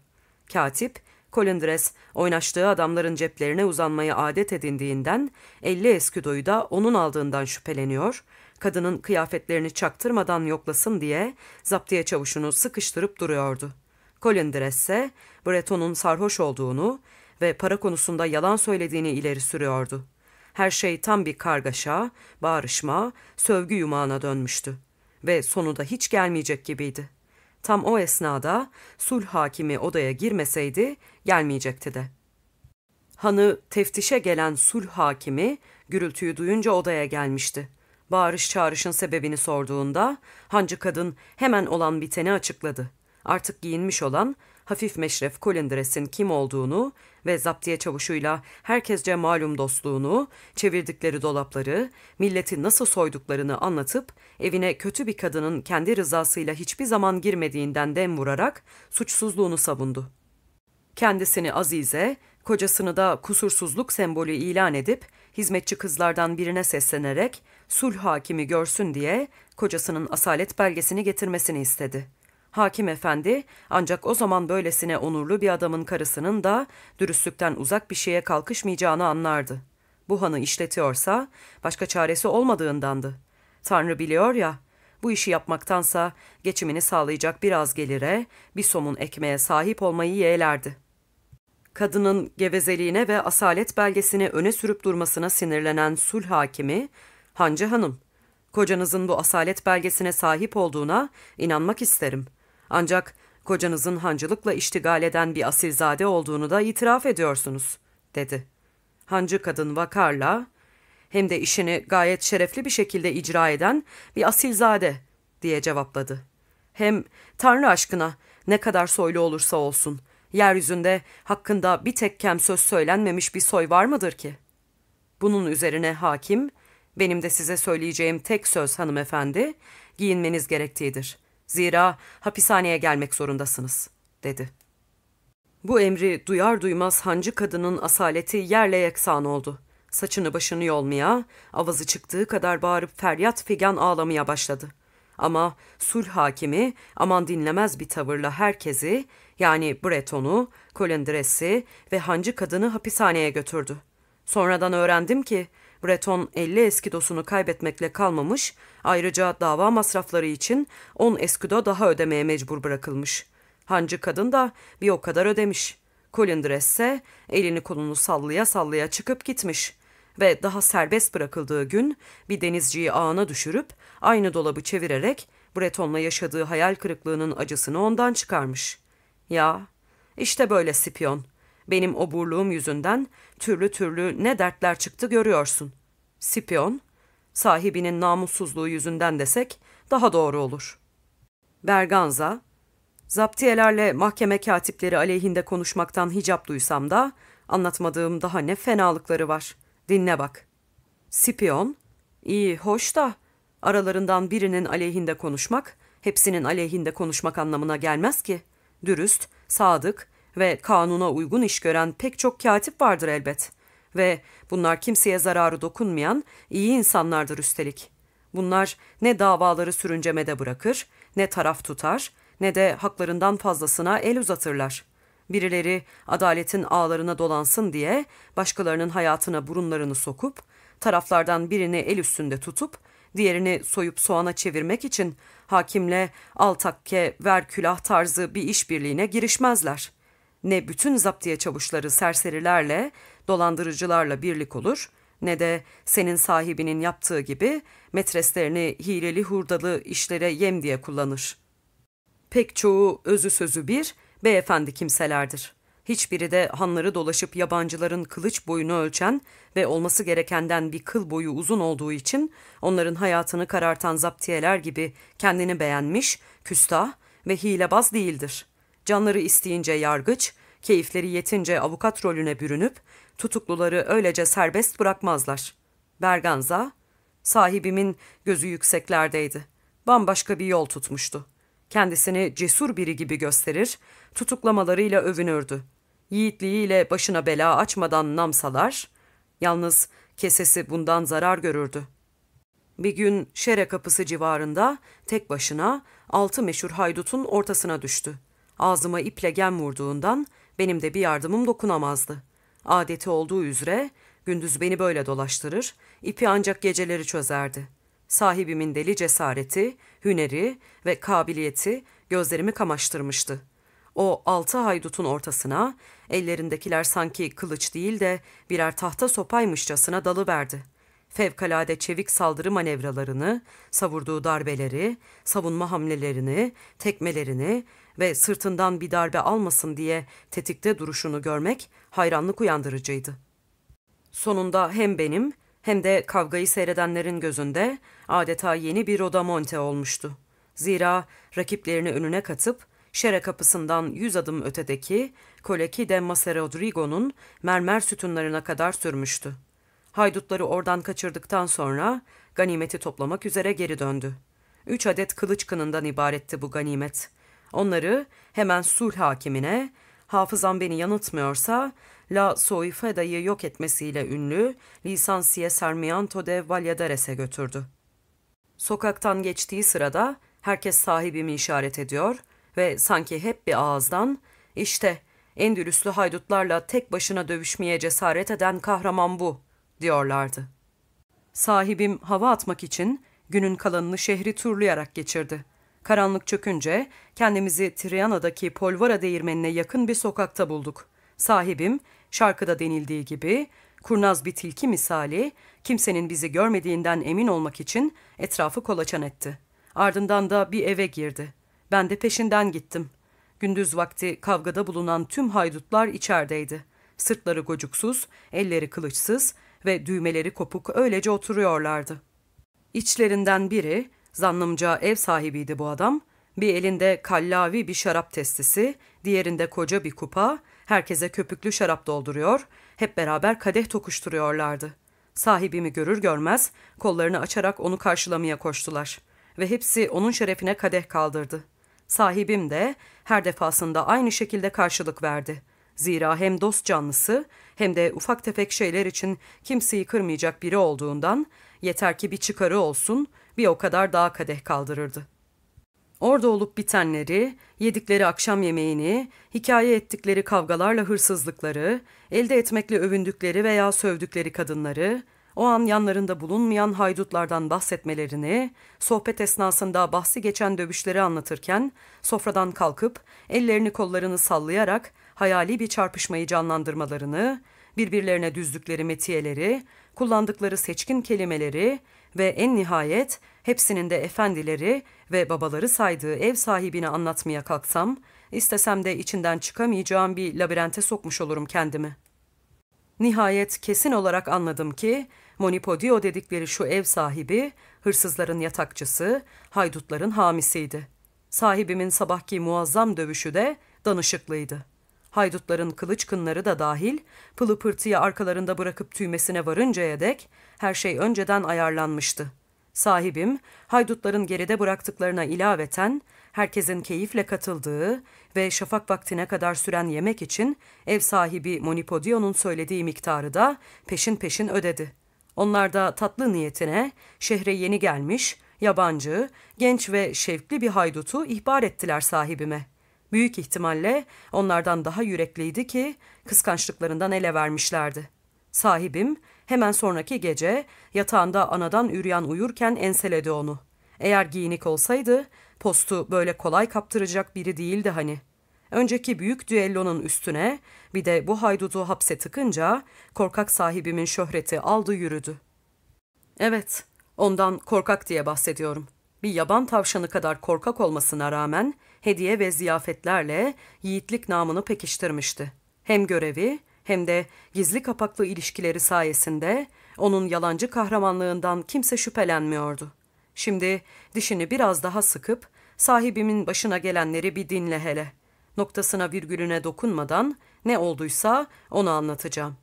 Katip, Colindres oynaştığı adamların ceplerine uzanmayı adet edindiğinden 50 eskidoyu da onun aldığından şüpheleniyor, kadının kıyafetlerini çaktırmadan yoklasın diye zaptiye çavuşunu sıkıştırıp duruyordu. Colindres ise Breton'un sarhoş olduğunu ve para konusunda yalan söylediğini ileri sürüyordu. Her şey tam bir kargaşa, bağrışma, sövgü yumağına dönmüştü ve sonu da hiç gelmeyecek gibiydi. Tam o esnada sulh hakimi odaya girmeseydi gelmeyecekti de. Hanı teftişe gelen sulh hakimi gürültüyü duyunca odaya gelmişti. Bağırış çağrışın sebebini sorduğunda hancı kadın hemen olan biteni açıkladı. Artık giyinmiş olan hafif meşref Kolindres'in kim olduğunu ve zaptiye çavuşuyla herkesce malum dostluğunu, çevirdikleri dolapları, milleti nasıl soyduklarını anlatıp evine kötü bir kadının kendi rızasıyla hiçbir zaman girmediğinden dem vurarak suçsuzluğunu savundu. Kendisini Azize, kocasını da kusursuzluk sembolü ilan edip hizmetçi kızlardan birine seslenerek sulh hakimi görsün diye kocasının asalet belgesini getirmesini istedi. Hakim efendi ancak o zaman böylesine onurlu bir adamın karısının da dürüstlükten uzak bir şeye kalkışmayacağını anlardı. Bu hanı işletiyorsa başka çaresi olmadığındandı. Tanrı biliyor ya, bu işi yapmaktansa geçimini sağlayacak biraz gelire, bir somun ekmeğe sahip olmayı yeğlerdi. Kadının gevezeliğine ve asalet belgesini öne sürüp durmasına sinirlenen sulh hakimi, Hancı Hanım, kocanızın bu asalet belgesine sahip olduğuna inanmak isterim. Ancak kocanızın hancılıkla iştigal eden bir asilzade olduğunu da itiraf ediyorsunuz, dedi. Hancı kadın vakarla, hem de işini gayet şerefli bir şekilde icra eden bir asilzade, diye cevapladı. Hem Tanrı aşkına ne kadar soylu olursa olsun, yeryüzünde hakkında bir tek kem söz söylenmemiş bir soy var mıdır ki? Bunun üzerine hakim, benim de size söyleyeceğim tek söz hanımefendi, giyinmeniz gerektiğidir. Zira hapishaneye gelmek zorundasınız, dedi. Bu emri duyar duymaz hancı kadının asaleti yerle yeksan oldu. Saçını başını yolmaya, avazı çıktığı kadar bağırıp feryat figan ağlamaya başladı. Ama sulh hakimi aman dinlemez bir tavırla herkesi yani Breton'u, Colindres'i ve hancı kadını hapishaneye götürdü. Sonradan öğrendim ki Breton 50 eskidosunu kaybetmekle kalmamış, ayrıca dava masrafları için 10 eskido daha ödemeye mecbur bırakılmış. Hancı kadın da bir o kadar ödemiş. Colindres ise elini kolunu sallaya sallaya çıkıp gitmiş ve daha serbest bırakıldığı gün bir denizciyi ağına düşürüp aynı dolabı çevirerek Breton'la yaşadığı hayal kırıklığının acısını ondan çıkarmış. Ya, işte böyle Sipion. Benim oburluğum yüzünden türlü türlü ne dertler çıktı görüyorsun. Sipion, sahibinin namussuzluğu yüzünden desek daha doğru olur. Berganza, zaptiyelerle mahkeme katipleri aleyhinde konuşmaktan hicap duysam da Anlatmadığım daha ne fenalıkları var. Dinle bak. Sipion, iyi hoş da aralarından birinin aleyhinde konuşmak, hepsinin aleyhinde konuşmak anlamına gelmez ki. Dürüst, sadık ve kanuna uygun iş gören pek çok katip vardır elbet. Ve bunlar kimseye zararı dokunmayan iyi insanlardır üstelik. Bunlar ne davaları sürüncemede bırakır, ne taraf tutar, ne de haklarından fazlasına el uzatırlar. Birileri adaletin ağlarına dolansın diye başkalarının hayatına burunlarını sokup, taraflardan birini el üstünde tutup, diğerini soyup soğana çevirmek için hakimle al takke ver külah tarzı bir işbirliğine girişmezler. Ne bütün zaptiye çavuşları serserilerle, dolandırıcılarla birlik olur, ne de senin sahibinin yaptığı gibi metreslerini hileli hurdalı işlere yem diye kullanır. Pek çoğu özü sözü bir, beyefendi kimselerdir. Hiçbiri de hanları dolaşıp yabancıların kılıç boyunu ölçen ve olması gerekenden bir kıl boyu uzun olduğu için onların hayatını karartan zaptiyeler gibi kendini beğenmiş, küstah ve hilebaz değildir. Canları isteyince yargıç, keyifleri yetince avukat rolüne bürünüp tutukluları öylece serbest bırakmazlar. Berganza, sahibimin gözü yükseklerdeydi. Bambaşka bir yol tutmuştu. Kendisini cesur biri gibi gösterir, tutuklamalarıyla övünürdü. Yiğitliğiyle başına bela açmadan namsalar, yalnız kesesi bundan zarar görürdü. Bir gün Şere kapısı civarında tek başına altı meşhur haydutun ortasına düştü. Ağzıma iple gem vurduğundan benim de bir yardımım dokunamazdı. Adeti olduğu üzere gündüz beni böyle dolaştırır, ipi ancak geceleri çözerdi. Sahibimin deli cesareti, hüneri ve kabiliyeti gözlerimi kamaştırmıştı. O altı haydutun ortasına, ellerindekiler sanki kılıç değil de birer tahta sopaymışçasına dalıverdi. Fevkalade çevik saldırı manevralarını, savurduğu darbeleri, savunma hamlelerini, tekmelerini ve sırtından bir darbe almasın diye tetikte duruşunu görmek hayranlık uyandırıcıydı. Sonunda hem benim hem de kavgayı seyredenlerin gözünde adeta yeni bir Rodamonte olmuştu. Zira rakiplerini önüne katıp Şere kapısından yüz adım ötedeki Koleki de Macerodrigo'nun mermer sütunlarına kadar sürmüştü. Haydutları oradan kaçırdıktan sonra ganimeti toplamak üzere geri döndü. Üç adet kılıç kınından ibaretti bu ganimet. Onları hemen sulh hakimine, hafızam beni yanıltmıyorsa, La Soifeda'yı yok etmesiyle ünlü Lisansiye Sarmiento de Valladares'e götürdü. Sokaktan geçtiği sırada herkes sahibimi işaret ediyor ve sanki hep bir ağızdan işte Endülüslü haydutlarla tek başına dövüşmeye cesaret eden kahraman bu diyorlardı. Sahibim hava atmak için günün kalanını şehri turlayarak geçirdi. Karanlık çökünce kendimizi Triana'daki Polvara değirmenine yakın bir sokakta bulduk. Sahibim şarkıda denildiği gibi kurnaz bir tilki misali kimsenin bizi görmediğinden emin olmak için etrafı kolaçan etti. Ardından da bir eve girdi. Ben de peşinden gittim. Gündüz vakti kavgada bulunan tüm haydutlar içerideydi. Sırtları gocuksuz, elleri kılıçsız ve düğmeleri kopuk öylece oturuyorlardı. İçlerinden biri, zannımca ev sahibiydi bu adam, bir elinde kallavi bir şarap testisi, diğerinde koca bir kupa, herkese köpüklü şarap dolduruyor, hep beraber kadeh tokuşturuyorlardı. Sahibimi görür görmez kollarını açarak onu karşılamaya koştular ve hepsi onun şerefine kadeh kaldırdı. Sahibim de her defasında aynı şekilde karşılık verdi. Zira hem dost canlısı hem de ufak tefek şeyler için kimseyi kırmayacak biri olduğundan yeter ki bir çıkarı olsun bir o kadar daha kadeh kaldırırdı. Orada olup bitenleri, yedikleri akşam yemeğini, hikaye ettikleri kavgalarla hırsızlıkları, elde etmekle övündükleri veya sövdükleri kadınları, o an yanlarında bulunmayan haydutlardan bahsetmelerini, sohbet esnasında bahsi geçen dövüşleri anlatırken, sofradan kalkıp ellerini kollarını sallayarak hayali bir çarpışmayı canlandırmalarını, birbirlerine düzdükleri metiyeleri, kullandıkları seçkin kelimeleri ve en nihayet hepsinin de efendileri ve babaları saydığı ev sahibini anlatmaya kalksam, istesem de içinden çıkamayacağım bir labirente sokmuş olurum kendimi. Nihayet kesin olarak anladım ki Monipodio dedikleri şu ev sahibi, hırsızların yatakçısı, haydutların hamisiydi. Sahibimin sabahki muazzam dövüşü de danışıklıydı. Haydutların kılıç kınları da dahil, pılı pırtıyı arkalarında bırakıp tüymesine varıncaya dek her şey önceden ayarlanmıştı. Sahibim, haydutların geride bıraktıklarına ilaveten, herkesin keyifle katıldığı ve şafak vaktine kadar süren yemek için ev sahibi Monipodio'nun söylediği miktarı da peşin peşin ödedi. Onlar da tatlı niyetine şehre yeni gelmiş, yabancı, genç ve şevkli bir haydutu ihbar ettiler sahibime. Büyük ihtimalle onlardan daha yürekliydi ki kıskançlıklarından ele vermişlerdi. Sahibim hemen sonraki gece yatağında anadan üryan uyurken enseledi onu. Eğer giyinik olsaydı postu böyle kolay kaptıracak biri değildi hani. Önceki büyük düellonun üstüne bir de bu haydutu hapse tıkınca korkak sahibimin şöhreti aldı yürüdü. Evet, ondan korkak diye bahsediyorum. Bir yaban tavşanı kadar korkak olmasına rağmen hediye ve ziyafetlerle yiğitlik namını pekiştirmişti. Hem görevi hem de gizli kapaklı ilişkileri sayesinde onun yalancı kahramanlığından kimse şüphelenmiyordu. Şimdi dişini biraz daha sıkıp sahibimin başına gelenleri bir dinle hele. Noktasına virgülüne dokunmadan ne olduysa onu anlatacağım.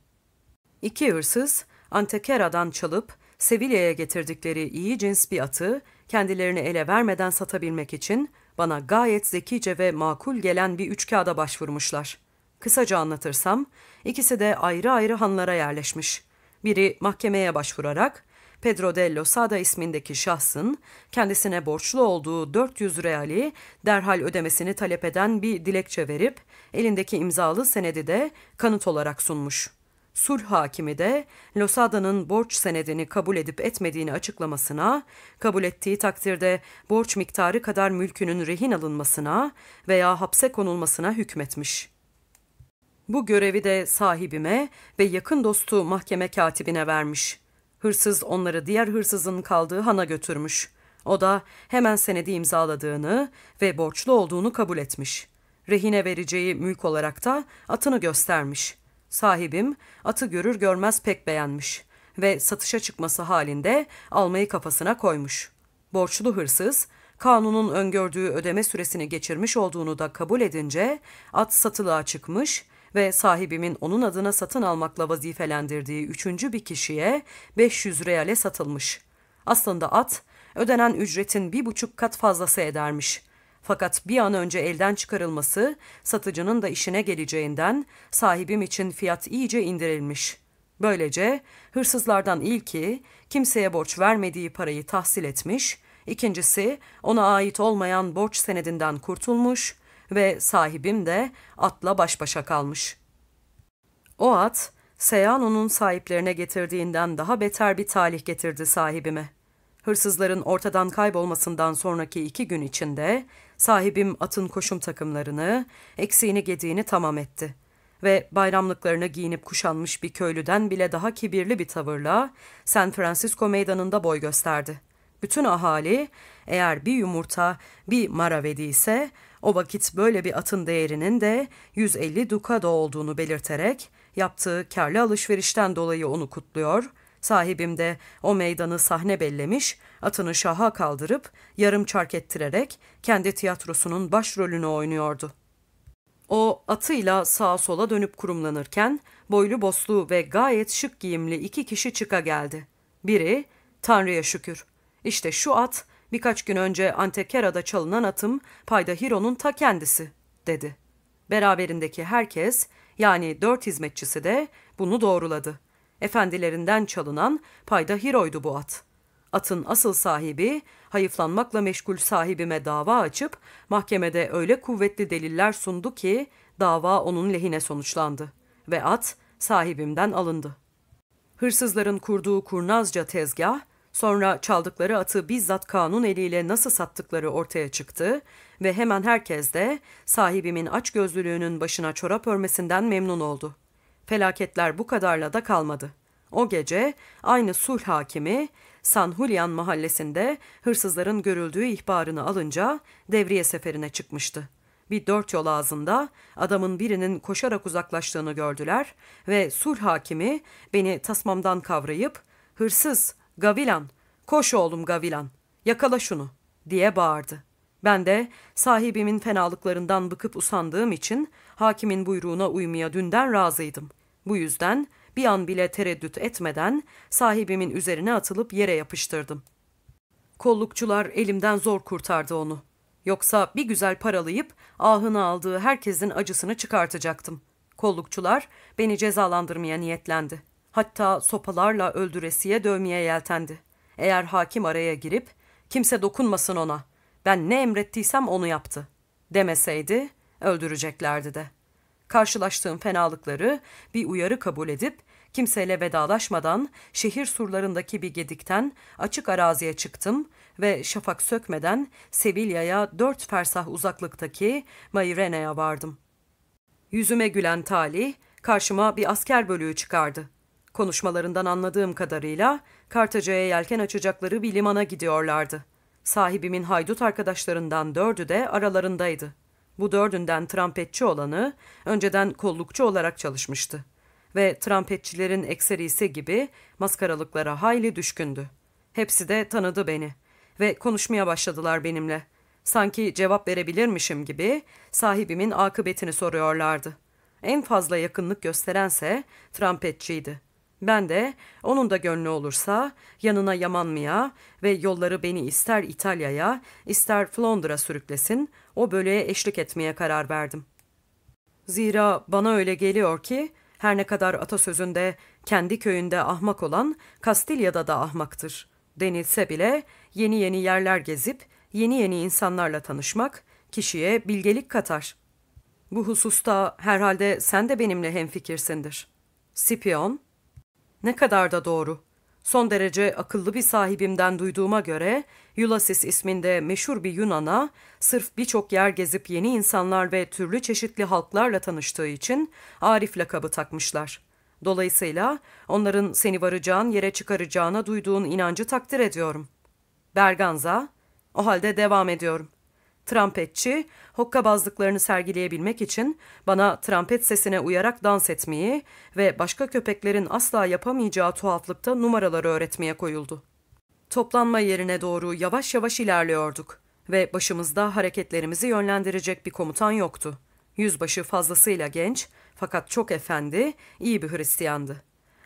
İki hırsız Antekera'dan çalıp Sevilla'ya getirdikleri iyi cins bir atı kendilerini ele vermeden satabilmek için bana gayet zekice ve makul gelen bir üç kağıda başvurmuşlar. Kısaca anlatırsam, ikisi de ayrı ayrı hanlara yerleşmiş. Biri mahkemeye başvurarak, Pedro de Losada ismindeki şahsın kendisine borçlu olduğu 400 reali derhal ödemesini talep eden bir dilekçe verip, elindeki imzalı senedi de kanıt olarak sunmuş. Sulh hakimi de Losada'nın borç senedini kabul edip etmediğini açıklamasına, kabul ettiği takdirde borç miktarı kadar mülkünün rehin alınmasına veya hapse konulmasına hükmetmiş. Bu görevi de sahibime ve yakın dostu mahkeme katibine vermiş. Hırsız onları diğer hırsızın kaldığı hana götürmüş. O da hemen senedi imzaladığını ve borçlu olduğunu kabul etmiş. Rehine vereceği mülk olarak da atını göstermiş.'' Sahibim atı görür görmez pek beğenmiş ve satışa çıkması halinde almayı kafasına koymuş. Borçlu hırsız, kanunun öngördüğü ödeme süresini geçirmiş olduğunu da kabul edince at satılığa çıkmış ve sahibimin onun adına satın almakla vazifelendirdiği üçüncü bir kişiye 500 reale satılmış. Aslında at, ödenen ücretin bir buçuk kat fazlası edermiş.'' Fakat bir an önce elden çıkarılması satıcının da işine geleceğinden sahibim için fiyat iyice indirilmiş. Böylece hırsızlardan ilki kimseye borç vermediği parayı tahsil etmiş, ikincisi ona ait olmayan borç senedinden kurtulmuş ve sahibim de atla baş başa kalmış. O at, Seyano'nun sahiplerine getirdiğinden daha beter bir talih getirdi sahibime. Hırsızların ortadan kaybolmasından sonraki iki gün içinde Sahibim atın koşum takımlarını, eksiğini gediğini tamam etti. Ve bayramlıklarını giyinip kuşanmış bir köylüden bile daha kibirli bir tavırla San Francisco meydanında boy gösterdi. Bütün ahali eğer bir yumurta bir maravedi ise o vakit böyle bir atın değerinin de 150 dukado olduğunu belirterek yaptığı karlı alışverişten dolayı onu kutluyor, sahibim de o meydanı sahne bellemiş, atını şaha kaldırıp yarım çark ettirerek kendi tiyatrosunun başrolünü oynuyordu. O atıyla sağa sola dönüp kurumlanırken boylu boslu ve gayet şık giyimli iki kişi çıka geldi. Biri, Tanrı'ya şükür. İşte şu at birkaç gün önce Antekera'da çalınan atım Payda Hiro'nun ta kendisi, dedi. Beraberindeki herkes, yani dört hizmetçisi de bunu doğruladı. Efendilerinden çalınan Payda Hiro'ydu bu at.'' Atın asıl sahibi hayıflanmakla meşgul sahibime dava açıp mahkemede öyle kuvvetli deliller sundu ki dava onun lehine sonuçlandı ve at sahibimden alındı. Hırsızların kurduğu kurnazca tezgah, sonra çaldıkları atı bizzat kanun eliyle nasıl sattıkları ortaya çıktı ve hemen herkes de sahibimin açgözlülüğünün başına çorap örmesinden memnun oldu. Felaketler bu kadarla da kalmadı. O gece aynı sulh hakimi San Julian mahallesinde hırsızların görüldüğü ihbarını alınca devriye seferine çıkmıştı. Bir dört yol ağzında adamın birinin koşarak uzaklaştığını gördüler ve sulh hakimi beni tasmamdan kavrayıp ''Hırsız, Gavilan, koş oğlum Gavilan, yakala şunu.'' diye bağırdı. Ben de sahibimin fenalıklarından bıkıp usandığım için hakimin buyruğuna uymaya dünden razıydım. Bu yüzden bir an bile tereddüt etmeden sahibimin üzerine atılıp yere yapıştırdım. Kollukçular elimden zor kurtardı onu. Yoksa bir güzel paralayıp ahını aldığı herkesin acısını çıkartacaktım. Kollukçular beni cezalandırmaya niyetlendi. Hatta sopalarla öldüresiye dövmeye yeltendi. Eğer hakim araya girip kimse dokunmasın ona, ben ne emrettiysem onu yaptı demeseydi öldüreceklerdi de. Karşılaştığım fenalıkları bir uyarı kabul edip kimseyle vedalaşmadan şehir surlarındaki bir gedikten açık araziye çıktım ve şafak sökmeden Sevilla'ya dört fersah uzaklıktaki Mairene'ye vardım. Yüzüme gülen talih karşıma bir asker bölüğü çıkardı. Konuşmalarından anladığım kadarıyla Kartaca'ya yelken açacakları bir limana gidiyorlardı. Sahibimin haydut arkadaşlarından dördü de aralarındaydı. Bu dördünden trampetçi olanı önceden kollukçu olarak çalışmıştı ve trampetçilerin ekserisi gibi maskaralıklara hayli düşkündü. Hepsi de tanıdı beni ve konuşmaya başladılar benimle. Sanki cevap verebilirmişim gibi sahibimin akıbetini soruyorlardı. En fazla yakınlık gösterense trampetçiydi. Ben de onun da gönlü olursa yanına yamanmaya ve yolları beni ister İtalya'ya ister Flondra sürüklesin o bölüğe eşlik etmeye karar verdim. Zira bana öyle geliyor ki her ne kadar atasözünde kendi köyünde ahmak olan Kastilya'da da ahmaktır denilse bile yeni yeni yerler gezip yeni yeni insanlarla tanışmak kişiye bilgelik katar. Bu hususta herhalde sen de benimle hemfikirsindir. Scipion, ne kadar da doğru. Son derece akıllı bir sahibimden duyduğuma göre Ulysses isminde meşhur bir Yunan'a sırf birçok yer gezip yeni insanlar ve türlü çeşitli halklarla tanıştığı için Arif lakabı takmışlar. Dolayısıyla onların seni varacağın yere çıkaracağına duyduğun inancı takdir ediyorum. Berganza, o halde devam ediyorum. Trampetçi, hokkabazlıklarını sergileyebilmek için bana trampet sesine uyarak dans etmeyi ve başka köpeklerin asla yapamayacağı tuhaflıkta numaraları öğretmeye koyuldu. Toplanma yerine doğru yavaş yavaş ilerliyorduk ve başımızda hareketlerimizi yönlendirecek bir komutan yoktu. Yüzbaşı fazlasıyla genç fakat çok efendi, iyi bir Hristiyandı.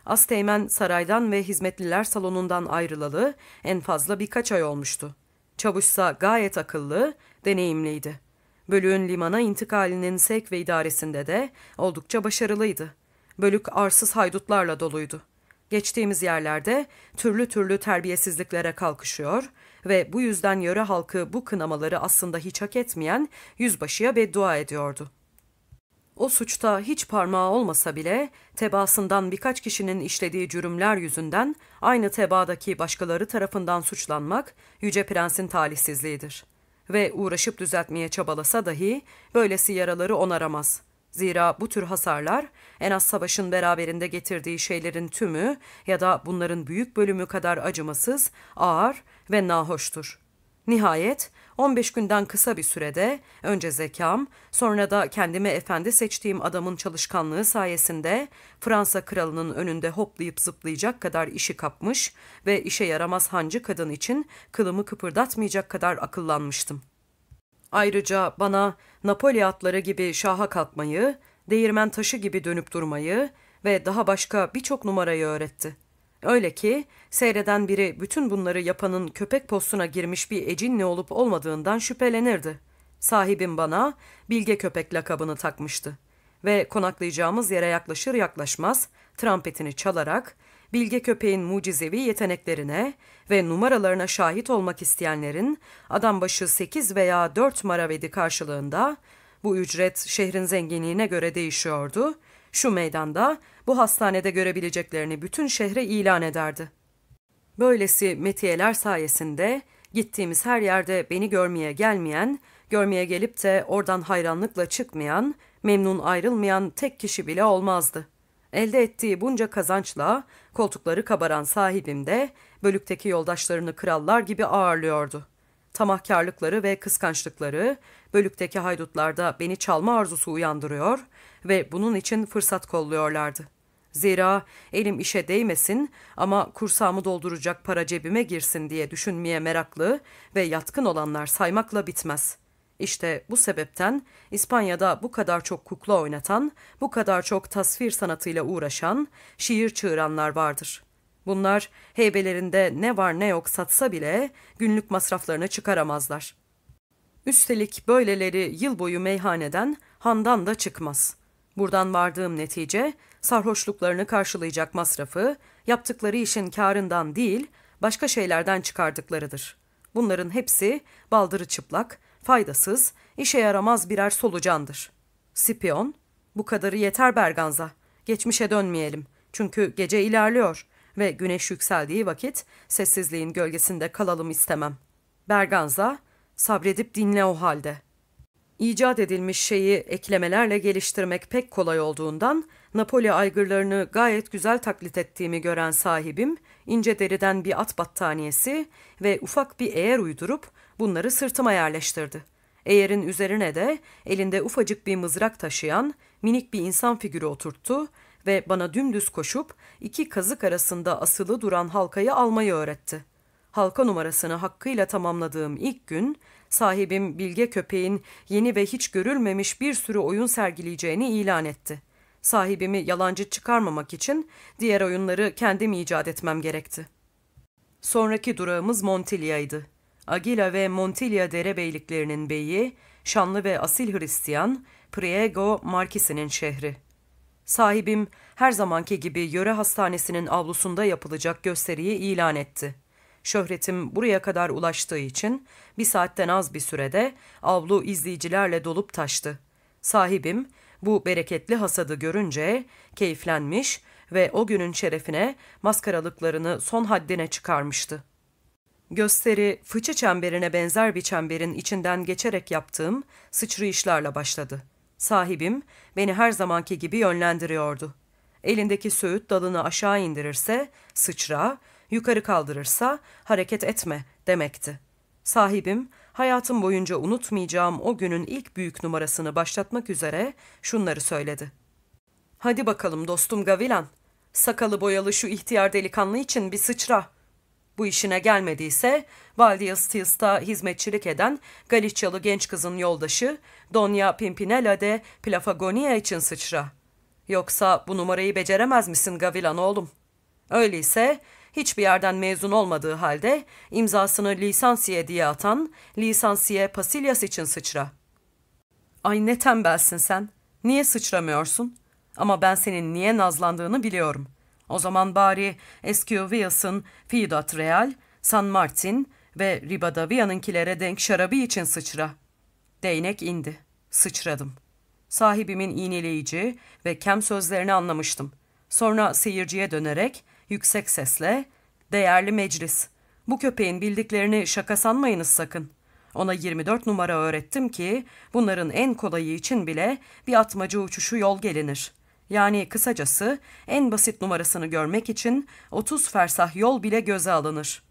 Asteğmen saraydan ve hizmetliler salonundan ayrılalı en fazla birkaç ay olmuştu. Çavuşsa gayet akıllı, deneyimliydi. Bölüğün limana intikalinin sevk ve idaresinde de oldukça başarılıydı. Bölük arsız haydutlarla doluydu. Geçtiğimiz yerlerde türlü türlü terbiyesizliklere kalkışıyor ve bu yüzden yöre halkı bu kınamaları aslında hiç hak etmeyen yüzbaşıya beddua ediyordu. O suçta hiç parmağı olmasa bile tebaasından birkaç kişinin işlediği cürümler yüzünden aynı tebaadaki başkaları tarafından suçlanmak Yüce Prens'in talihsizliğidir. Ve uğraşıp düzeltmeye çabalasa dahi böylesi yaraları onaramaz. Zira bu tür hasarlar en az savaşın beraberinde getirdiği şeylerin tümü ya da bunların büyük bölümü kadar acımasız, ağır ve nahoştur. Nihayet 15 günden kısa bir sürede önce zekam, sonra da kendime efendi seçtiğim adamın çalışkanlığı sayesinde Fransa kralının önünde hoplayıp zıplayacak kadar işi kapmış ve işe yaramaz hancı kadın için kılımı kıpırdatmayacak kadar akıllanmıştım. Ayrıca bana Napoli atları gibi şaha kalkmayı, değirmen taşı gibi dönüp durmayı ve daha başka birçok numarayı öğretti.'' Öyle ki seyreden biri bütün bunları yapanın köpek postuna girmiş bir ecinli olup olmadığından şüphelenirdi. Sahibim bana bilge köpek lakabını takmıştı ve konaklayacağımız yere yaklaşır yaklaşmaz trampetini çalarak bilge köpeğin mucizevi yeteneklerine ve numaralarına şahit olmak isteyenlerin adam başı 8 veya 4 maravedi karşılığında bu ücret şehrin zenginliğine göre değişiyordu şu meydanda bu hastanede görebileceklerini bütün şehre ilan ederdi. Böylesi metiyeler sayesinde gittiğimiz her yerde beni görmeye gelmeyen, görmeye gelip de oradan hayranlıkla çıkmayan, memnun ayrılmayan tek kişi bile olmazdı. Elde ettiği bunca kazançla koltukları kabaran sahibim de bölükteki yoldaşlarını krallar gibi ağırlıyordu. Tamahkarlıkları ve kıskançlıkları bölükteki haydutlarda beni çalma arzusu uyandırıyor ve bunun için fırsat kolluyorlardı. Zira elim işe değmesin ama kursağımı dolduracak para cebime girsin diye düşünmeye meraklı ve yatkın olanlar saymakla bitmez. İşte bu sebepten İspanya'da bu kadar çok kukla oynatan, bu kadar çok tasvir sanatıyla uğraşan, şiir çığıranlar vardır. Bunlar heybelerinde ne var ne yok satsa bile günlük masraflarını çıkaramazlar. Üstelik böyleleri yıl boyu meyhaneden, handan da çıkmaz. Buradan vardığım netice, sarhoşluklarını karşılayacak masrafı, yaptıkları işin karından değil, başka şeylerden çıkardıklarıdır. Bunların hepsi baldırı çıplak, faydasız, işe yaramaz birer solucandır. Sipion, bu kadarı yeter Berganza, geçmişe dönmeyelim. Çünkü gece ilerliyor ve güneş yükseldiği vakit sessizliğin gölgesinde kalalım istemem. Berganza, sabredip dinle o halde. İcat edilmiş şeyi eklemelerle geliştirmek pek kolay olduğundan Napoli aygırlarını gayet güzel taklit ettiğimi gören sahibim ince deriden bir at battaniyesi ve ufak bir eğer uydurup bunları sırtıma yerleştirdi. Eğerin üzerine de elinde ufacık bir mızrak taşıyan minik bir insan figürü oturttu ve bana dümdüz koşup iki kazık arasında asılı duran halkayı almayı öğretti. Halka numarasını hakkıyla tamamladığım ilk gün sahibim bilge köpeğin yeni ve hiç görülmemiş bir sürü oyun sergileyeceğini ilan etti. Sahibimi yalancı çıkarmamak için diğer oyunları kendim icat etmem gerekti. Sonraki durağımız Montilya'ydı. Agila ve Montilya derebeyliklerinin beyi, şanlı ve asil Hristiyan, Priego Markisi'nin şehri. Sahibim her zamanki gibi yöre hastanesinin avlusunda yapılacak gösteriyi ilan etti. Şöhretim buraya kadar ulaştığı için bir saatten az bir sürede avlu izleyicilerle dolup taştı. Sahibim bu bereketli hasadı görünce keyiflenmiş ve o günün şerefine maskaralıklarını son haddine çıkarmıştı. Gösteri fıçı çemberine benzer bir çemberin içinden geçerek yaptığım sıçrayışlarla başladı. Sahibim beni her zamanki gibi yönlendiriyordu. Elindeki söğüt dalını aşağı indirirse sıçra, yukarı kaldırırsa hareket etme demekti. Sahibim hayatım boyunca unutmayacağım o günün ilk büyük numarasını başlatmak üzere şunları söyledi. Hadi bakalım dostum Gavilan, sakalı boyalı şu ihtiyar delikanlı için bir sıçra. Bu işine gelmediyse Valdias Tils'ta hizmetçilik eden Galicyalı genç kızın yoldaşı Donya Pimpinella de Plafagonia için sıçra. Yoksa bu numarayı beceremez misin Gavilan oğlum? Öyleyse hiçbir yerden mezun olmadığı halde imzasını lisansiye diye atan lisansiye Pasilyas için sıçra. Ay ne tembelsin sen. Niye sıçramıyorsun? Ama ben senin niye nazlandığını biliyorum. O zaman bari Esquivias'ın Fiat Real, San Martin ve Ribadavia'nınkilere denk şarabı için sıçra. Değnek indi. Sıçradım. Sahibimin iğneleyici ve kem sözlerini anlamıştım. Sonra seyirciye dönerek yüksek sesle ''Değerli meclis, bu köpeğin bildiklerini şaka sanmayınız sakın. Ona 24 numara öğrettim ki bunların en kolayı için bile bir atmaca uçuşu yol gelinir. Yani kısacası en basit numarasını görmek için 30 fersah yol bile göze alınır.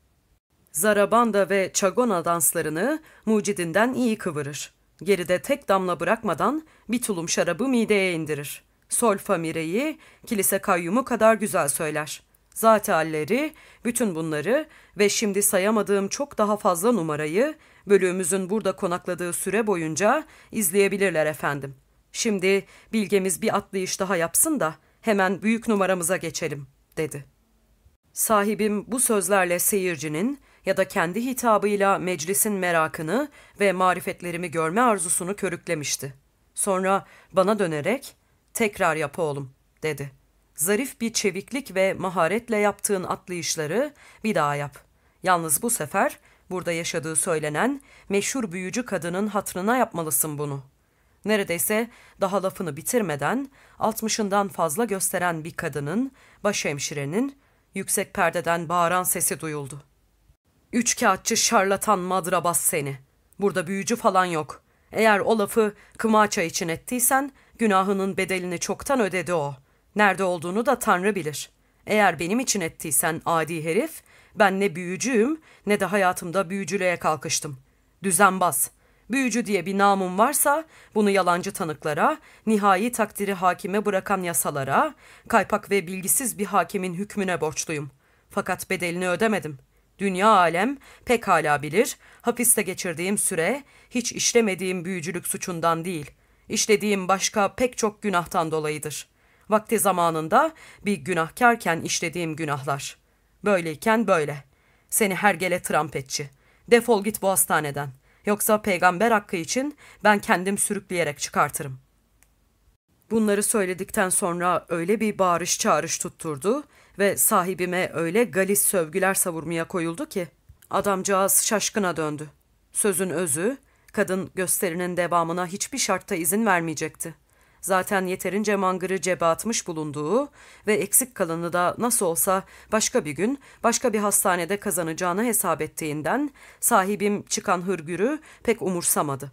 Zarabanda ve çagona danslarını mucidinden iyi kıvırır. Geride tek damla bırakmadan bir tulum şarabı mideye indirir. Sol famireyi kilise kayyumu kadar güzel söyler. Zatealleri, bütün bunları ve şimdi sayamadığım çok daha fazla numarayı bölüğümüzün burada konakladığı süre boyunca izleyebilirler efendim. Şimdi bilgemiz bir atlayış daha yapsın da hemen büyük numaramıza geçelim, dedi. Sahibim bu sözlerle seyircinin ya da kendi hitabıyla meclisin merakını ve marifetlerimi görme arzusunu körüklemişti. Sonra bana dönerek, tekrar yap oğlum, dedi. Zarif bir çeviklik ve maharetle yaptığın atlayışları bir daha yap. Yalnız bu sefer burada yaşadığı söylenen meşhur büyücü kadının hatrına yapmalısın bunu.'' Neredeyse daha lafını bitirmeden altmışından fazla gösteren bir kadının, başhemşirenin yüksek perdeden bağıran sesi duyuldu. Üç kağıtçı şarlatan madrabas seni. Burada büyücü falan yok. Eğer o lafı kımaça için ettiysen günahının bedelini çoktan ödedi o. Nerede olduğunu da Tanrı bilir. Eğer benim için ettiysen adi herif, ben ne büyücüyüm ne de hayatımda büyücülüğe kalkıştım. Düzenbaz, Büyücü diye bir namım varsa bunu yalancı tanıklara, nihai takdiri hakime bırakan yasalara, kaypak ve bilgisiz bir hakimin hükmüne borçluyum. Fakat bedelini ödemedim. Dünya alem pekala bilir, hapiste geçirdiğim süre hiç işlemediğim büyücülük suçundan değil, işlediğim başka pek çok günahtan dolayıdır. Vakti zamanında bir günahkarken işlediğim günahlar. Böyleyken böyle. Seni hergele trampetçi. Defol git bu hastaneden. Yoksa peygamber hakkı için ben kendim sürükleyerek çıkartırım. Bunları söyledikten sonra öyle bir bağırış çağrış tutturdu ve sahibime öyle galis sövgüler savurmaya koyuldu ki adamcağız şaşkına döndü. Sözün özü, kadın gösterinin devamına hiçbir şartta izin vermeyecekti. Zaten yeterince mangırı cebe atmış bulunduğu ve eksik kalanı da nasıl olsa başka bir gün başka bir hastanede kazanacağını hesap ettiğinden sahibim çıkan hırgürü pek umursamadı.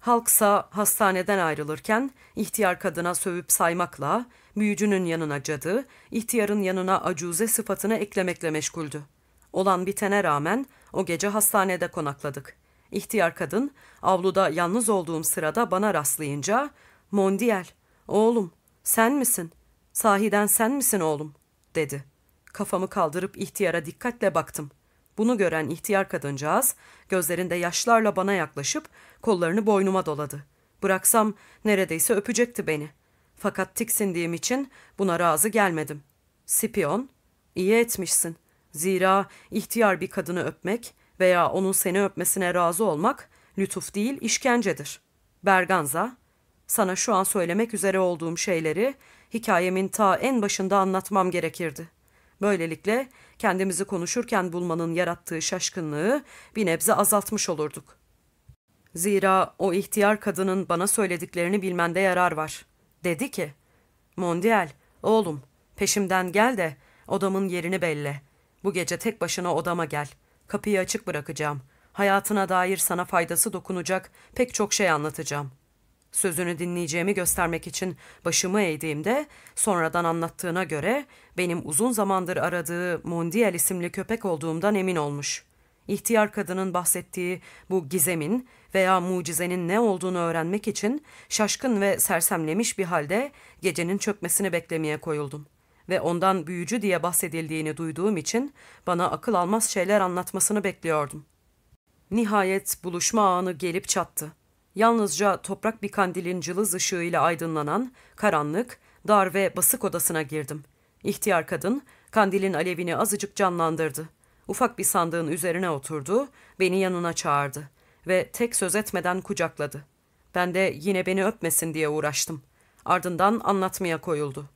Halksa hastaneden ayrılırken ihtiyar kadına sövüp saymakla, büyücünün yanına cadı, ihtiyarın yanına acuze sıfatını eklemekle meşguldü. Olan bitene rağmen o gece hastanede konakladık. İhtiyar kadın avluda yalnız olduğum sırada bana rastlayınca Mondial, oğlum sen misin? Sahiden sen misin oğlum? dedi. Kafamı kaldırıp ihtiyara dikkatle baktım. Bunu gören ihtiyar kadıncağız gözlerinde yaşlarla bana yaklaşıp kollarını boynuma doladı. Bıraksam neredeyse öpecekti beni. Fakat tiksindiğim için buna razı gelmedim. Sipion, iyi etmişsin. Zira ihtiyar bir kadını öpmek veya onun seni öpmesine razı olmak lütuf değil işkencedir. Berganza, sana şu an söylemek üzere olduğum şeyleri hikayemin ta en başında anlatmam gerekirdi. Böylelikle kendimizi konuşurken bulmanın yarattığı şaşkınlığı bir nebze azaltmış olurduk. Zira o ihtiyar kadının bana söylediklerini bilmende yarar var. Dedi ki, Mondial, oğlum, peşimden gel de odamın yerini belle. Bu gece tek başına odama gel. Kapıyı açık bırakacağım. Hayatına dair sana faydası dokunacak pek çok şey anlatacağım. Sözünü dinleyeceğimi göstermek için başımı eğdiğimde sonradan anlattığına göre benim uzun zamandır aradığı Mondial isimli köpek olduğumdan emin olmuş. İhtiyar kadının bahsettiği bu gizemin veya mucizenin ne olduğunu öğrenmek için şaşkın ve sersemlemiş bir halde gecenin çökmesini beklemeye koyuldum. Ve ondan büyücü diye bahsedildiğini duyduğum için bana akıl almaz şeyler anlatmasını bekliyordum. Nihayet buluşma anı gelip çattı. Yalnızca toprak bir kandilin cılız ışığıyla aydınlanan, karanlık, dar ve basık odasına girdim. İhtiyar kadın kandilin alevini azıcık canlandırdı. Ufak bir sandığın üzerine oturdu, beni yanına çağırdı ve tek söz etmeden kucakladı. Ben de yine beni öpmesin diye uğraştım. Ardından anlatmaya koyuldu.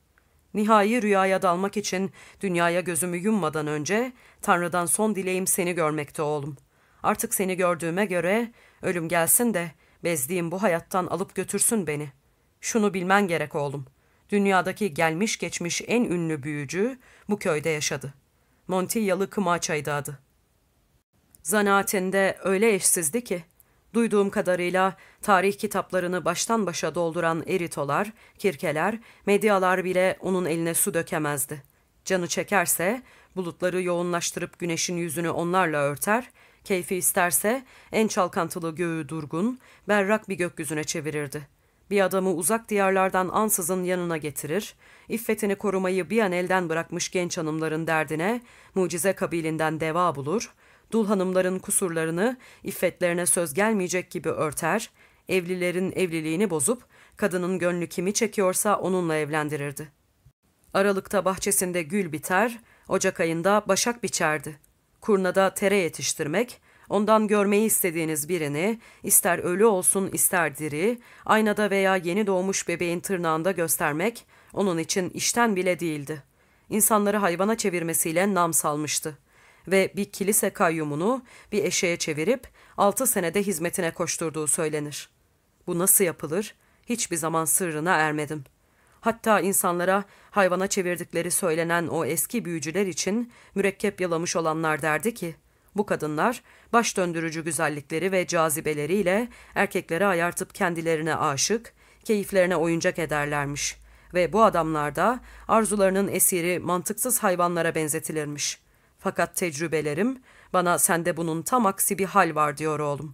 Nihai rüyaya dalmak için dünyaya gözümü yummadan önce Tanrı'dan son dileğim seni görmekte oğlum. Artık seni gördüğüme göre ölüm gelsin de Bezdiğim bu hayattan alıp götürsün beni. Şunu bilmen gerek oğlum. Dünyadaki gelmiş geçmiş en ünlü büyücü bu köyde yaşadı. Montilyalı Kımaçay'dı adı. Zanaatinde öyle eşsizdi ki, duyduğum kadarıyla tarih kitaplarını baştan başa dolduran eritolar, kirkeler, medyalar bile onun eline su dökemezdi. Canı çekerse bulutları yoğunlaştırıp güneşin yüzünü onlarla örter, Keyfi isterse en çalkantılı göğü durgun, berrak bir gökyüzüne çevirirdi. Bir adamı uzak diyarlardan ansızın yanına getirir, iffetini korumayı bir an elden bırakmış genç hanımların derdine mucize kabilinden deva bulur, dul hanımların kusurlarını iffetlerine söz gelmeyecek gibi örter, evlilerin evliliğini bozup kadının gönlü kimi çekiyorsa onunla evlendirirdi. Aralıkta bahçesinde gül biter, Ocak ayında başak biçerdi kurnada tere yetiştirmek, ondan görmeyi istediğiniz birini, ister ölü olsun ister diri, aynada veya yeni doğmuş bebeğin tırnağında göstermek, onun için işten bile değildi. İnsanları hayvana çevirmesiyle nam salmıştı. Ve bir kilise kayyumunu bir eşeğe çevirip altı senede hizmetine koşturduğu söylenir. Bu nasıl yapılır? Hiçbir zaman sırrına ermedim.'' Hatta insanlara hayvana çevirdikleri söylenen o eski büyücüler için mürekkep yalamış olanlar derdi ki, bu kadınlar baş döndürücü güzellikleri ve cazibeleriyle erkeklere ayartıp kendilerine aşık, keyiflerine oyuncak ederlermiş ve bu adamlar da arzularının esiri mantıksız hayvanlara benzetilirmiş. Fakat tecrübelerim bana sende bunun tam aksi bir hal var diyor oğlum.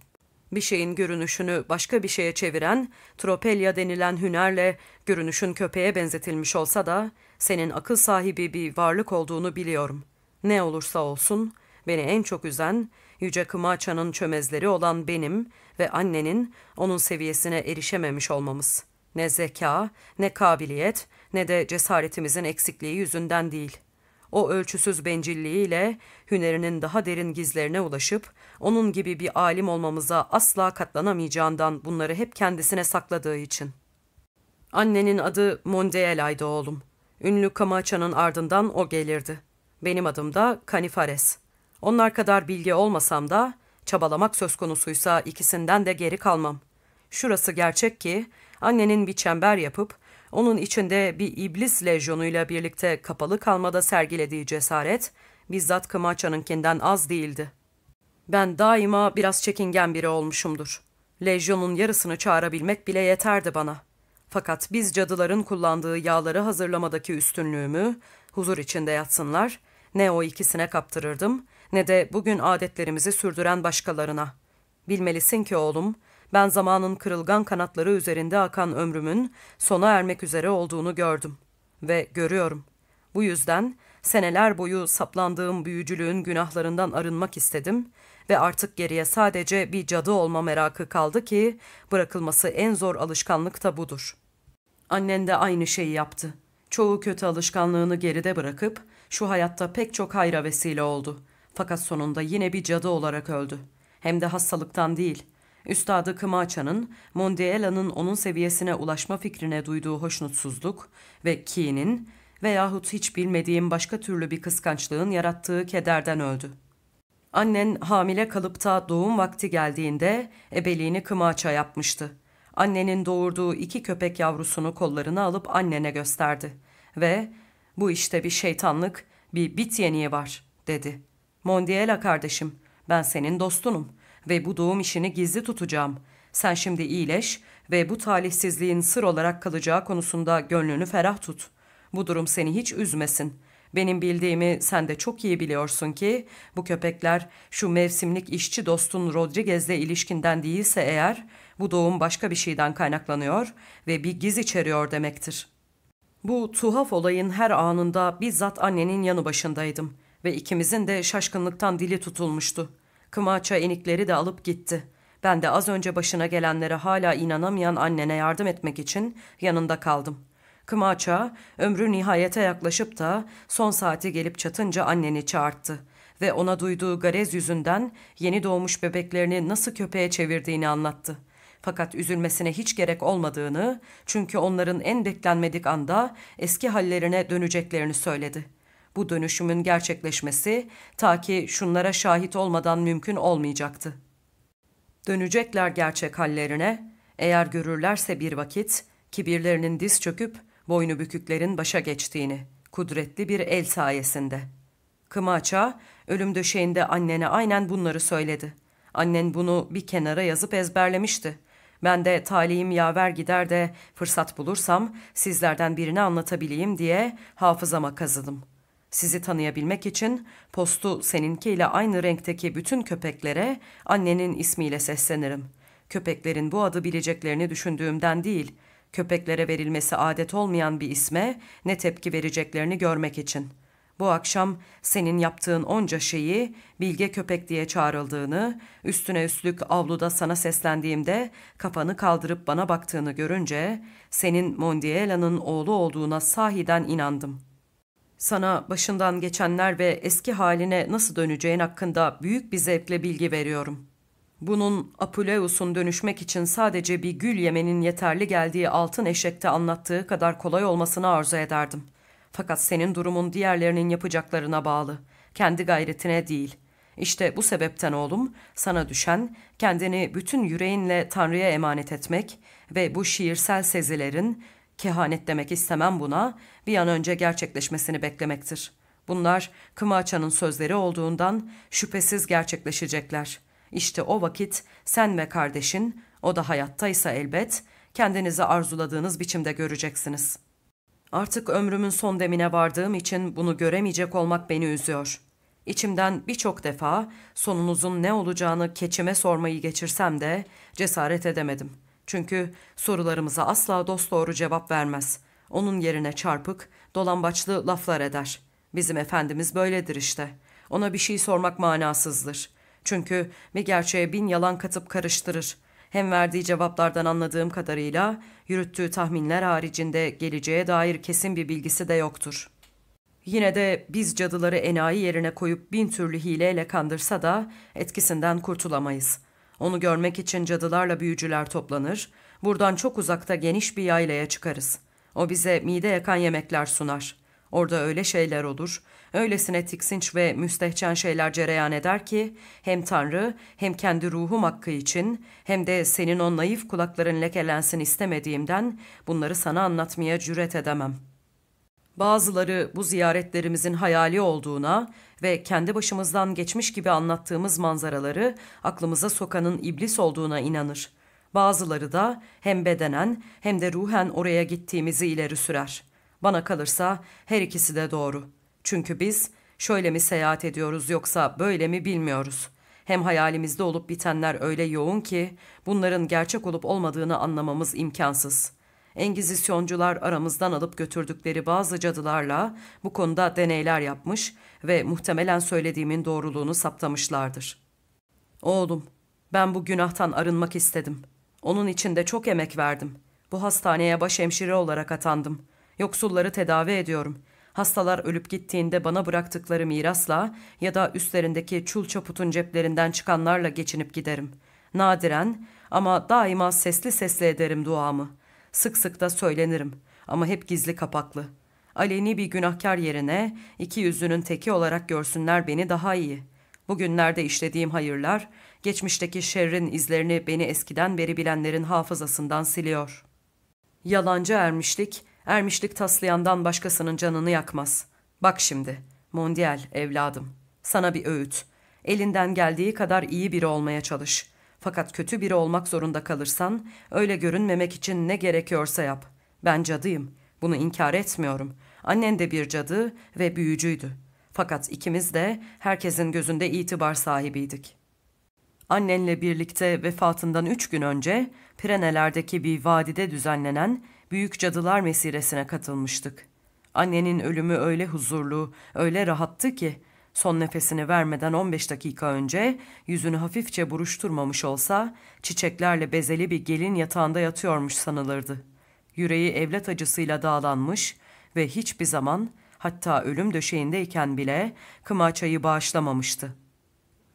Bir şeyin görünüşünü başka bir şeye çeviren, tropelya denilen hünerle görünüşün köpeğe benzetilmiş olsa da senin akıl sahibi bir varlık olduğunu biliyorum. Ne olursa olsun beni en çok üzen Yüce Kımaça'nın çömezleri olan benim ve annenin onun seviyesine erişememiş olmamız. Ne zeka, ne kabiliyet, ne de cesaretimizin eksikliği yüzünden değil. O ölçüsüz bencilliğiyle hünerinin daha derin gizlerine ulaşıp onun gibi bir alim olmamıza asla katlanamayacağından bunları hep kendisine sakladığı için. Annenin adı Mondiela'ydı oğlum. Ünlü Kamaça'nın ardından o gelirdi. Benim adım da Kanifares. Onlar kadar bilgi olmasam da çabalamak söz konusuysa ikisinden de geri kalmam. Şurası gerçek ki annenin bir çember yapıp onun içinde bir iblis lejyonuyla birlikte kapalı kalmada sergilediği cesaret bizzat Kımaça'nınkinden az değildi. Ben daima biraz çekingen biri olmuşumdur. Lejyonun yarısını çağırabilmek bile yeterdi bana. Fakat biz cadıların kullandığı yağları hazırlamadaki üstünlüğümü, huzur içinde yatsınlar, ne o ikisine kaptırırdım ne de bugün adetlerimizi sürdüren başkalarına. Bilmelisin ki oğlum, ben zamanın kırılgan kanatları üzerinde akan ömrümün sona ermek üzere olduğunu gördüm. Ve görüyorum. Bu yüzden seneler boyu saplandığım büyücülüğün günahlarından arınmak istedim ve artık geriye sadece bir cadı olma merakı kaldı ki bırakılması en zor alışkanlık da budur. Annen de aynı şeyi yaptı. Çoğu kötü alışkanlığını geride bırakıp şu hayatta pek çok hayra vesile oldu. Fakat sonunda yine bir cadı olarak öldü. Hem de hastalıktan değil. Üstadı Kımaça'nın, Mondiela'nın onun seviyesine ulaşma fikrine duyduğu hoşnutsuzluk ve kinin veyahut hiç bilmediğim başka türlü bir kıskançlığın yarattığı kederden öldü. Annen hamile kalıp da doğum vakti geldiğinde ebeliğini Kımaça yapmıştı. Annenin doğurduğu iki köpek yavrusunu kollarına alıp annene gösterdi ve ''Bu işte bir şeytanlık, bir bit yeniği var.'' dedi. ''Mondiela kardeşim, ben senin dostunum ve bu doğum işini gizli tutacağım. Sen şimdi iyileş ve bu talihsizliğin sır olarak kalacağı konusunda gönlünü ferah tut. Bu durum seni hiç üzmesin. Benim bildiğimi sen de çok iyi biliyorsun ki bu köpekler şu mevsimlik işçi dostun Rodriguez'le ilişkinden değilse eğer bu doğum başka bir şeyden kaynaklanıyor ve bir giz içeriyor demektir. Bu tuhaf olayın her anında bizzat annenin yanı başındaydım ve ikimizin de şaşkınlıktan dili tutulmuştu. Kımaça enikleri de alıp gitti. Ben de az önce başına gelenlere hala inanamayan annene yardım etmek için yanında kaldım. Kımaça ömrü nihayete yaklaşıp da son saati gelip çatınca anneni çağırttı ve ona duyduğu garez yüzünden yeni doğmuş bebeklerini nasıl köpeğe çevirdiğini anlattı. Fakat üzülmesine hiç gerek olmadığını çünkü onların en beklenmedik anda eski hallerine döneceklerini söyledi.'' Bu dönüşümün gerçekleşmesi ta ki şunlara şahit olmadan mümkün olmayacaktı. Dönecekler gerçek hallerine, eğer görürlerse bir vakit kibirlerinin diz çöküp boynu büküklerin başa geçtiğini, kudretli bir el sayesinde. Kımaça, ölüm döşeğinde annene aynen bunları söyledi. Annen bunu bir kenara yazıp ezberlemişti. Ben de talihim yaver gider de fırsat bulursam sizlerden birini anlatabileyim diye hafızama kazıdım.'' Sizi tanıyabilmek için postu seninkiyle aynı renkteki bütün köpeklere annenin ismiyle seslenirim. Köpeklerin bu adı bileceklerini düşündüğümden değil, köpeklere verilmesi adet olmayan bir isme ne tepki vereceklerini görmek için. Bu akşam senin yaptığın onca şeyi bilge köpek diye çağrıldığını, üstüne üstlük avluda sana seslendiğimde kafanı kaldırıp bana baktığını görünce senin Mondiela'nın oğlu olduğuna sahiden inandım.'' Sana başından geçenler ve eski haline nasıl döneceğin hakkında büyük bir zevkle bilgi veriyorum. Bunun Apuleus'un dönüşmek için sadece bir gül yemenin yeterli geldiği altın eşekte anlattığı kadar kolay olmasını arzu ederdim. Fakat senin durumun diğerlerinin yapacaklarına bağlı. Kendi gayretine değil. İşte bu sebepten oğlum sana düşen kendini bütün yüreğinle Tanrı'ya emanet etmek ve bu şiirsel sezilerin kehanet demek istemem buna, bir an önce gerçekleşmesini beklemektir. Bunlar Kımaça'nın sözleri olduğundan şüphesiz gerçekleşecekler. İşte o vakit sen ve kardeşin, o da hayattaysa elbet, kendinizi arzuladığınız biçimde göreceksiniz. Artık ömrümün son demine vardığım için bunu göremeyecek olmak beni üzüyor. İçimden birçok defa sonunuzun ne olacağını keçime sormayı geçirsem de cesaret edemedim. Çünkü sorularımıza asla dosdoğru cevap vermez. Onun yerine çarpık, dolambaçlı laflar eder. Bizim Efendimiz böyledir işte. Ona bir şey sormak manasızdır. Çünkü bir gerçeğe bin yalan katıp karıştırır. Hem verdiği cevaplardan anladığım kadarıyla yürüttüğü tahminler haricinde geleceğe dair kesin bir bilgisi de yoktur. Yine de biz cadıları enayi yerine koyup bin türlü hileyle kandırsa da etkisinden kurtulamayız. Onu görmek için cadılarla büyücüler toplanır, buradan çok uzakta geniş bir yaylaya çıkarız. O bize mide yakan yemekler sunar. Orada öyle şeyler olur, öylesine tiksinç ve müstehcen şeyler cereyan eder ki hem Tanrı hem kendi ruhum hakkı için hem de senin o naif kulakların lekelensin istemediğimden bunları sana anlatmaya cüret edemem. Bazıları bu ziyaretlerimizin hayali olduğuna ve kendi başımızdan geçmiş gibi anlattığımız manzaraları aklımıza sokanın iblis olduğuna inanır. Bazıları da hem bedenen hem de ruhen oraya gittiğimizi ileri sürer. Bana kalırsa her ikisi de doğru. Çünkü biz şöyle mi seyahat ediyoruz yoksa böyle mi bilmiyoruz. Hem hayalimizde olup bitenler öyle yoğun ki bunların gerçek olup olmadığını anlamamız imkansız. Engizisyoncular aramızdan alıp götürdükleri bazı cadılarla bu konuda deneyler yapmış ve muhtemelen söylediğimin doğruluğunu saptamışlardır. Oğlum, ben bu günahtan arınmak istedim. Onun için de çok emek verdim. Bu hastaneye başhemşire olarak atandım. Yoksulları tedavi ediyorum. Hastalar ölüp gittiğinde bana bıraktıkları mirasla ya da üstlerindeki çul çaputun ceplerinden çıkanlarla geçinip giderim. Nadiren ama daima sesli sesli ederim duamı. Sık sık da söylenirim ama hep gizli kapaklı. Aleni bir günahkar yerine iki yüzünün teki olarak görsünler beni daha iyi. Bugünlerde işlediğim hayırlar, geçmişteki şerrin izlerini beni eskiden beri bilenlerin hafızasından siliyor. Yalancı ermişlik, ermişlik taslayandan başkasının canını yakmaz. Bak şimdi, Mondial evladım, sana bir öğüt. Elinden geldiği kadar iyi biri olmaya çalış. Fakat kötü biri olmak zorunda kalırsan, öyle görünmemek için ne gerekiyorsa yap. Ben cadıyım, bunu inkar etmiyorum. Annen de bir cadı ve büyücüydü. Fakat ikimiz de herkesin gözünde itibar sahibiydik. Annenle birlikte vefatından üç gün önce Pirenelerdeki bir vadide düzenlenen Büyük Cadılar Mesiresine katılmıştık. Annenin ölümü öyle huzurlu, öyle rahattı ki son nefesini vermeden 15 dakika önce yüzünü hafifçe buruşturmamış olsa çiçeklerle bezeli bir gelin yatağında yatıyormuş sanılırdı. Yüreği evlat acısıyla dağlanmış ve hiçbir zaman hatta ölüm döşeğindeyken bile Kımaçayı bağışlamamıştı.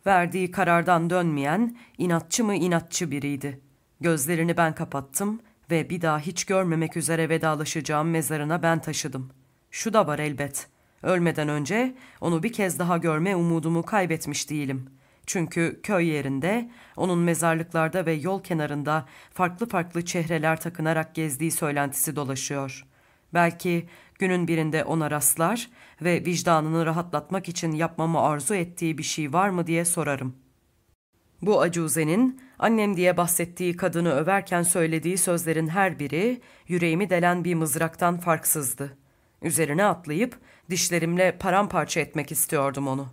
Verdiği karardan dönmeyen inatçı mı inatçı biriydi. Gözlerini ben kapattım ve bir daha hiç görmemek üzere vedalaşacağım mezarına ben taşıdım. Şu da var elbet. Ölmeden önce onu bir kez daha görme umudumu kaybetmiş değilim. Çünkü köy yerinde, onun mezarlıklarda ve yol kenarında farklı farklı çehreler takınarak gezdiği söylentisi dolaşıyor. Belki günün birinde ona rastlar ve vicdanını rahatlatmak için yapmamı arzu ettiği bir şey var mı diye sorarım. Bu acuzenin annem diye bahsettiği kadını överken söylediği sözlerin her biri yüreğimi delen bir mızraktan farksızdı. Üzerine atlayıp dişlerimle paramparça etmek istiyordum onu.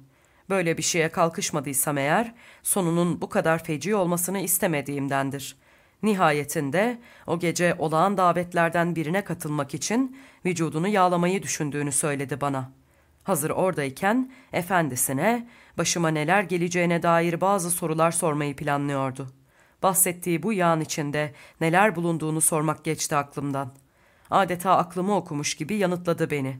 Böyle bir şeye kalkışmadıysam eğer sonunun bu kadar feci olmasını istemediğimdendir. Nihayetinde o gece olağan davetlerden birine katılmak için vücudunu yağlamayı düşündüğünü söyledi bana. Hazır oradayken efendisine başıma neler geleceğine dair bazı sorular sormayı planlıyordu. Bahsettiği bu yağın içinde neler bulunduğunu sormak geçti aklımdan. Adeta aklımı okumuş gibi yanıtladı beni.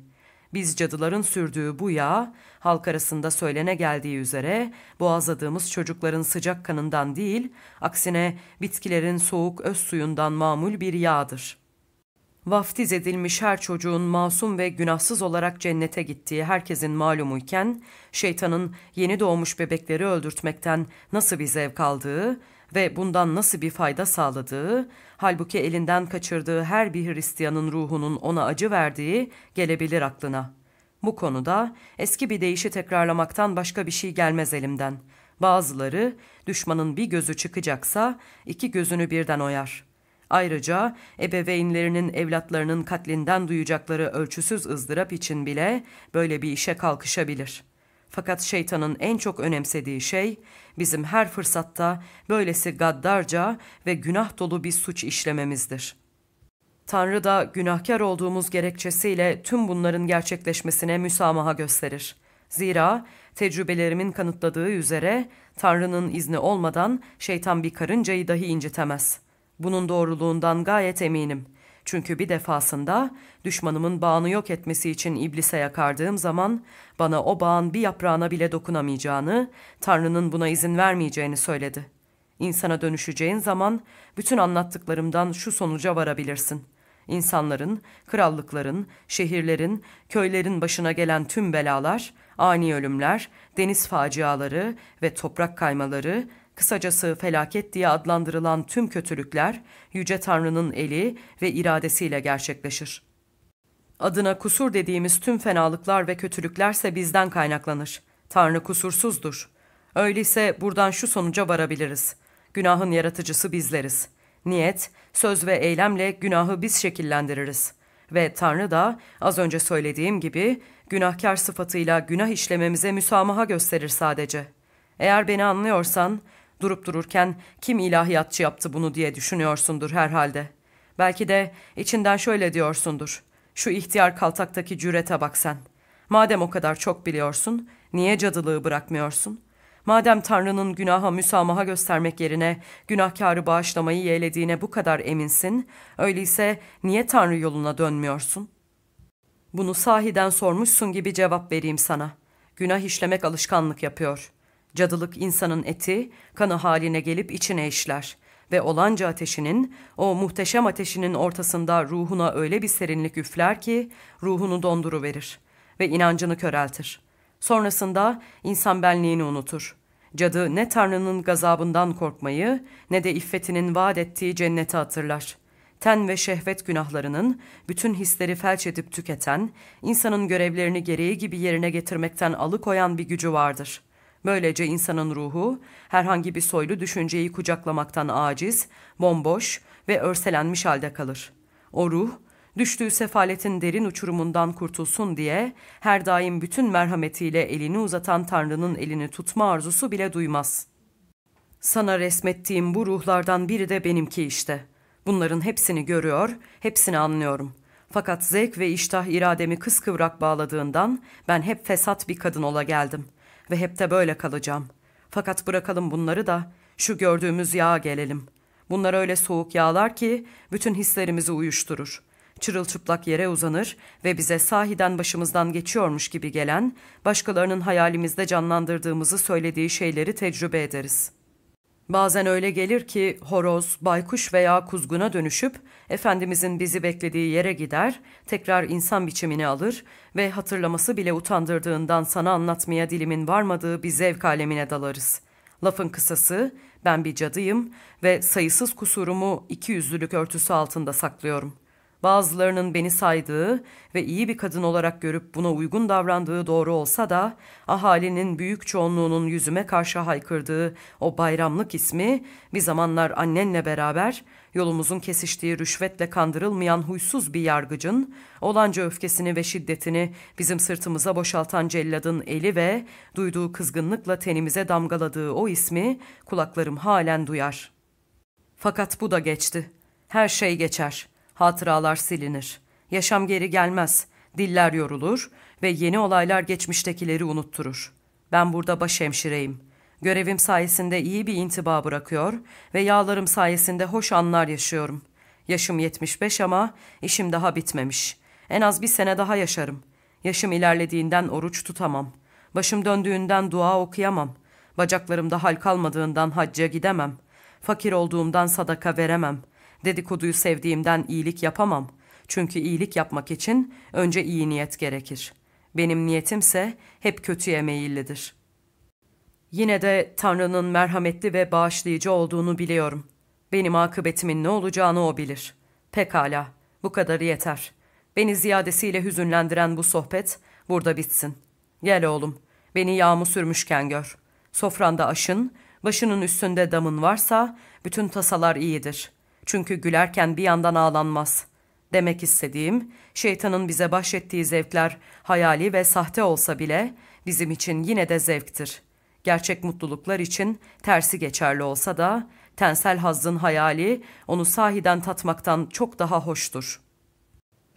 Biz cadıların sürdüğü bu yağ, halk arasında söylene geldiği üzere boğazladığımız çocukların sıcak kanından değil, aksine bitkilerin soğuk öz suyundan mamul bir yağdır.'' vaftiz edilmiş her çocuğun masum ve günahsız olarak cennete gittiği herkesin malumuyken, şeytanın yeni doğmuş bebekleri öldürtmekten nasıl bir zevk aldığı ve bundan nasıl bir fayda sağladığı, halbuki elinden kaçırdığı her bir Hristiyanın ruhunun ona acı verdiği gelebilir aklına. Bu konuda eski bir deyişi tekrarlamaktan başka bir şey gelmez elimden. Bazıları düşmanın bir gözü çıkacaksa iki gözünü birden oyar.'' Ayrıca ebeveynlerinin evlatlarının katlinden duyacakları ölçüsüz ızdırap için bile böyle bir işe kalkışabilir. Fakat şeytanın en çok önemsediği şey bizim her fırsatta böylesi gaddarca ve günah dolu bir suç işlememizdir. Tanrı da günahkar olduğumuz gerekçesiyle tüm bunların gerçekleşmesine müsamaha gösterir. Zira tecrübelerimin kanıtladığı üzere Tanrı'nın izni olmadan şeytan bir karıncayı dahi incitemez. Bunun doğruluğundan gayet eminim. Çünkü bir defasında düşmanımın bağını yok etmesi için iblise yakardığım zaman bana o bağın bir yaprağına bile dokunamayacağını, Tanrı'nın buna izin vermeyeceğini söyledi. İnsana dönüşeceğin zaman bütün anlattıklarımdan şu sonuca varabilirsin. İnsanların, krallıkların, şehirlerin, köylerin başına gelen tüm belalar, ani ölümler, deniz faciaları ve toprak kaymaları, kısacası felaket diye adlandırılan tüm kötülükler, Yüce Tanrı'nın eli ve iradesiyle gerçekleşir. Adına kusur dediğimiz tüm fenalıklar ve kötülüklerse bizden kaynaklanır. Tanrı kusursuzdur. Öyleyse buradan şu sonuca varabiliriz. Günahın yaratıcısı bizleriz. Niyet, söz ve eylemle günahı biz şekillendiririz. Ve Tanrı da az önce söylediğim gibi günahkar sıfatıyla günah işlememize müsamaha gösterir sadece. Eğer beni anlıyorsan, durup dururken kim ilahiyatçı yaptı bunu diye düşünüyorsundur herhalde. Belki de içinden şöyle diyorsundur. Şu ihtiyar kaltaktaki cürete bak sen. Madem o kadar çok biliyorsun, niye cadılığı bırakmıyorsun? Madem Tanrı'nın günaha müsamaha göstermek yerine günahkarı bağışlamayı yeğlediğine bu kadar eminsin, öyleyse niye Tanrı yoluna dönmüyorsun? Bunu sahiden sormuşsun gibi cevap vereyim sana. Günah işlemek alışkanlık yapıyor. Cadılık insanın eti, kanı haline gelip içine işler ve olanca ateşinin, o muhteşem ateşinin ortasında ruhuna öyle bir serinlik üfler ki ruhunu donduruverir ve inancını köreltir. Sonrasında insan benliğini unutur. Cadı ne Tanrı'nın gazabından korkmayı ne de iffetinin vaat ettiği cenneti hatırlar. Ten ve şehvet günahlarının bütün hisleri felç edip tüketen, insanın görevlerini gereği gibi yerine getirmekten alıkoyan bir gücü vardır.'' Böylece insanın ruhu herhangi bir soylu düşünceyi kucaklamaktan aciz, bomboş ve örselenmiş halde kalır. O ruh, düştüğü sefaletin derin uçurumundan kurtulsun diye her daim bütün merhametiyle elini uzatan Tanrı'nın elini tutma arzusu bile duymaz. Sana resmettiğim bu ruhlardan biri de benimki işte. Bunların hepsini görüyor, hepsini anlıyorum. Fakat zevk ve iştah irademi kıskıvrak bağladığından ben hep fesat bir kadın ola geldim.'' Ve hep de böyle kalacağım. Fakat bırakalım bunları da şu gördüğümüz yağa gelelim. Bunlar öyle soğuk yağlar ki bütün hislerimizi uyuşturur. Çırılçıplak yere uzanır ve bize sahiden başımızdan geçiyormuş gibi gelen, başkalarının hayalimizde canlandırdığımızı söylediği şeyleri tecrübe ederiz.'' Bazen öyle gelir ki horoz, baykuş veya kuzguna dönüşüp Efendimizin bizi beklediği yere gider, tekrar insan biçimini alır ve hatırlaması bile utandırdığından sana anlatmaya dilimin varmadığı bir zevk alemine dalarız. Lafın kısası, ben bir cadıyım ve sayısız kusurumu iki yüzlülük örtüsü altında saklıyorum. Bazılarının beni saydığı ve iyi bir kadın olarak görüp buna uygun davrandığı doğru olsa da ahalinin büyük çoğunluğunun yüzüme karşı haykırdığı o bayramlık ismi bir zamanlar annenle beraber yolumuzun kesiştiği rüşvetle kandırılmayan huysuz bir yargıcın, olanca öfkesini ve şiddetini bizim sırtımıza boşaltan celladın eli ve duyduğu kızgınlıkla tenimize damgaladığı o ismi kulaklarım halen duyar. Fakat bu da geçti. Her şey geçer.'' Hatıralar silinir. Yaşam geri gelmez. Diller yorulur ve yeni olaylar geçmiştekileri unutturur. Ben burada başhemşireyim. Görevim sayesinde iyi bir intiba bırakıyor ve yağlarım sayesinde hoş anlar yaşıyorum. Yaşım 75 ama işim daha bitmemiş. En az bir sene daha yaşarım. Yaşım ilerlediğinden oruç tutamam. Başım döndüğünden dua okuyamam. Bacaklarımda hal kalmadığından hacca gidemem. Fakir olduğumdan sadaka veremem. Dedikoduyu sevdiğimden iyilik yapamam. Çünkü iyilik yapmak için önce iyi niyet gerekir. Benim niyetimse hep kötüye meyillidir. Yine de Tanrı'nın merhametli ve bağışlayıcı olduğunu biliyorum. Benim akıbetimin ne olacağını o bilir. Pekala, bu kadarı yeter. Beni ziyadesiyle hüzünlendiren bu sohbet burada bitsin. Gel oğlum, beni yağmur sürmüşken gör. Sofranda aşın, başının üstünde damın varsa bütün tasalar iyidir. Çünkü gülerken bir yandan ağlanmaz. Demek istediğim, şeytanın bize bahşettiği zevkler hayali ve sahte olsa bile bizim için yine de zevktir. Gerçek mutluluklar için tersi geçerli olsa da tensel hazzın hayali onu sahiden tatmaktan çok daha hoştur.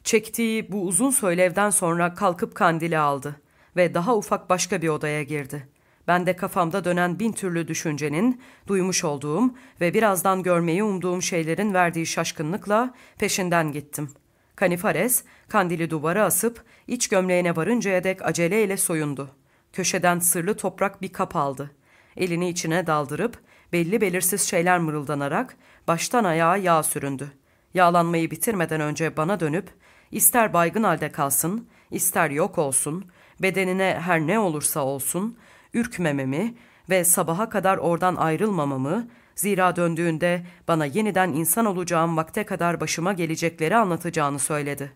Çektiği bu uzun söylevden sonra kalkıp kandili aldı ve daha ufak başka bir odaya girdi. Ben de kafamda dönen bin türlü düşüncenin, duymuş olduğum ve birazdan görmeyi umduğum şeylerin verdiği şaşkınlıkla peşinden gittim. Kanifares, kandili duvara asıp iç gömleğine varıncaya dek aceleyle soyundu. Köşeden sırlı toprak bir kap aldı. Elini içine daldırıp belli belirsiz şeyler mırıldanarak baştan ayağa yağ süründü. Yağlanmayı bitirmeden önce bana dönüp ister baygın halde kalsın, ister yok olsun, bedenine her ne olursa olsun, ürkmememi ve sabaha kadar oradan ayrılmamamı, zira döndüğünde bana yeniden insan olacağım vakte kadar başıma gelecekleri anlatacağını söyledi.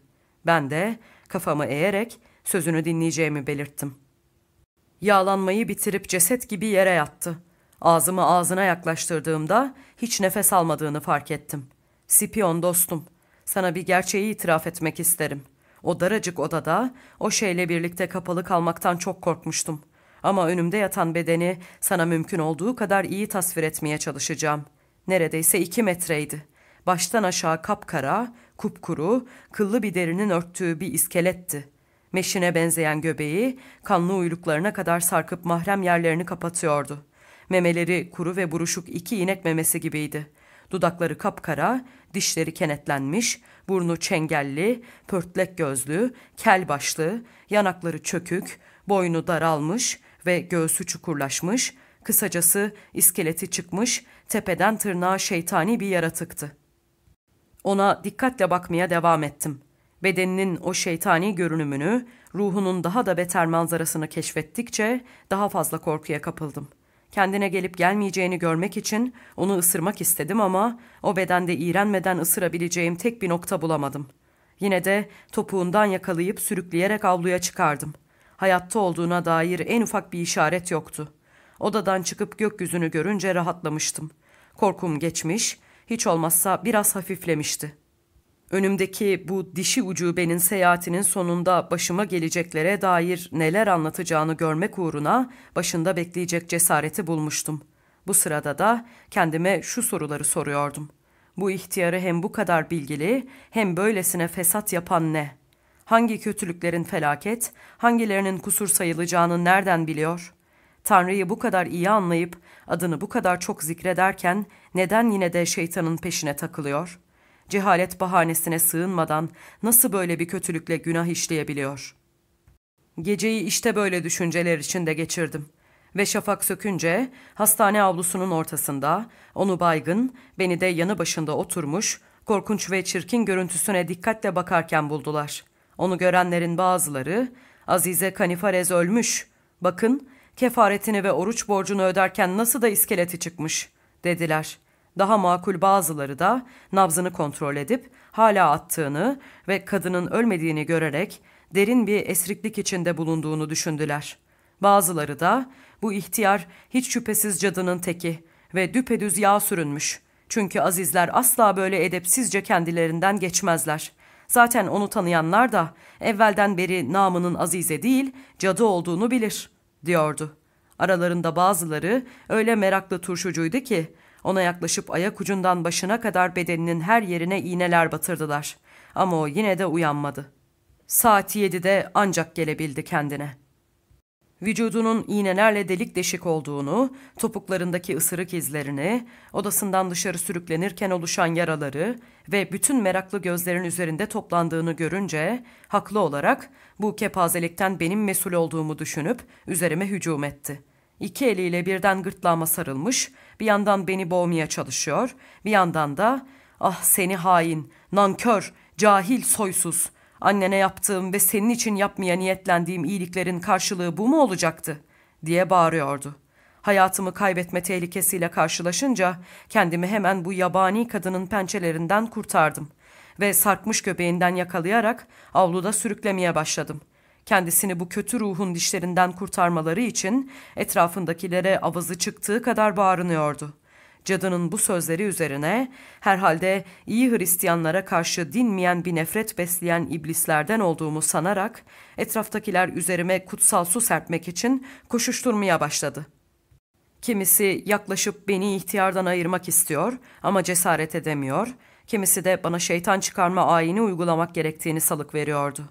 Ben de kafamı eğerek sözünü dinleyeceğimi belirttim. Yağlanmayı bitirip ceset gibi yere yattı. Ağzımı ağzına yaklaştırdığımda hiç nefes almadığını fark ettim. Sipion dostum, sana bir gerçeği itiraf etmek isterim. O daracık odada o şeyle birlikte kapalı kalmaktan çok korkmuştum. Ama önümde yatan bedeni sana mümkün olduğu kadar iyi tasvir etmeye çalışacağım. Neredeyse iki metreydi. Baştan aşağı kapkara, kupkuru, kıllı bir derinin örttüğü bir iskeletti. Meşine benzeyen göbeği, kanlı uyluklarına kadar sarkıp mahrem yerlerini kapatıyordu. Memeleri kuru ve buruşuk iki inek memesi gibiydi. Dudakları kapkara, dişleri kenetlenmiş, burnu çengelli, pörtlek gözlü, kel başlı, yanakları çökük, boynu daralmış ve göğsü çukurlaşmış, kısacası iskeleti çıkmış, tepeden tırnağa şeytani bir yaratıktı. Ona dikkatle bakmaya devam ettim. Bedeninin o şeytani görünümünü, ruhunun daha da beter manzarasını keşfettikçe daha fazla korkuya kapıldım. Kendine gelip gelmeyeceğini görmek için onu ısırmak istedim ama o bedende iğrenmeden ısırabileceğim tek bir nokta bulamadım. Yine de topuğundan yakalayıp sürükleyerek avluya çıkardım. Hayatta olduğuna dair en ufak bir işaret yoktu. Odadan çıkıp gökyüzünü görünce rahatlamıştım. Korkum geçmiş, hiç olmazsa biraz hafiflemişti. Önümdeki bu dişi ucubenin seyahatinin sonunda başıma geleceklere dair neler anlatacağını görmek uğruna başında bekleyecek cesareti bulmuştum. Bu sırada da kendime şu soruları soruyordum. Bu ihtiyarı hem bu kadar bilgili hem böylesine fesat yapan ne? Hangi kötülüklerin felaket, hangilerinin kusur sayılacağını nereden biliyor? Tanrı'yı bu kadar iyi anlayıp adını bu kadar çok zikrederken neden yine de şeytanın peşine takılıyor?'' cehalet bahanesine sığınmadan nasıl böyle bir kötülükle günah işleyebiliyor? Geceyi işte böyle düşünceler içinde geçirdim. Ve şafak sökünce hastane avlusunun ortasında onu baygın, beni de yanı başında oturmuş, korkunç ve çirkin görüntüsüne dikkatle bakarken buldular. Onu görenlerin bazıları, Azize Kanifarez ölmüş, bakın kefaretini ve oruç borcunu öderken nasıl da iskeleti çıkmış, dediler.'' Daha makul bazıları da nabzını kontrol edip hala attığını ve kadının ölmediğini görerek derin bir esriklik içinde bulunduğunu düşündüler. Bazıları da bu ihtiyar hiç şüphesiz cadının teki ve düpedüz yağ sürünmüş. Çünkü azizler asla böyle edepsizce kendilerinden geçmezler. Zaten onu tanıyanlar da evvelden beri namının azize değil cadı olduğunu bilir, diyordu. Aralarında bazıları öyle meraklı turşucuydu ki ona yaklaşıp ayak ucundan başına kadar bedeninin her yerine iğneler batırdılar. Ama o yine de uyanmadı. Saat yedide ancak gelebildi kendine. Vücudunun iğnelerle delik deşik olduğunu, topuklarındaki ısırık izlerini, odasından dışarı sürüklenirken oluşan yaraları ve bütün meraklı gözlerin üzerinde toplandığını görünce haklı olarak bu kepazelikten benim mesul olduğumu düşünüp üzerime hücum etti.'' İki eliyle birden gırtlağıma sarılmış, bir yandan beni boğmaya çalışıyor, bir yandan da ''Ah seni hain, nankör, cahil, soysuz, annene yaptığım ve senin için yapmaya niyetlendiğim iyiliklerin karşılığı bu mu olacaktı?'' diye bağırıyordu. Hayatımı kaybetme tehlikesiyle karşılaşınca kendimi hemen bu yabani kadının pençelerinden kurtardım ve sarkmış göbeğinden yakalayarak avluda sürüklemeye başladım kendisini bu kötü ruhun dişlerinden kurtarmaları için etrafındakilere avazı çıktığı kadar bağırınıyordu. Cadının bu sözleri üzerine herhalde iyi Hristiyanlara karşı dinmeyen bir nefret besleyen iblislerden olduğumu sanarak etraftakiler üzerime kutsal su serpmek için koşuşturmaya başladı. Kimisi yaklaşıp beni ihtiyardan ayırmak istiyor ama cesaret edemiyor, kimisi de bana şeytan çıkarma ayini uygulamak gerektiğini salık veriyordu.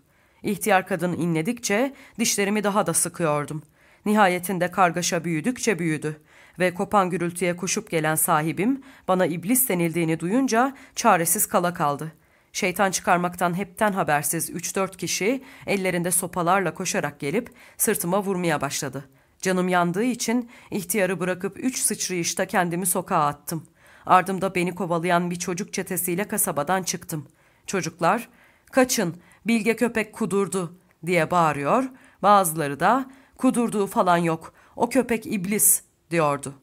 İhtiyar kadın inledikçe dişlerimi daha da sıkıyordum. Nihayetinde kargaşa büyüdükçe büyüdü ve kopan gürültüye koşup gelen sahibim bana iblis denildiğini duyunca çaresiz kala kaldı. Şeytan çıkarmaktan hepten habersiz üç dört kişi ellerinde sopalarla koşarak gelip sırtıma vurmaya başladı. Canım yandığı için ihtiyarı bırakıp üç sıçrayışta kendimi sokağa attım. Ardımda beni kovalayan bir çocuk çetesiyle kasabadan çıktım. Çocuklar, kaçın, bilge köpek kudurdu diye bağırıyor, bazıları da kudurduğu falan yok, o köpek iblis diyordu.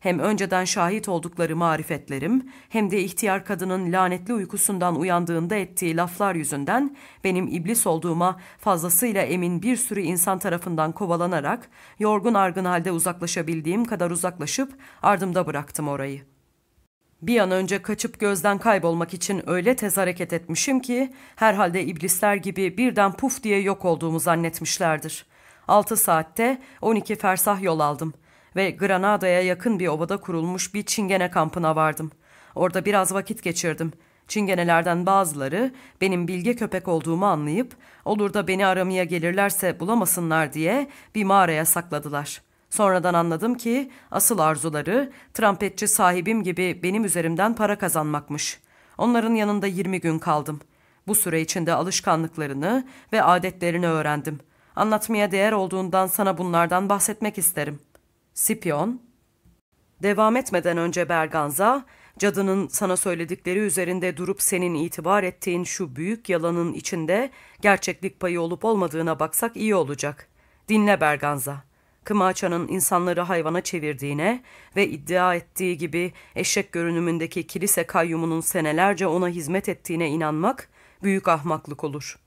Hem önceden şahit oldukları marifetlerim hem de ihtiyar kadının lanetli uykusundan uyandığında ettiği laflar yüzünden benim iblis olduğuma fazlasıyla emin bir sürü insan tarafından kovalanarak yorgun argın halde uzaklaşabildiğim kadar uzaklaşıp ardımda bıraktım orayı. Bir an önce kaçıp gözden kaybolmak için öyle tez hareket etmişim ki herhalde iblisler gibi birden puf diye yok olduğumu zannetmişlerdir. Altı saatte on iki fersah yol aldım.'' Ve Granada'ya yakın bir obada kurulmuş bir çingene kampına vardım. Orada biraz vakit geçirdim. Çingenelerden bazıları benim bilge köpek olduğumu anlayıp olur da beni aramaya gelirlerse bulamasınlar diye bir mağaraya sakladılar. Sonradan anladım ki asıl arzuları trampetçi sahibim gibi benim üzerimden para kazanmakmış. Onların yanında 20 gün kaldım. Bu süre içinde alışkanlıklarını ve adetlerini öğrendim. Anlatmaya değer olduğundan sana bunlardan bahsetmek isterim.'' Sipion, devam etmeden önce Berganza, cadının sana söyledikleri üzerinde durup senin itibar ettiğin şu büyük yalanın içinde gerçeklik payı olup olmadığına baksak iyi olacak. Dinle Berganza. Kımaça'nın insanları hayvana çevirdiğine ve iddia ettiği gibi eşek görünümündeki kilise kayyumunun senelerce ona hizmet ettiğine inanmak büyük ahmaklık olur.''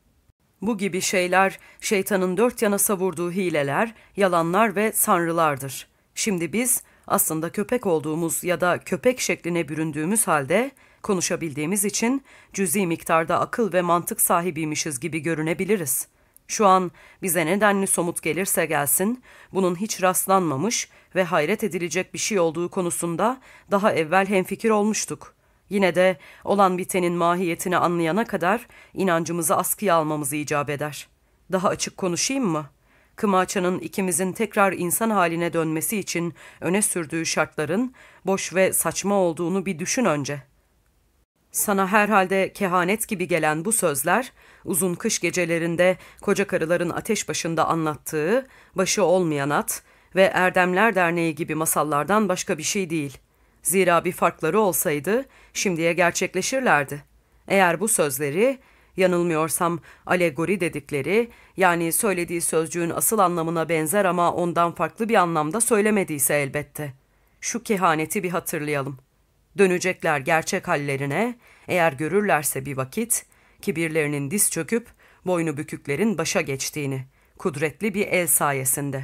Bu gibi şeyler şeytanın dört yana savurduğu hileler, yalanlar ve sanrılardır. Şimdi biz aslında köpek olduğumuz ya da köpek şekline büründüğümüz halde konuşabildiğimiz için cüzi miktarda akıl ve mantık sahibiymişiz gibi görünebiliriz. Şu an bize nedenli somut gelirse gelsin, bunun hiç rastlanmamış ve hayret edilecek bir şey olduğu konusunda daha evvel hemfikir olmuştuk. Yine de olan bitenin mahiyetini anlayana kadar inancımızı askıya almamızı icap eder. Daha açık konuşayım mı?'' Kımaça'nın ikimizin tekrar insan haline dönmesi için öne sürdüğü şartların boş ve saçma olduğunu bir düşün önce. Sana herhalde kehanet gibi gelen bu sözler, uzun kış gecelerinde koca karıların ateş başında anlattığı, başı olmayan at ve Erdemler Derneği gibi masallardan başka bir şey değil. Zira bir farkları olsaydı şimdiye gerçekleşirlerdi. Eğer bu sözleri yanılmıyorsam alegori dedikleri yani söylediği sözcüğün asıl anlamına benzer ama ondan farklı bir anlamda söylemediyse elbette. Şu kehaneti bir hatırlayalım. Dönecekler gerçek hallerine, eğer görürlerse bir vakit, kibirlerinin diz çöküp boynu büküklerin başa geçtiğini, kudretli bir el sayesinde.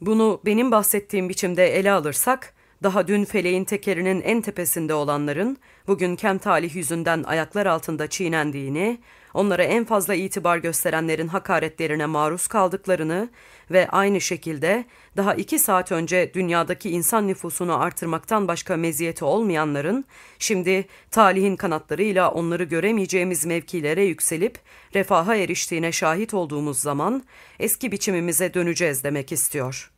Bunu benim bahsettiğim biçimde ele alırsak, daha dün feleğin tekerinin en tepesinde olanların bugün kem talih yüzünden ayaklar altında çiğnendiğini, onlara en fazla itibar gösterenlerin hakaretlerine maruz kaldıklarını ve aynı şekilde daha iki saat önce dünyadaki insan nüfusunu artırmaktan başka meziyeti olmayanların şimdi talihin kanatlarıyla onları göremeyeceğimiz mevkilere yükselip refaha eriştiğine şahit olduğumuz zaman eski biçimimize döneceğiz demek istiyor.''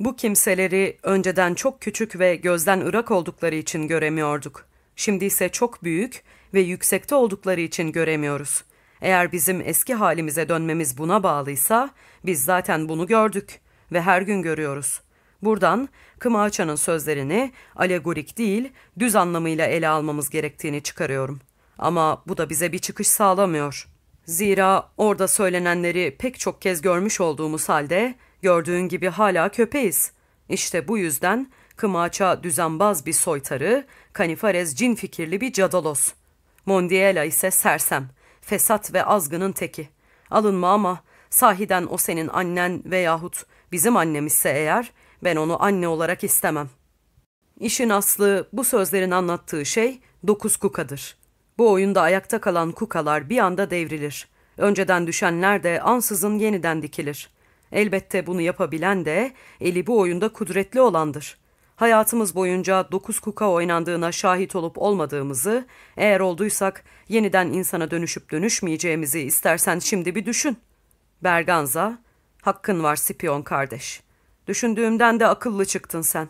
Bu kimseleri önceden çok küçük ve gözden ırak oldukları için göremiyorduk. Şimdi ise çok büyük ve yüksekte oldukları için göremiyoruz. Eğer bizim eski halimize dönmemiz buna bağlıysa biz zaten bunu gördük ve her gün görüyoruz. Buradan Kımaça'nın sözlerini alegorik değil düz anlamıyla ele almamız gerektiğini çıkarıyorum. Ama bu da bize bir çıkış sağlamıyor. Zira orada söylenenleri pek çok kez görmüş olduğumuz halde Gördüğün gibi hala köpeğiz. İşte bu yüzden Kımaça düzenbaz bir soytarı, Kanifarez cin fikirli bir cadalos. Mondiela ise sersem, fesat ve azgının teki. Alınma ama sahiden o senin annen veyahut bizim annemizse eğer ben onu anne olarak istemem. İşin aslı bu sözlerin anlattığı şey dokuz kukadır. Bu oyunda ayakta kalan kukalar bir anda devrilir. Önceden düşenler de ansızın yeniden dikilir. Elbette bunu yapabilen de eli bu oyunda kudretli olandır. Hayatımız boyunca dokuz kuka oynandığına şahit olup olmadığımızı, eğer olduysak yeniden insana dönüşüp dönüşmeyeceğimizi istersen şimdi bir düşün. Berganza, hakkın var Sipion kardeş. Düşündüğümden de akıllı çıktın sen.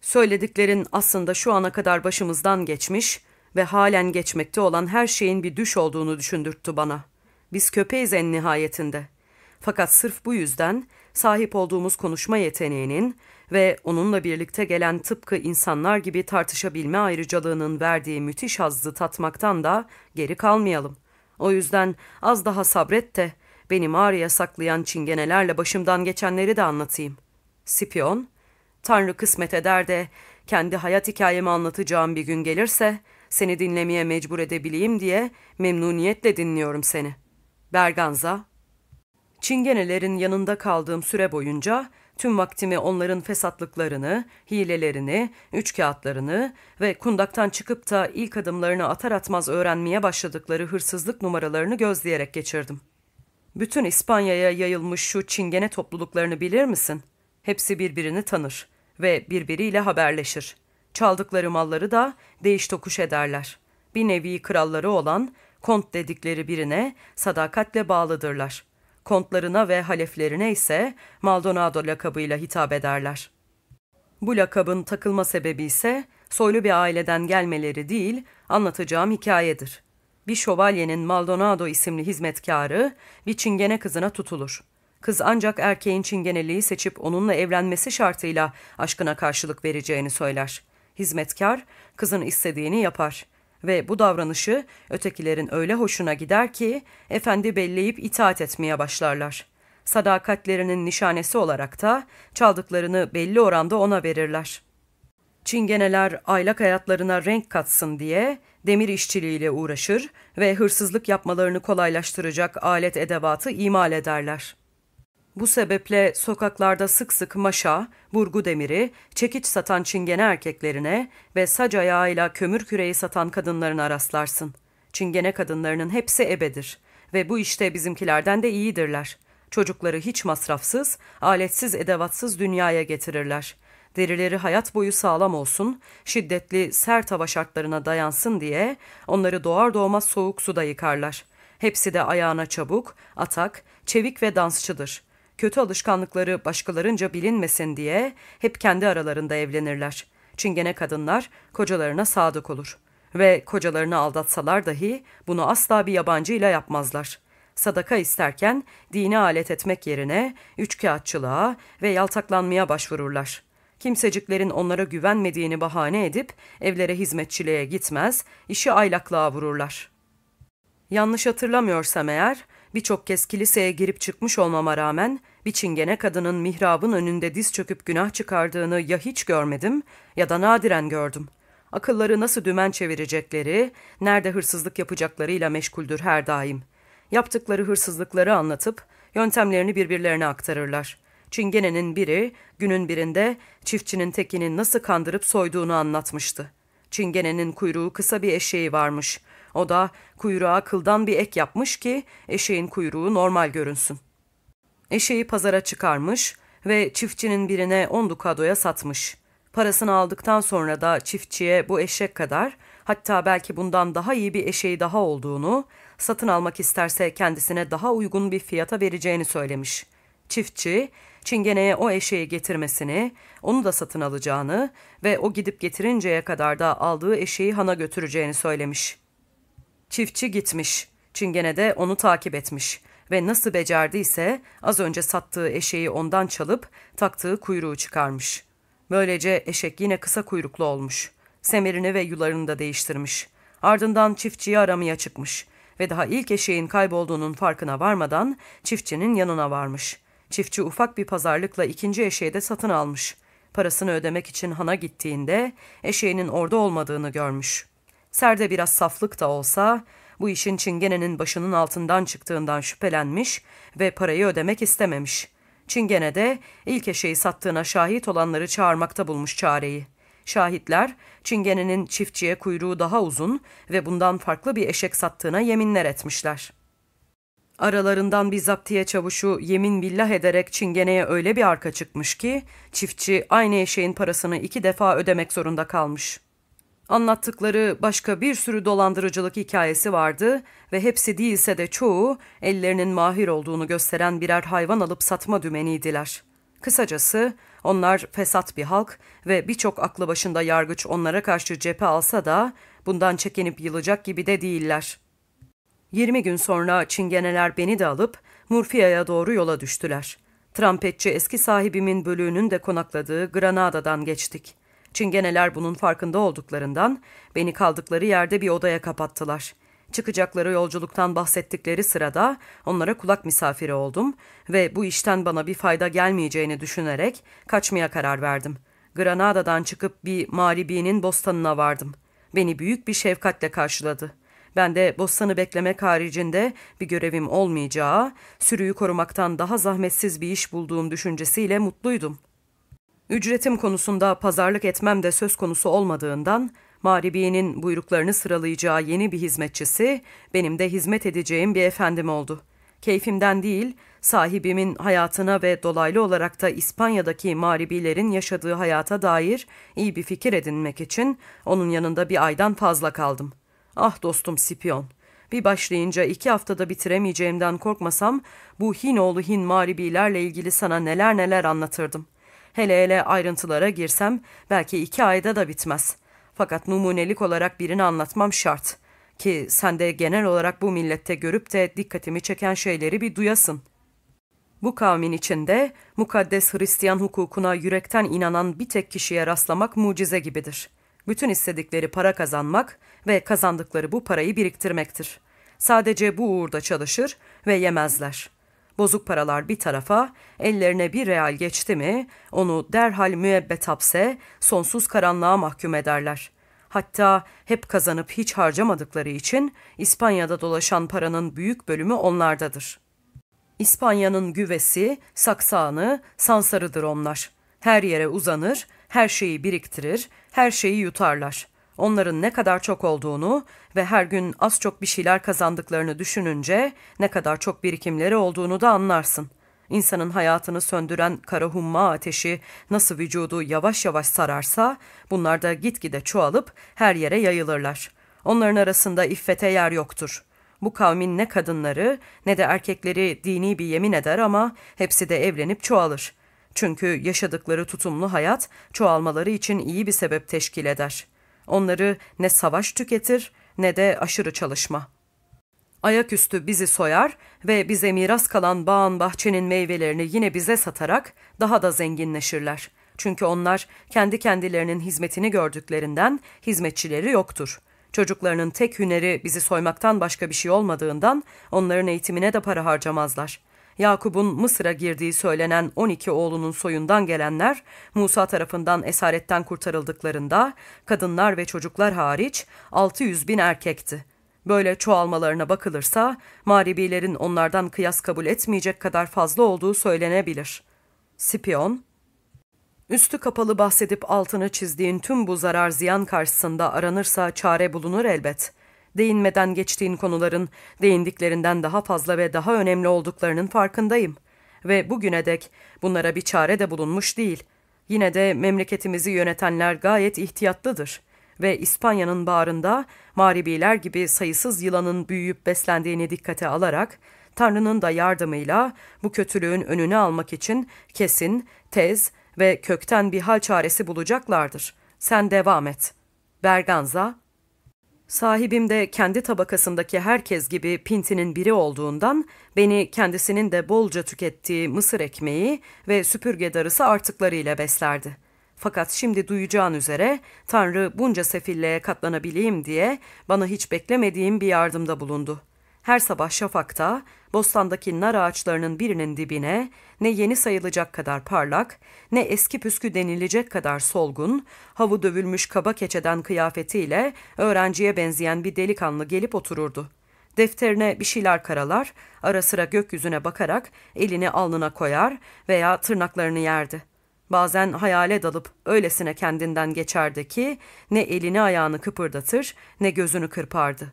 Söylediklerin aslında şu ana kadar başımızdan geçmiş ve halen geçmekte olan her şeyin bir düş olduğunu düşündürttü bana. Biz köpeğiz en nihayetinde. Fakat sırf bu yüzden sahip olduğumuz konuşma yeteneğinin ve onunla birlikte gelen tıpkı insanlar gibi tartışabilme ayrıcalığının verdiği müthiş hazzı tatmaktan da geri kalmayalım. O yüzden az daha sabret de beni mağaraya saklayan çingenelerle başımdan geçenleri de anlatayım. Sipion, Tanrı kısmet eder de kendi hayat hikayemi anlatacağım bir gün gelirse seni dinlemeye mecbur edebileyim diye memnuniyetle dinliyorum seni. Berganza, Çingenelerin yanında kaldığım süre boyunca tüm vaktimi onların fesatlıklarını, hilelerini, üçkağıtlarını ve kundaktan çıkıp da ilk adımlarını atar atmaz öğrenmeye başladıkları hırsızlık numaralarını gözleyerek geçirdim. Bütün İspanya'ya yayılmış şu çingene topluluklarını bilir misin? Hepsi birbirini tanır ve birbiriyle haberleşir. Çaldıkları malları da değiş tokuş ederler. Bir nevi kralları olan kont dedikleri birine sadakatle bağlıdırlar. Kontlarına ve haleflerine ise Maldonado lakabıyla hitap ederler. Bu lakabın takılma sebebi ise soylu bir aileden gelmeleri değil, anlatacağım hikayedir. Bir şövalyenin Maldonado isimli hizmetkarı bir çingene kızına tutulur. Kız ancak erkeğin çingeneliği seçip onunla evlenmesi şartıyla aşkına karşılık vereceğini söyler. Hizmetkar kızın istediğini yapar ve bu davranışı ötekilerin öyle hoşuna gider ki efendi belleyip itaat etmeye başlarlar. Sadakatlerinin nişanesi olarak da çaldıklarını belli oranda ona verirler. Çingeneler aylak hayatlarına renk katsın diye demir işçiliğiyle uğraşır ve hırsızlık yapmalarını kolaylaştıracak alet edevatı imal ederler. Bu sebeple sokaklarda sık sık maşa, burgu demiri, çekiç satan çingene erkeklerine ve sac ayağıyla kömür küreği satan kadınlarına rastlarsın. Çingene kadınlarının hepsi ebedir ve bu işte bizimkilerden de iyidirler. Çocukları hiç masrafsız, aletsiz edevatsız dünyaya getirirler. Derileri hayat boyu sağlam olsun, şiddetli sert hava şartlarına dayansın diye onları doğar doğmaz soğuk suda yıkarlar. Hepsi de ayağına çabuk, atak, çevik ve dansçıdır kötü alışkanlıkları başkalarınca bilinmesin diye hep kendi aralarında evlenirler. Çingene kadınlar kocalarına sadık olur ve kocalarını aldatsalar dahi bunu asla bir yabancıyla yapmazlar. Sadaka isterken dini alet etmek yerine üçkağıtçılığa ve yaltaklanmaya başvururlar. Kimseciklerin onlara güvenmediğini bahane edip evlere hizmetçiliğe gitmez, işi aylaklığa vururlar. Yanlış hatırlamıyorsam eğer Birçok kez kiliseye girip çıkmış olmama rağmen bir çingene kadının mihrabın önünde diz çöküp günah çıkardığını ya hiç görmedim ya da nadiren gördüm. Akılları nasıl dümen çevirecekleri, nerede hırsızlık yapacaklarıyla meşguldür her daim. Yaptıkları hırsızlıkları anlatıp yöntemlerini birbirlerine aktarırlar. Çingenenin biri günün birinde çiftçinin tekinin nasıl kandırıp soyduğunu anlatmıştı. Çingenenin kuyruğu kısa bir eşeği varmış. O da kuyruğa kıldan bir ek yapmış ki eşeğin kuyruğu normal görünsün. Eşeği pazara çıkarmış ve çiftçinin birine on dukadoya satmış. Parasını aldıktan sonra da çiftçiye bu eşek kadar hatta belki bundan daha iyi bir eşeği daha olduğunu, satın almak isterse kendisine daha uygun bir fiyata vereceğini söylemiş. Çiftçi, Çingene'ye o eşeği getirmesini, onu da satın alacağını ve o gidip getirinceye kadar da aldığı eşeği hana götüreceğini söylemiş.'' Çiftçi gitmiş. Çingene de onu takip etmiş ve nasıl becerdiyse az önce sattığı eşeği ondan çalıp taktığı kuyruğu çıkarmış. Böylece eşek yine kısa kuyruklu olmuş. Semerini ve yularını da değiştirmiş. Ardından çiftçiyi aramaya çıkmış ve daha ilk eşeğin kaybolduğunun farkına varmadan çiftçinin yanına varmış. Çiftçi ufak bir pazarlıkla ikinci eşeği de satın almış. Parasını ödemek için hana gittiğinde eşeğinin orada olmadığını görmüş.'' Serde biraz saflık da olsa bu işin Çingene'nin başının altından çıktığından şüphelenmiş ve parayı ödemek istememiş. Çingene de ilk eşeği sattığına şahit olanları çağırmakta bulmuş çareyi. Şahitler, Çingene'nin çiftçiye kuyruğu daha uzun ve bundan farklı bir eşek sattığına yeminler etmişler. Aralarından bir zaptiye çavuşu yemin billah ederek Çingene'ye öyle bir arka çıkmış ki, çiftçi aynı eşeğin parasını iki defa ödemek zorunda kalmış. Anlattıkları başka bir sürü dolandırıcılık hikayesi vardı ve hepsi değilse de çoğu ellerinin mahir olduğunu gösteren birer hayvan alıp satma dümeniydiler. Kısacası onlar fesat bir halk ve birçok aklı başında yargıç onlara karşı cephe alsa da bundan çekinip yılacak gibi de değiller. 20 gün sonra çingeneler beni de alıp Murfia'ya doğru yola düştüler. Trampetçi eski sahibimin bölüğünün de konakladığı Granada'dan geçtik. Çingeneler bunun farkında olduklarından beni kaldıkları yerde bir odaya kapattılar. Çıkacakları yolculuktan bahsettikleri sırada onlara kulak misafiri oldum ve bu işten bana bir fayda gelmeyeceğini düşünerek kaçmaya karar verdim. Granada'dan çıkıp bir mağribinin bostanına vardım. Beni büyük bir şefkatle karşıladı. Ben de bostanı beklemek haricinde bir görevim olmayacağı, sürüyü korumaktan daha zahmetsiz bir iş bulduğum düşüncesiyle mutluydum. Ücretim konusunda pazarlık etmem de söz konusu olmadığından, Mağribiye'nin buyruklarını sıralayacağı yeni bir hizmetçisi, benim de hizmet edeceğim bir efendim oldu. Keyfimden değil, sahibimin hayatına ve dolaylı olarak da İspanya'daki mağribilerin yaşadığı hayata dair iyi bir fikir edinmek için onun yanında bir aydan fazla kaldım. Ah dostum Sipion, bir başlayınca iki haftada bitiremeyeceğimden korkmasam bu Hinoğlu Hin mağribilerle ilgili sana neler neler anlatırdım. Hele hele ayrıntılara girsem belki iki ayda da bitmez. Fakat numunelik olarak birini anlatmam şart. Ki sen de genel olarak bu millette görüp de dikkatimi çeken şeyleri bir duyasın. Bu kavmin içinde mukaddes Hristiyan hukukuna yürekten inanan bir tek kişiye rastlamak mucize gibidir. Bütün istedikleri para kazanmak ve kazandıkları bu parayı biriktirmektir. Sadece bu uğurda çalışır ve yemezler. Bozuk paralar bir tarafa, ellerine bir real geçti mi, onu derhal müebbet hapse, sonsuz karanlığa mahkum ederler. Hatta hep kazanıp hiç harcamadıkları için İspanya'da dolaşan paranın büyük bölümü onlardadır. İspanya'nın güvesi, saksağını, sansarıdır onlar. Her yere uzanır, her şeyi biriktirir, her şeyi yutarlar.'' Onların ne kadar çok olduğunu ve her gün az çok bir şeyler kazandıklarını düşününce ne kadar çok birikimleri olduğunu da anlarsın. İnsanın hayatını söndüren kara humma ateşi nasıl vücudu yavaş yavaş sararsa bunlar da gitgide çoğalıp her yere yayılırlar. Onların arasında iffete yer yoktur. Bu kavmin ne kadınları ne de erkekleri dini bir yemin eder ama hepsi de evlenip çoğalır. Çünkü yaşadıkları tutumlu hayat çoğalmaları için iyi bir sebep teşkil eder.'' Onları ne savaş tüketir ne de aşırı çalışma. Ayaküstü bizi soyar ve bize miras kalan bağın bahçenin meyvelerini yine bize satarak daha da zenginleşirler. Çünkü onlar kendi kendilerinin hizmetini gördüklerinden hizmetçileri yoktur. Çocuklarının tek hüneri bizi soymaktan başka bir şey olmadığından onların eğitimine de para harcamazlar. Yakup'un Mısır'a girdiği söylenen 12 oğlunun soyundan gelenler Musa tarafından esaretten kurtarıldıklarında kadınlar ve çocuklar hariç 600 bin erkekti. Böyle çoğalmalarına bakılırsa mağribilerin onlardan kıyas kabul etmeyecek kadar fazla olduğu söylenebilir. Sipion, Üstü kapalı bahsedip altını çizdiğin tüm bu zarar ziyan karşısında aranırsa çare bulunur elbet değinmeden geçtiğin konuların değindiklerinden daha fazla ve daha önemli olduklarının farkındayım. Ve bugüne dek bunlara bir çare de bulunmuş değil. Yine de memleketimizi yönetenler gayet ihtiyatlıdır. Ve İspanya'nın bağrında mağribiler gibi sayısız yılanın büyüyüp beslendiğini dikkate alarak, Tanrı'nın da yardımıyla bu kötülüğün önünü almak için kesin, tez ve kökten bir hal çaresi bulacaklardır. Sen devam et. Berganza Sahibim de kendi tabakasındaki herkes gibi Pinti'nin biri olduğundan beni kendisinin de bolca tükettiği mısır ekmeği ve süpürge darısı artıklarıyla beslerdi. Fakat şimdi duyacağın üzere Tanrı bunca sefilliğe katlanabileyim diye bana hiç beklemediğim bir yardımda bulundu.'' Her sabah şafakta bostandaki nar ağaçlarının birinin dibine ne yeni sayılacak kadar parlak, ne eski püskü denilecek kadar solgun, havu dövülmüş kaba keçeden kıyafetiyle öğrenciye benzeyen bir delikanlı gelip otururdu. Defterine bir şeyler karalar, ara sıra gökyüzüne bakarak elini alnına koyar veya tırnaklarını yerdi. Bazen hayale dalıp öylesine kendinden geçerdi ki ne elini ayağını kıpırdatır ne gözünü kırpardı.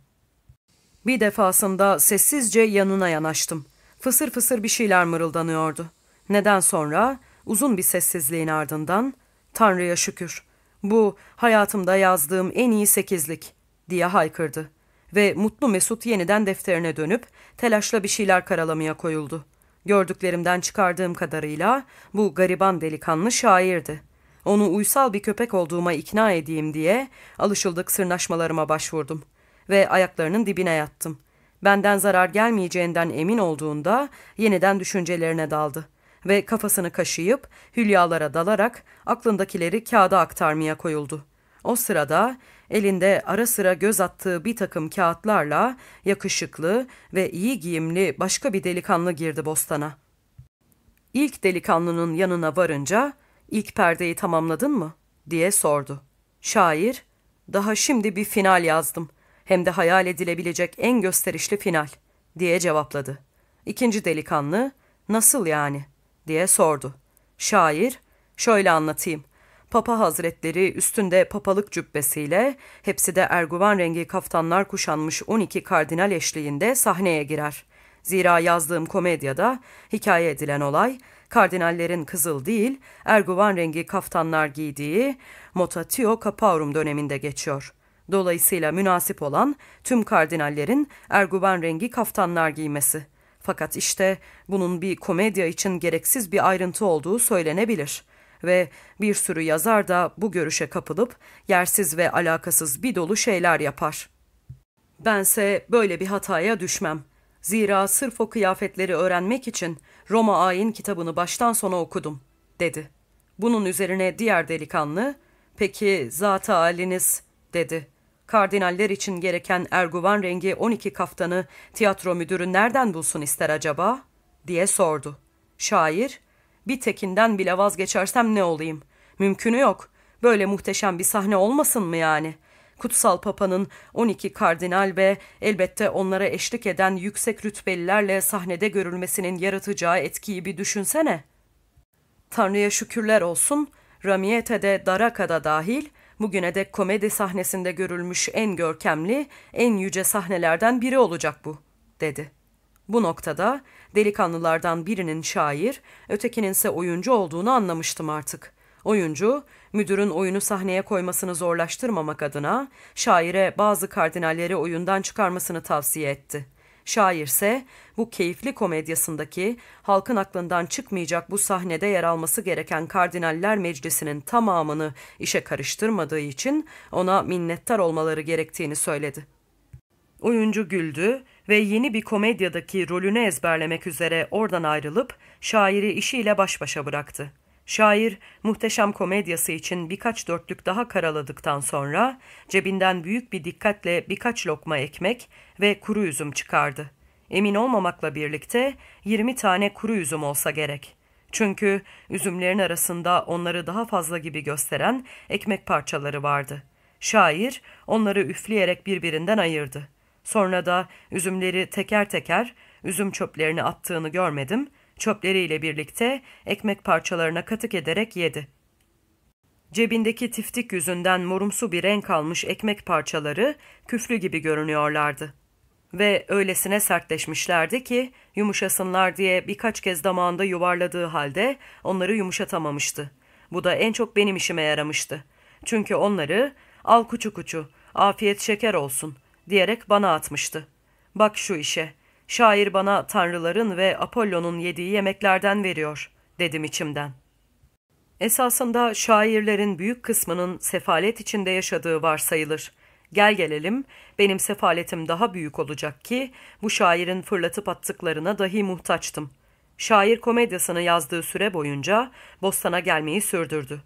Bir defasında sessizce yanına yanaştım. Fısır fısır bir şeyler mırıldanıyordu. Neden sonra uzun bir sessizliğin ardından Tanrı'ya şükür bu hayatımda yazdığım en iyi sekizlik diye haykırdı ve mutlu mesut yeniden defterine dönüp telaşla bir şeyler karalamaya koyuldu. Gördüklerimden çıkardığım kadarıyla bu gariban delikanlı şairdi. Onu uysal bir köpek olduğuma ikna edeyim diye alışıldık sırnaşmalarıma başvurdum ve ayaklarının dibine yattım. Benden zarar gelmeyeceğinden emin olduğunda yeniden düşüncelerine daldı ve kafasını kaşıyıp hülyalara dalarak aklındakileri kağıda aktarmaya koyuldu. O sırada elinde ara sıra göz attığı bir takım kağıtlarla yakışıklı ve iyi giyimli başka bir delikanlı girdi bostana. İlk delikanlının yanına varınca ilk perdeyi tamamladın mı diye sordu. Şair, daha şimdi bir final yazdım hem de hayal edilebilecek en gösterişli final diye cevapladı. İkinci delikanlı, nasıl yani diye sordu. Şair, şöyle anlatayım. Papa Hazretleri üstünde papalık cübbesiyle hepsi de erguvan rengi kaftanlar kuşanmış 12 kardinal eşliğinde sahneye girer. Zira yazdığım komedyada hikaye edilen olay kardinallerin kızıl değil erguvan rengi kaftanlar giydiği Motatio Capaurum döneminde geçiyor. Dolayısıyla münasip olan tüm kardinallerin erguvan rengi kaftanlar giymesi. Fakat işte bunun bir komedya için gereksiz bir ayrıntı olduğu söylenebilir.'' ve bir sürü yazar da bu görüşe kapılıp yersiz ve alakasız bir dolu şeyler yapar. Bense böyle bir hataya düşmem. Zira sırf o kıyafetleri öğrenmek için Roma ayin kitabını baştan sona okudum, dedi. Bunun üzerine diğer delikanlı, peki zat haliniz, dedi. Kardinaller için gereken erguvan rengi 12 kaftanı tiyatro müdürü nereden bulsun ister acaba? diye sordu. Şair, bir tekinden bile vazgeçersem ne olayım? Mümkünü yok. Böyle muhteşem bir sahne olmasın mı yani? Kutsal Papa'nın 12 kardinal ve elbette onlara eşlik eden yüksek rütbelilerle sahnede görülmesinin yaratacağı etkiyi bir düşünsene. Tanrı'ya şükürler olsun, Ramiete'de Daraka'da dahil bugüne dek komedi sahnesinde görülmüş en görkemli, en yüce sahnelerden biri olacak bu, dedi. Bu noktada delikanlılardan birinin şair, ötekinin ise oyuncu olduğunu anlamıştım artık. Oyuncu, müdürün oyunu sahneye koymasını zorlaştırmamak adına şaire bazı kardinalleri oyundan çıkarmasını tavsiye etti. Şair ise bu keyifli komedyasındaki halkın aklından çıkmayacak bu sahnede yer alması gereken kardinaller meclisinin tamamını işe karıştırmadığı için ona minnettar olmaları gerektiğini söyledi. Oyuncu güldü ve yeni bir komedyadaki rolünü ezberlemek üzere oradan ayrılıp şairi işiyle baş başa bıraktı. Şair muhteşem komedyası için birkaç dörtlük daha karaladıktan sonra cebinden büyük bir dikkatle birkaç lokma ekmek ve kuru üzüm çıkardı. Emin olmamakla birlikte 20 tane kuru üzüm olsa gerek. Çünkü üzümlerin arasında onları daha fazla gibi gösteren ekmek parçaları vardı. Şair onları üfleyerek birbirinden ayırdı. Sonra da üzümleri teker teker üzüm çöplerini attığını görmedim, çöpleriyle birlikte ekmek parçalarına katık ederek yedi. Cebindeki tiftik yüzünden morumsu bir renk almış ekmek parçaları küflü gibi görünüyorlardı. Ve öylesine sertleşmişlerdi ki yumuşasınlar diye birkaç kez damağında yuvarladığı halde onları yumuşatamamıştı. Bu da en çok benim işime yaramıştı. Çünkü onları al kuçu kuçu, afiyet şeker olsun, diyerek bana atmıştı. Bak şu işe, şair bana tanrıların ve Apollo'nun yediği yemeklerden veriyor, dedim içimden. Esasında şairlerin büyük kısmının sefalet içinde yaşadığı varsayılır. Gel gelelim, benim sefaletim daha büyük olacak ki, bu şairin fırlatıp attıklarına dahi muhtaçtım. Şair komedyasını yazdığı süre boyunca Bostan'a gelmeyi sürdürdü.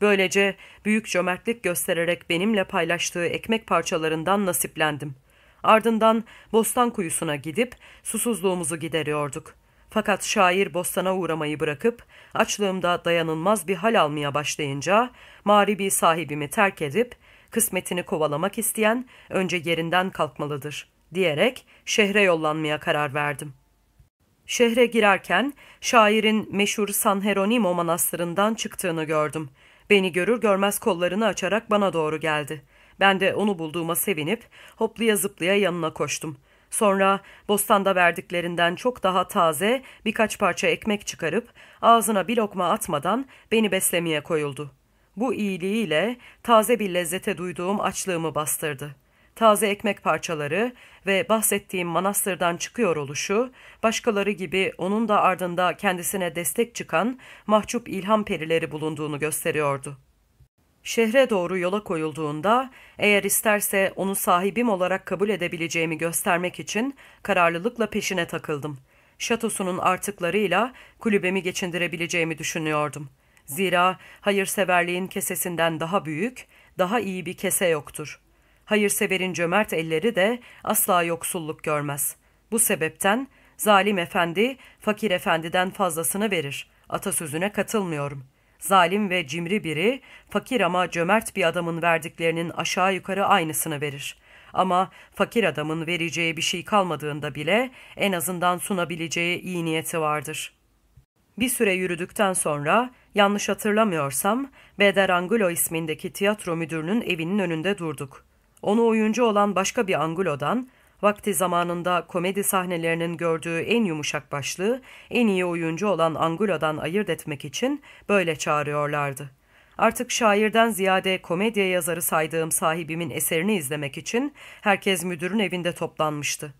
Böylece büyük cömertlik göstererek benimle paylaştığı ekmek parçalarından nasiplendim. Ardından bostan kuyusuna gidip susuzluğumuzu gideriyorduk. Fakat şair bostana uğramayı bırakıp açlığımda dayanılmaz bir hal almaya başlayınca mağribi sahibimi terk edip kısmetini kovalamak isteyen önce yerinden kalkmalıdır diyerek şehre yollanmaya karar verdim. Şehre girerken şairin meşhur San Jeronimo manastırından çıktığını gördüm. Beni görür görmez kollarını açarak bana doğru geldi. Ben de onu bulduğuma sevinip hoplaya zıplaya yanına koştum. Sonra bostanda verdiklerinden çok daha taze birkaç parça ekmek çıkarıp ağzına bir lokma atmadan beni beslemeye koyuldu. Bu iyiliğiyle taze bir lezzete duyduğum açlığımı bastırdı. Taze ekmek parçaları ve bahsettiğim manastırdan çıkıyor oluşu, başkaları gibi onun da ardında kendisine destek çıkan mahcup ilham perileri bulunduğunu gösteriyordu. Şehre doğru yola koyulduğunda eğer isterse onu sahibim olarak kabul edebileceğimi göstermek için kararlılıkla peşine takıldım. Şatosunun artıklarıyla kulübemi geçindirebileceğimi düşünüyordum. Zira hayırseverliğin kesesinden daha büyük, daha iyi bir kese yoktur. Hayırseverin cömert elleri de asla yoksulluk görmez. Bu sebepten zalim efendi fakir efendiden fazlasını verir. Atasözüne katılmıyorum. Zalim ve cimri biri fakir ama cömert bir adamın verdiklerinin aşağı yukarı aynısını verir. Ama fakir adamın vereceği bir şey kalmadığında bile en azından sunabileceği iyi niyeti vardır. Bir süre yürüdükten sonra yanlış hatırlamıyorsam Beder Angulo ismindeki tiyatro müdürünün evinin önünde durduk. Onu oyuncu olan başka bir Angulo'dan vakti zamanında komedi sahnelerinin gördüğü en yumuşak başlığı, en iyi oyuncu olan Angulo'dan ayırt etmek için böyle çağırıyorlardı. Artık şairden ziyade komedya yazarı saydığım sahibimin eserini izlemek için herkes müdürün evinde toplanmıştı.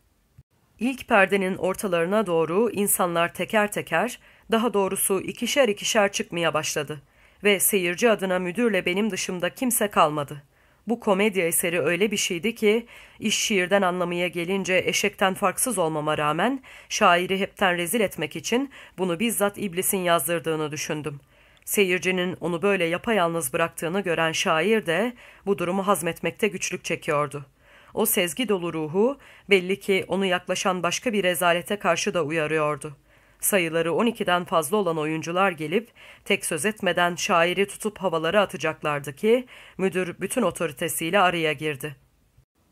İlk perdenin ortalarına doğru insanlar teker teker, daha doğrusu ikişer ikişer çıkmaya başladı ve seyirci adına müdürle benim dışımda kimse kalmadı.'' Bu komedya eseri öyle bir şeydi ki, iş şiirden anlamaya gelince eşekten farksız olmama rağmen, şairi hepten rezil etmek için bunu bizzat iblisin yazdırdığını düşündüm. Seyircinin onu böyle yapayalnız bıraktığını gören şair de bu durumu hazmetmekte güçlük çekiyordu. O sezgi dolu ruhu belli ki onu yaklaşan başka bir rezalete karşı da uyarıyordu sayıları 12'den fazla olan oyuncular gelip tek söz etmeden şairi tutup havalara atacaklardı ki müdür bütün otoritesiyle araya girdi.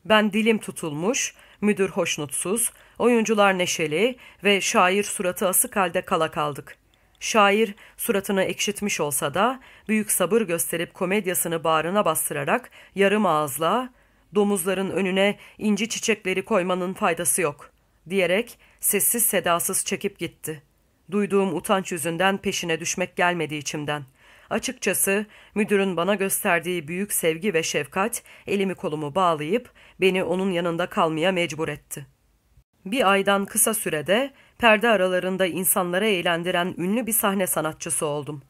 Ben dilim tutulmuş, müdür hoşnutsuz, oyuncular neşeli ve şair suratı asık halde kala kaldık. Şair suratını ekşitmiş olsa da büyük sabır gösterip komedyasını bağrına bastırarak yarım ağızla domuzların önüne inci çiçekleri koymanın faydası yok diyerek sessiz sedasız çekip gitti. Duyduğum utanç yüzünden peşine düşmek gelmedi içimden. Açıkçası müdürün bana gösterdiği büyük sevgi ve şefkat elimi kolumu bağlayıp beni onun yanında kalmaya mecbur etti. Bir aydan kısa sürede perde aralarında insanlara eğlendiren ünlü bir sahne sanatçısı oldum.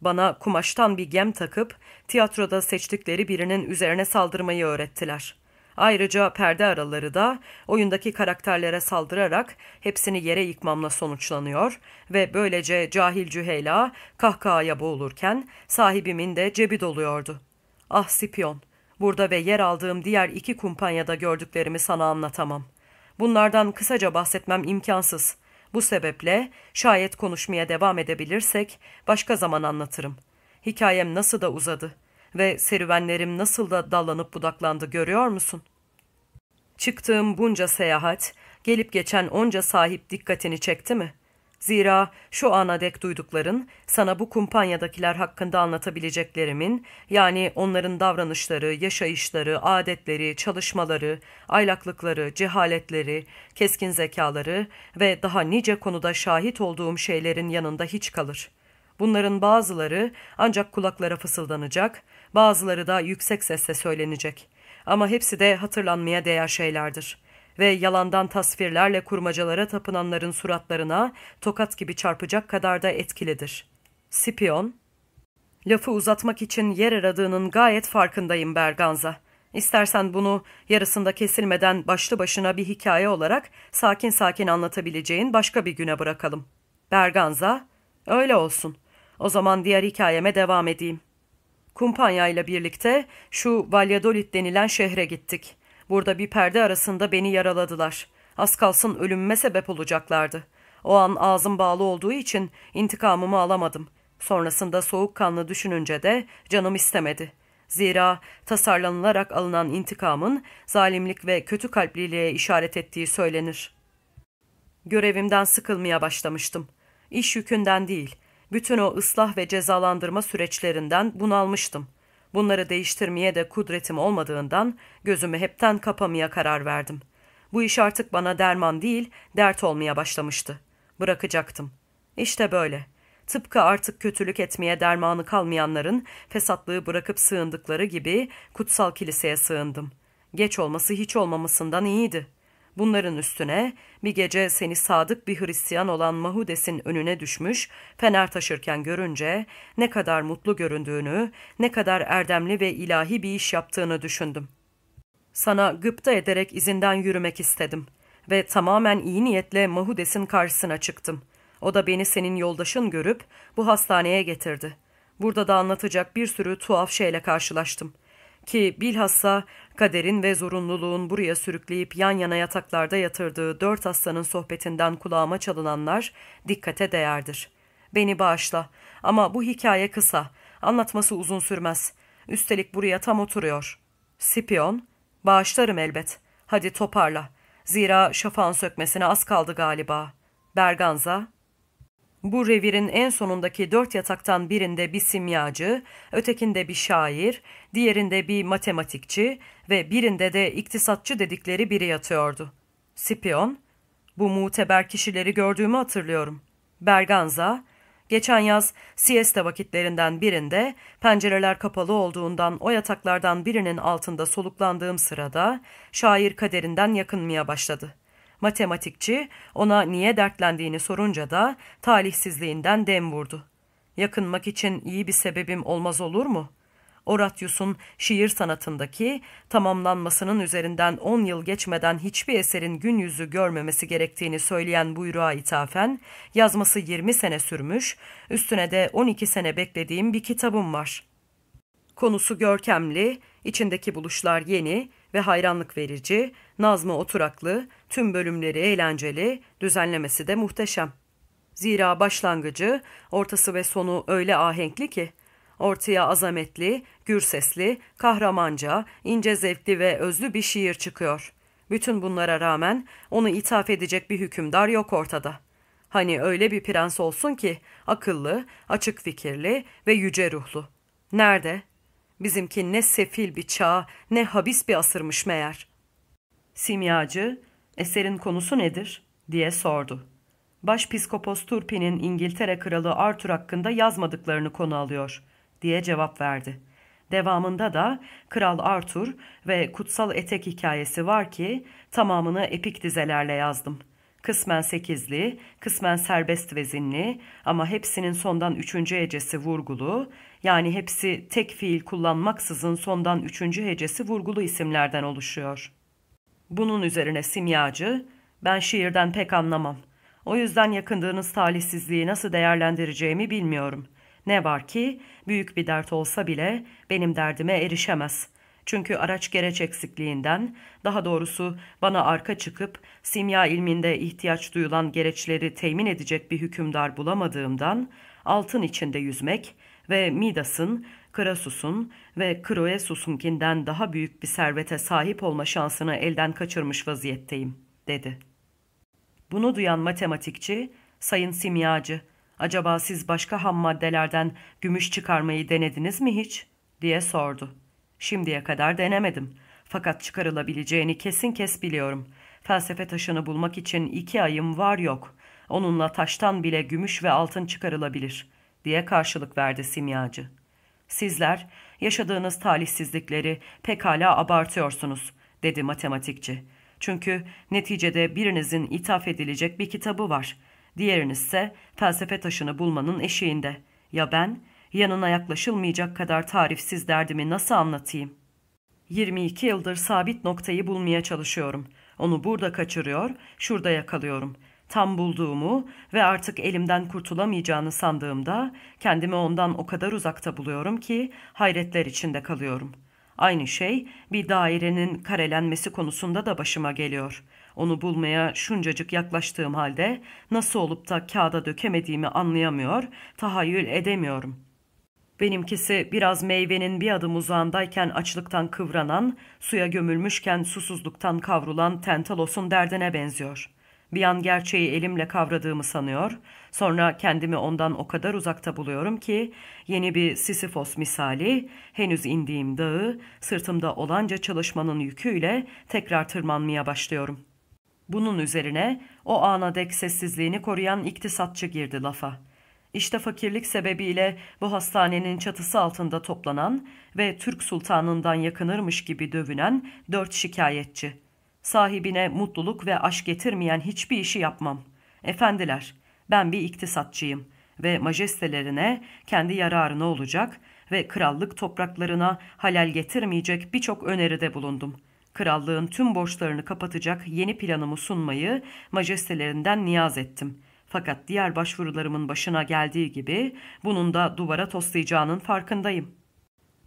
Bana kumaştan bir gem takıp tiyatroda seçtikleri birinin üzerine saldırmayı öğrettiler. Ayrıca perde araları da oyundaki karakterlere saldırarak hepsini yere yıkmamla sonuçlanıyor ve böylece cahil cüheyla kahkahaya boğulurken sahibimin de cebi doluyordu. Ah Sipyon, burada ve yer aldığım diğer iki kumpanyada gördüklerimi sana anlatamam. Bunlardan kısaca bahsetmem imkansız. Bu sebeple şayet konuşmaya devam edebilirsek başka zaman anlatırım. Hikayem nasıl da uzadı.'' Ve serüvenlerim nasıl da dallanıp budaklandı görüyor musun? Çıktığım bunca seyahat, gelip geçen onca sahip dikkatini çekti mi? Zira şu ana dek duydukların sana bu kumpanyadakiler hakkında anlatabileceklerimin, yani onların davranışları, yaşayışları, adetleri, çalışmaları, aylaklıkları, cehaletleri, keskin zekaları ve daha nice konuda şahit olduğum şeylerin yanında hiç kalır. Bunların bazıları ancak kulaklara fısıldanacak, bazıları da yüksek sesle söylenecek. Ama hepsi de hatırlanmaya değer şeylerdir. Ve yalandan tasvirlerle kurmacalara tapınanların suratlarına tokat gibi çarpacak kadar da etkilidir. Sipion, Lafı uzatmak için yer aradığının gayet farkındayım Berganza. İstersen bunu yarısında kesilmeden başlı başına bir hikaye olarak sakin sakin anlatabileceğin başka bir güne bırakalım. Berganza, öyle olsun. O zaman diğer hikayeme devam edeyim. Kumpanya ile birlikte şu Valladolid denilen şehre gittik. Burada bir perde arasında beni yaraladılar. Az kalsın ölümüme sebep olacaklardı. O an ağzım bağlı olduğu için intikamımı alamadım. Sonrasında soğukkanlı düşününce de canım istemedi. Zira tasarlanılarak alınan intikamın zalimlik ve kötü kalpliliğe işaret ettiği söylenir. Görevimden sıkılmaya başlamıştım. İş yükünden değil, bütün o ıslah ve cezalandırma süreçlerinden bunalmıştım. Bunları değiştirmeye de kudretim olmadığından gözümü hepten kapamaya karar verdim. Bu iş artık bana derman değil, dert olmaya başlamıştı. Bırakacaktım. İşte böyle. Tıpkı artık kötülük etmeye dermanı kalmayanların fesatlığı bırakıp sığındıkları gibi kutsal kiliseye sığındım. Geç olması hiç olmamasından iyiydi. Bunların üstüne bir gece seni sadık bir Hristiyan olan Mahudes'in önüne düşmüş, fener taşırken görünce ne kadar mutlu göründüğünü, ne kadar erdemli ve ilahi bir iş yaptığını düşündüm. Sana gıpta ederek izinden yürümek istedim ve tamamen iyi niyetle Mahudes'in karşısına çıktım. O da beni senin yoldaşın görüp bu hastaneye getirdi. Burada da anlatacak bir sürü tuhaf şeyle karşılaştım. Ki bilhassa kaderin ve zorunluluğun buraya sürükleyip yan yana yataklarda yatırdığı dört hastanın sohbetinden kulağıma çalınanlar dikkate değerdir. Beni bağışla ama bu hikaye kısa, anlatması uzun sürmez. Üstelik buraya tam oturuyor. Sipion, bağışlarım elbet. Hadi toparla. Zira şafağın sökmesine az kaldı galiba. Berganza, bu revirin en sonundaki dört yataktan birinde bir simyacı, ötekinde bir şair, diğerinde bir matematikçi ve birinde de iktisatçı dedikleri biri yatıyordu. Sipion, bu muteber kişileri gördüğümü hatırlıyorum. Berganza, geçen yaz siesta vakitlerinden birinde pencereler kapalı olduğundan o yataklardan birinin altında soluklandığım sırada şair kaderinden yakınmaya başladı.'' Matematikçi ona niye dertlendiğini sorunca da talihsizliğinden dem vurdu. Yakınmak için iyi bir sebebim olmaz olur mu? Oratius'un şiir sanatındaki tamamlanmasının üzerinden on yıl geçmeden hiçbir eserin gün yüzü görmemesi gerektiğini söyleyen buyruğa ithafen yazması 20 sene sürmüş, üstüne de 12 sene beklediğim bir kitabım var. Konusu görkemli, içindeki buluşlar yeni, ve hayranlık verici, nazmı oturaklı, tüm bölümleri eğlenceli, düzenlemesi de muhteşem. Zira başlangıcı, ortası ve sonu öyle ahenkli ki, ortaya azametli, gür sesli, kahramanca, ince zevkli ve özlü bir şiir çıkıyor. Bütün bunlara rağmen onu ithaf edecek bir hükümdar yok ortada. Hani öyle bir prens olsun ki akıllı, açık fikirli ve yüce ruhlu. Nerede? Bizimki ne sefil bir çağ, ne habis bir asırmış meğer. Simyacı, eserin konusu nedir? diye sordu. Başpiskopos Turpi'nin İngiltere Kralı Arthur hakkında yazmadıklarını konu alıyor, diye cevap verdi. Devamında da Kral Arthur ve Kutsal Etek hikayesi var ki tamamını epik dizelerle yazdım. Kısmen sekizli, kısmen serbest vezinli ama hepsinin sondan üçüncü hecesi vurgulu, yani hepsi tek fiil kullanmaksızın sondan üçüncü hecesi vurgulu isimlerden oluşuyor. Bunun üzerine simyacı, ben şiirden pek anlamam. O yüzden yakındığınız talihsizliği nasıl değerlendireceğimi bilmiyorum. Ne var ki büyük bir dert olsa bile benim derdime erişemez. Çünkü araç gereç eksikliğinden, daha doğrusu bana arka çıkıp simya ilminde ihtiyaç duyulan gereçleri temin edecek bir hükümdar bulamadığımdan altın içinde yüzmek ve Midas'ın, Krasus'un ve Kroesus'unkinden daha büyük bir servete sahip olma şansını elden kaçırmış vaziyetteyim, dedi. Bunu duyan matematikçi, sayın simyacı, acaba siz başka ham maddelerden gümüş çıkarmayı denediniz mi hiç? diye sordu. Şimdiye kadar denemedim. Fakat çıkarılabileceğini kesin kes biliyorum. Felsefe taşını bulmak için iki ayım var yok. Onunla taştan bile gümüş ve altın çıkarılabilir diye karşılık verdi simyacı. Sizler yaşadığınız talihsizlikleri pekala abartıyorsunuz dedi matematikçi. Çünkü neticede birinizin ithaf edilecek bir kitabı var. Diğeriniz ise felsefe taşını bulmanın eşiğinde. Ya ben yanına yaklaşılmayacak kadar tarifsiz derdimi nasıl anlatayım? 22 yıldır sabit noktayı bulmaya çalışıyorum. Onu burada kaçırıyor, şurada yakalıyorum tam bulduğumu ve artık elimden kurtulamayacağını sandığımda kendimi ondan o kadar uzakta buluyorum ki hayretler içinde kalıyorum. Aynı şey bir dairenin karelenmesi konusunda da başıma geliyor. Onu bulmaya şuncacık yaklaştığım halde nasıl olup da kağıda dökemediğimi anlayamıyor, tahayyül edemiyorum. Benimkisi biraz meyvenin bir adım uzağındayken açlıktan kıvranan, suya gömülmüşken susuzluktan kavrulan Tentalos'un derdine benziyor.'' Bir an gerçeği elimle kavradığımı sanıyor, sonra kendimi ondan o kadar uzakta buluyorum ki yeni bir Sisyphos misali henüz indiğim dağı sırtımda olanca çalışmanın yüküyle tekrar tırmanmaya başlıyorum. Bunun üzerine o ana dek sessizliğini koruyan iktisatçı girdi lafa. İşte fakirlik sebebiyle bu hastanenin çatısı altında toplanan ve Türk sultanından yakınırmış gibi dövünen dört şikayetçi. Sahibine mutluluk ve aşk getirmeyen hiçbir işi yapmam. Efendiler, ben bir iktisatçıyım ve majestelerine kendi yararına olacak ve krallık topraklarına halal getirmeyecek birçok öneride bulundum. Krallığın tüm borçlarını kapatacak yeni planımı sunmayı majestelerinden niyaz ettim.'' Fakat diğer başvurularımın başına geldiği gibi bunun da duvara toslayacağının farkındayım.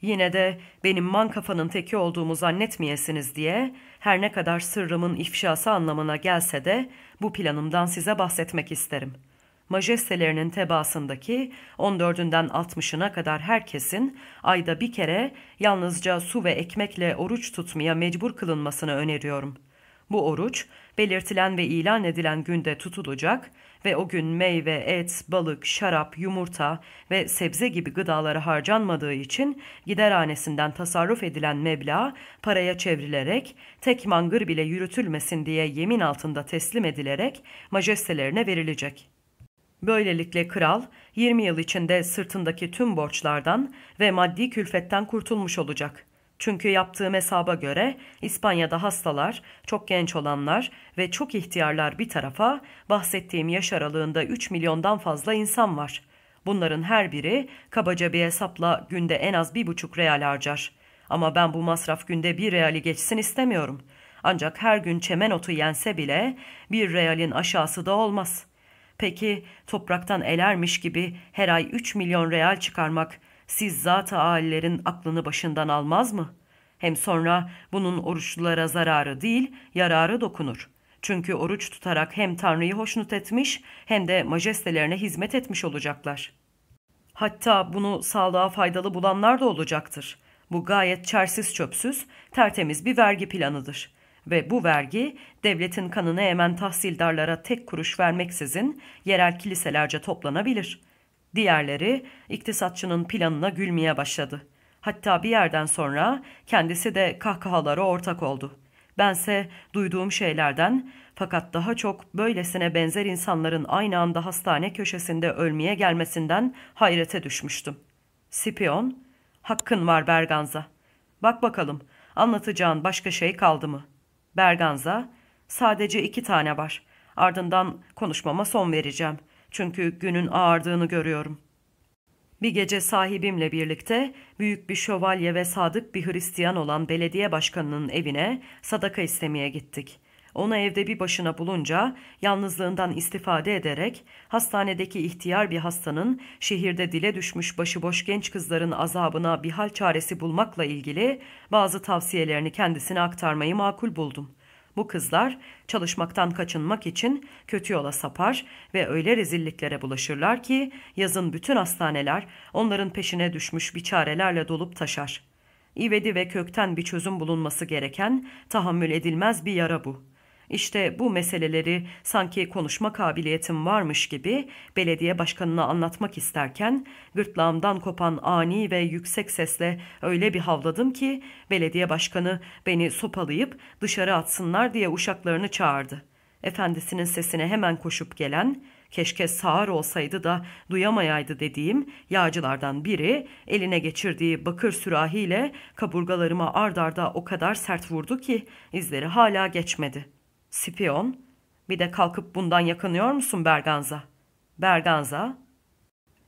Yine de benim man kafanın teki olduğumu zannetmeyesiniz diye her ne kadar sırrımın ifşası anlamına gelse de bu planımdan size bahsetmek isterim. Majestelerinin tebaasındaki 14'ünden 60'ına kadar herkesin ayda bir kere yalnızca su ve ekmekle oruç tutmaya mecbur kılınmasını öneriyorum. Bu oruç belirtilen ve ilan edilen günde tutulacak ve o gün meyve, et, balık, şarap, yumurta ve sebze gibi gıdalara harcanmadığı için giderhanesinden tasarruf edilen meblağ paraya çevrilerek tek mangır bile yürütülmesin diye yemin altında teslim edilerek majestelerine verilecek. Böylelikle kral 20 yıl içinde sırtındaki tüm borçlardan ve maddi külfetten kurtulmuş olacak.'' Çünkü yaptığım hesaba göre İspanya'da hastalar, çok genç olanlar ve çok ihtiyarlar bir tarafa bahsettiğim yaş aralığında 3 milyondan fazla insan var. Bunların her biri kabaca bir hesapla günde en az bir buçuk real harcar. Ama ben bu masraf günde bir reali geçsin istemiyorum. Ancak her gün çemen otu yense bile bir realin aşağısı da olmaz. Peki topraktan elermiş gibi her ay 3 milyon real çıkarmak siz zat-ı âlilerin aklını başından almaz mı? Hem sonra bunun oruçlulara zararı değil, yararı dokunur. Çünkü oruç tutarak hem Tanrı'yı hoşnut etmiş hem de majestelerine hizmet etmiş olacaklar. Hatta bunu sağlığa faydalı bulanlar da olacaktır. Bu gayet çersiz çöpsüz, tertemiz bir vergi planıdır. Ve bu vergi devletin kanını emen tahsildarlara tek kuruş vermeksizin yerel kiliselerce toplanabilir.'' Diğerleri iktisatçının planına gülmeye başladı. Hatta bir yerden sonra kendisi de kahkahalara ortak oldu. Bense duyduğum şeylerden fakat daha çok böylesine benzer insanların aynı anda hastane köşesinde ölmeye gelmesinden hayrete düşmüştüm. Sipion, hakkın var Berganza. Bak bakalım anlatacağın başka şey kaldı mı? Berganza, sadece iki tane var. Ardından konuşmama son vereceğim.'' Çünkü günün ağardığını görüyorum. Bir gece sahibimle birlikte büyük bir şövalye ve sadık bir Hristiyan olan belediye başkanının evine sadaka istemeye gittik. Onu evde bir başına bulunca yalnızlığından istifade ederek hastanedeki ihtiyar bir hastanın şehirde dile düşmüş başıboş genç kızların azabına bir hal çaresi bulmakla ilgili bazı tavsiyelerini kendisine aktarmayı makul buldum.'' Bu kızlar çalışmaktan kaçınmak için kötü yola sapar ve öyle rezilliklere bulaşırlar ki yazın bütün hastaneler onların peşine düşmüş biçarelerle dolup taşar. İvedi ve kökten bir çözüm bulunması gereken tahammül edilmez bir yara bu.'' İşte bu meseleleri sanki konuşma kabiliyetim varmış gibi belediye başkanına anlatmak isterken gırtlağımdan kopan ani ve yüksek sesle öyle bir havladım ki belediye başkanı beni sopalayıp dışarı atsınlar diye uşaklarını çağırdı. Efendisinin sesine hemen koşup gelen keşke sağır olsaydı da duyamayaydı dediğim yağcılardan biri eline geçirdiği bakır sürahiyle kaburgalarıma ard arda o kadar sert vurdu ki izleri hala geçmedi.'' Spion, bir de kalkıp bundan yakınıyor musun Berganza? Berganza,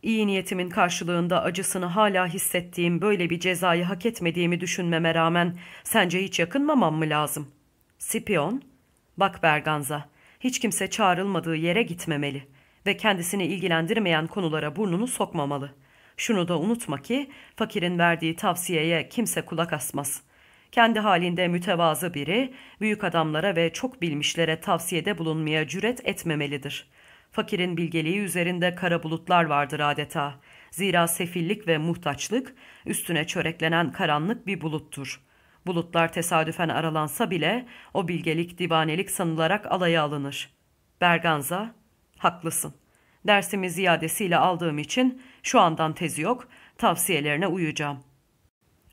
iyi niyetimin karşılığında acısını hala hissettiğim böyle bir cezayı hak etmediğimi düşünmeme rağmen sence hiç yakınmamam mı lazım? Spion, bak Berganza, hiç kimse çağrılmadığı yere gitmemeli ve kendisini ilgilendirmeyen konulara burnunu sokmamalı. Şunu da unutma ki fakirin verdiği tavsiyeye kimse kulak asmaz.'' Kendi halinde mütevazı biri, büyük adamlara ve çok bilmişlere tavsiyede bulunmaya cüret etmemelidir. Fakirin bilgeliği üzerinde kara bulutlar vardır adeta. Zira sefillik ve muhtaçlık üstüne çöreklenen karanlık bir buluttur. Bulutlar tesadüfen aralansa bile o bilgelik divanelik sanılarak alaya alınır. Berganza, haklısın. Dersimi ziyadesiyle aldığım için şu andan tezi yok, tavsiyelerine uyacağım.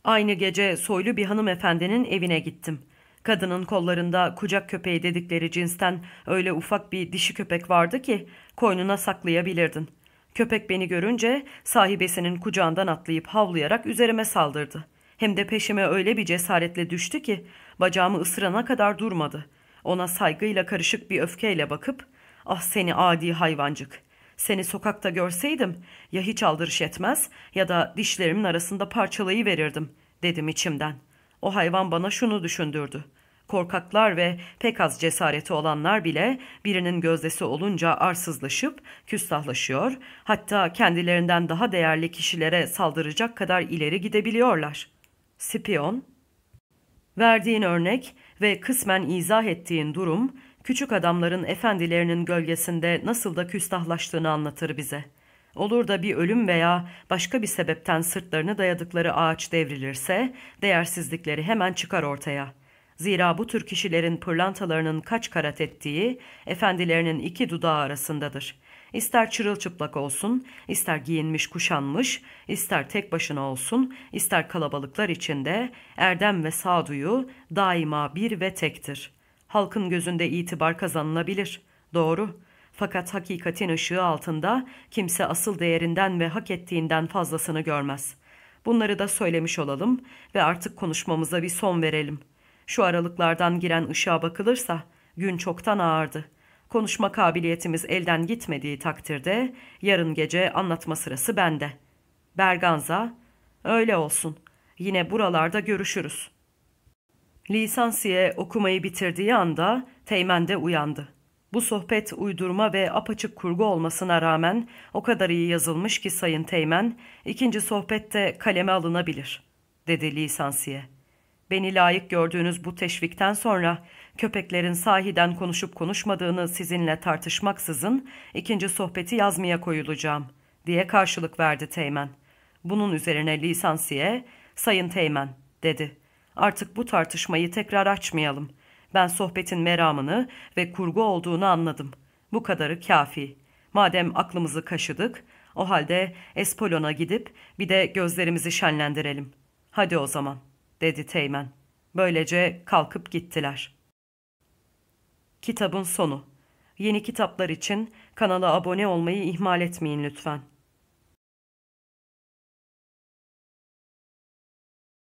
Aynı gece soylu bir hanımefendinin evine gittim. Kadının kollarında kucak köpeği dedikleri cinsten öyle ufak bir dişi köpek vardı ki koynuna saklayabilirdin. Köpek beni görünce sahibesinin kucağından atlayıp havlayarak üzerime saldırdı. Hem de peşime öyle bir cesaretle düştü ki bacağımı ısırana kadar durmadı. Ona saygıyla karışık bir öfkeyle bakıp ''Ah seni adi hayvancık. Seni sokakta görseydim ya hiç aldırış etmez ya da dişlerimin arasında parçalayı verirdim.'' dedim içimden. O hayvan bana şunu düşündürdü. Korkaklar ve pek az cesareti olanlar bile birinin gözdesi olunca arsızlaşıp küstahlaşıyor, hatta kendilerinden daha değerli kişilere saldıracak kadar ileri gidebiliyorlar. Spiyon, verdiğin örnek ve kısmen izah ettiğin durum, küçük adamların efendilerinin gölgesinde nasıl da küstahlaştığını anlatır bize. Olur da bir ölüm veya başka bir sebepten sırtlarını dayadıkları ağaç devrilirse, değersizlikleri hemen çıkar ortaya.'' Zira bu tür kişilerin pırlantalarının kaç karat ettiği efendilerinin iki dudağı arasındadır. İster çırılçıplak olsun, ister giyinmiş kuşanmış, ister tek başına olsun, ister kalabalıklar içinde erdem ve sağduyu daima bir ve tektir. Halkın gözünde itibar kazanılabilir. Doğru. Fakat hakikatin ışığı altında kimse asıl değerinden ve hak ettiğinden fazlasını görmez. Bunları da söylemiş olalım ve artık konuşmamıza bir son verelim.'' Şu aralıklardan giren ışığa bakılırsa gün çoktan ağardı. Konuşma kabiliyetimiz elden gitmediği takdirde yarın gece anlatma sırası bende. Berganza, öyle olsun. Yine buralarda görüşürüz. Lisansiye okumayı bitirdiği anda Teğmen de uyandı. Bu sohbet uydurma ve apaçık kurgu olmasına rağmen o kadar iyi yazılmış ki Sayın Teğmen, ikinci sohbette kaleme alınabilir, dedi lisansiye. Beni layık gördüğünüz bu teşvikten sonra köpeklerin sahiden konuşup konuşmadığını sizinle tartışmaksızın ikinci sohbeti yazmaya koyulacağım diye karşılık verdi Teğmen. Bunun üzerine lisansiye, Sayın Teğmen dedi. Artık bu tartışmayı tekrar açmayalım. Ben sohbetin meramını ve kurgu olduğunu anladım. Bu kadarı kafi. Madem aklımızı kaşıdık, o halde Espolon'a gidip bir de gözlerimizi şenlendirelim. Hadi o zaman.'' dedi Teğmen. Böylece kalkıp gittiler. Kitabın sonu. Yeni kitaplar için kanala abone olmayı ihmal etmeyin lütfen.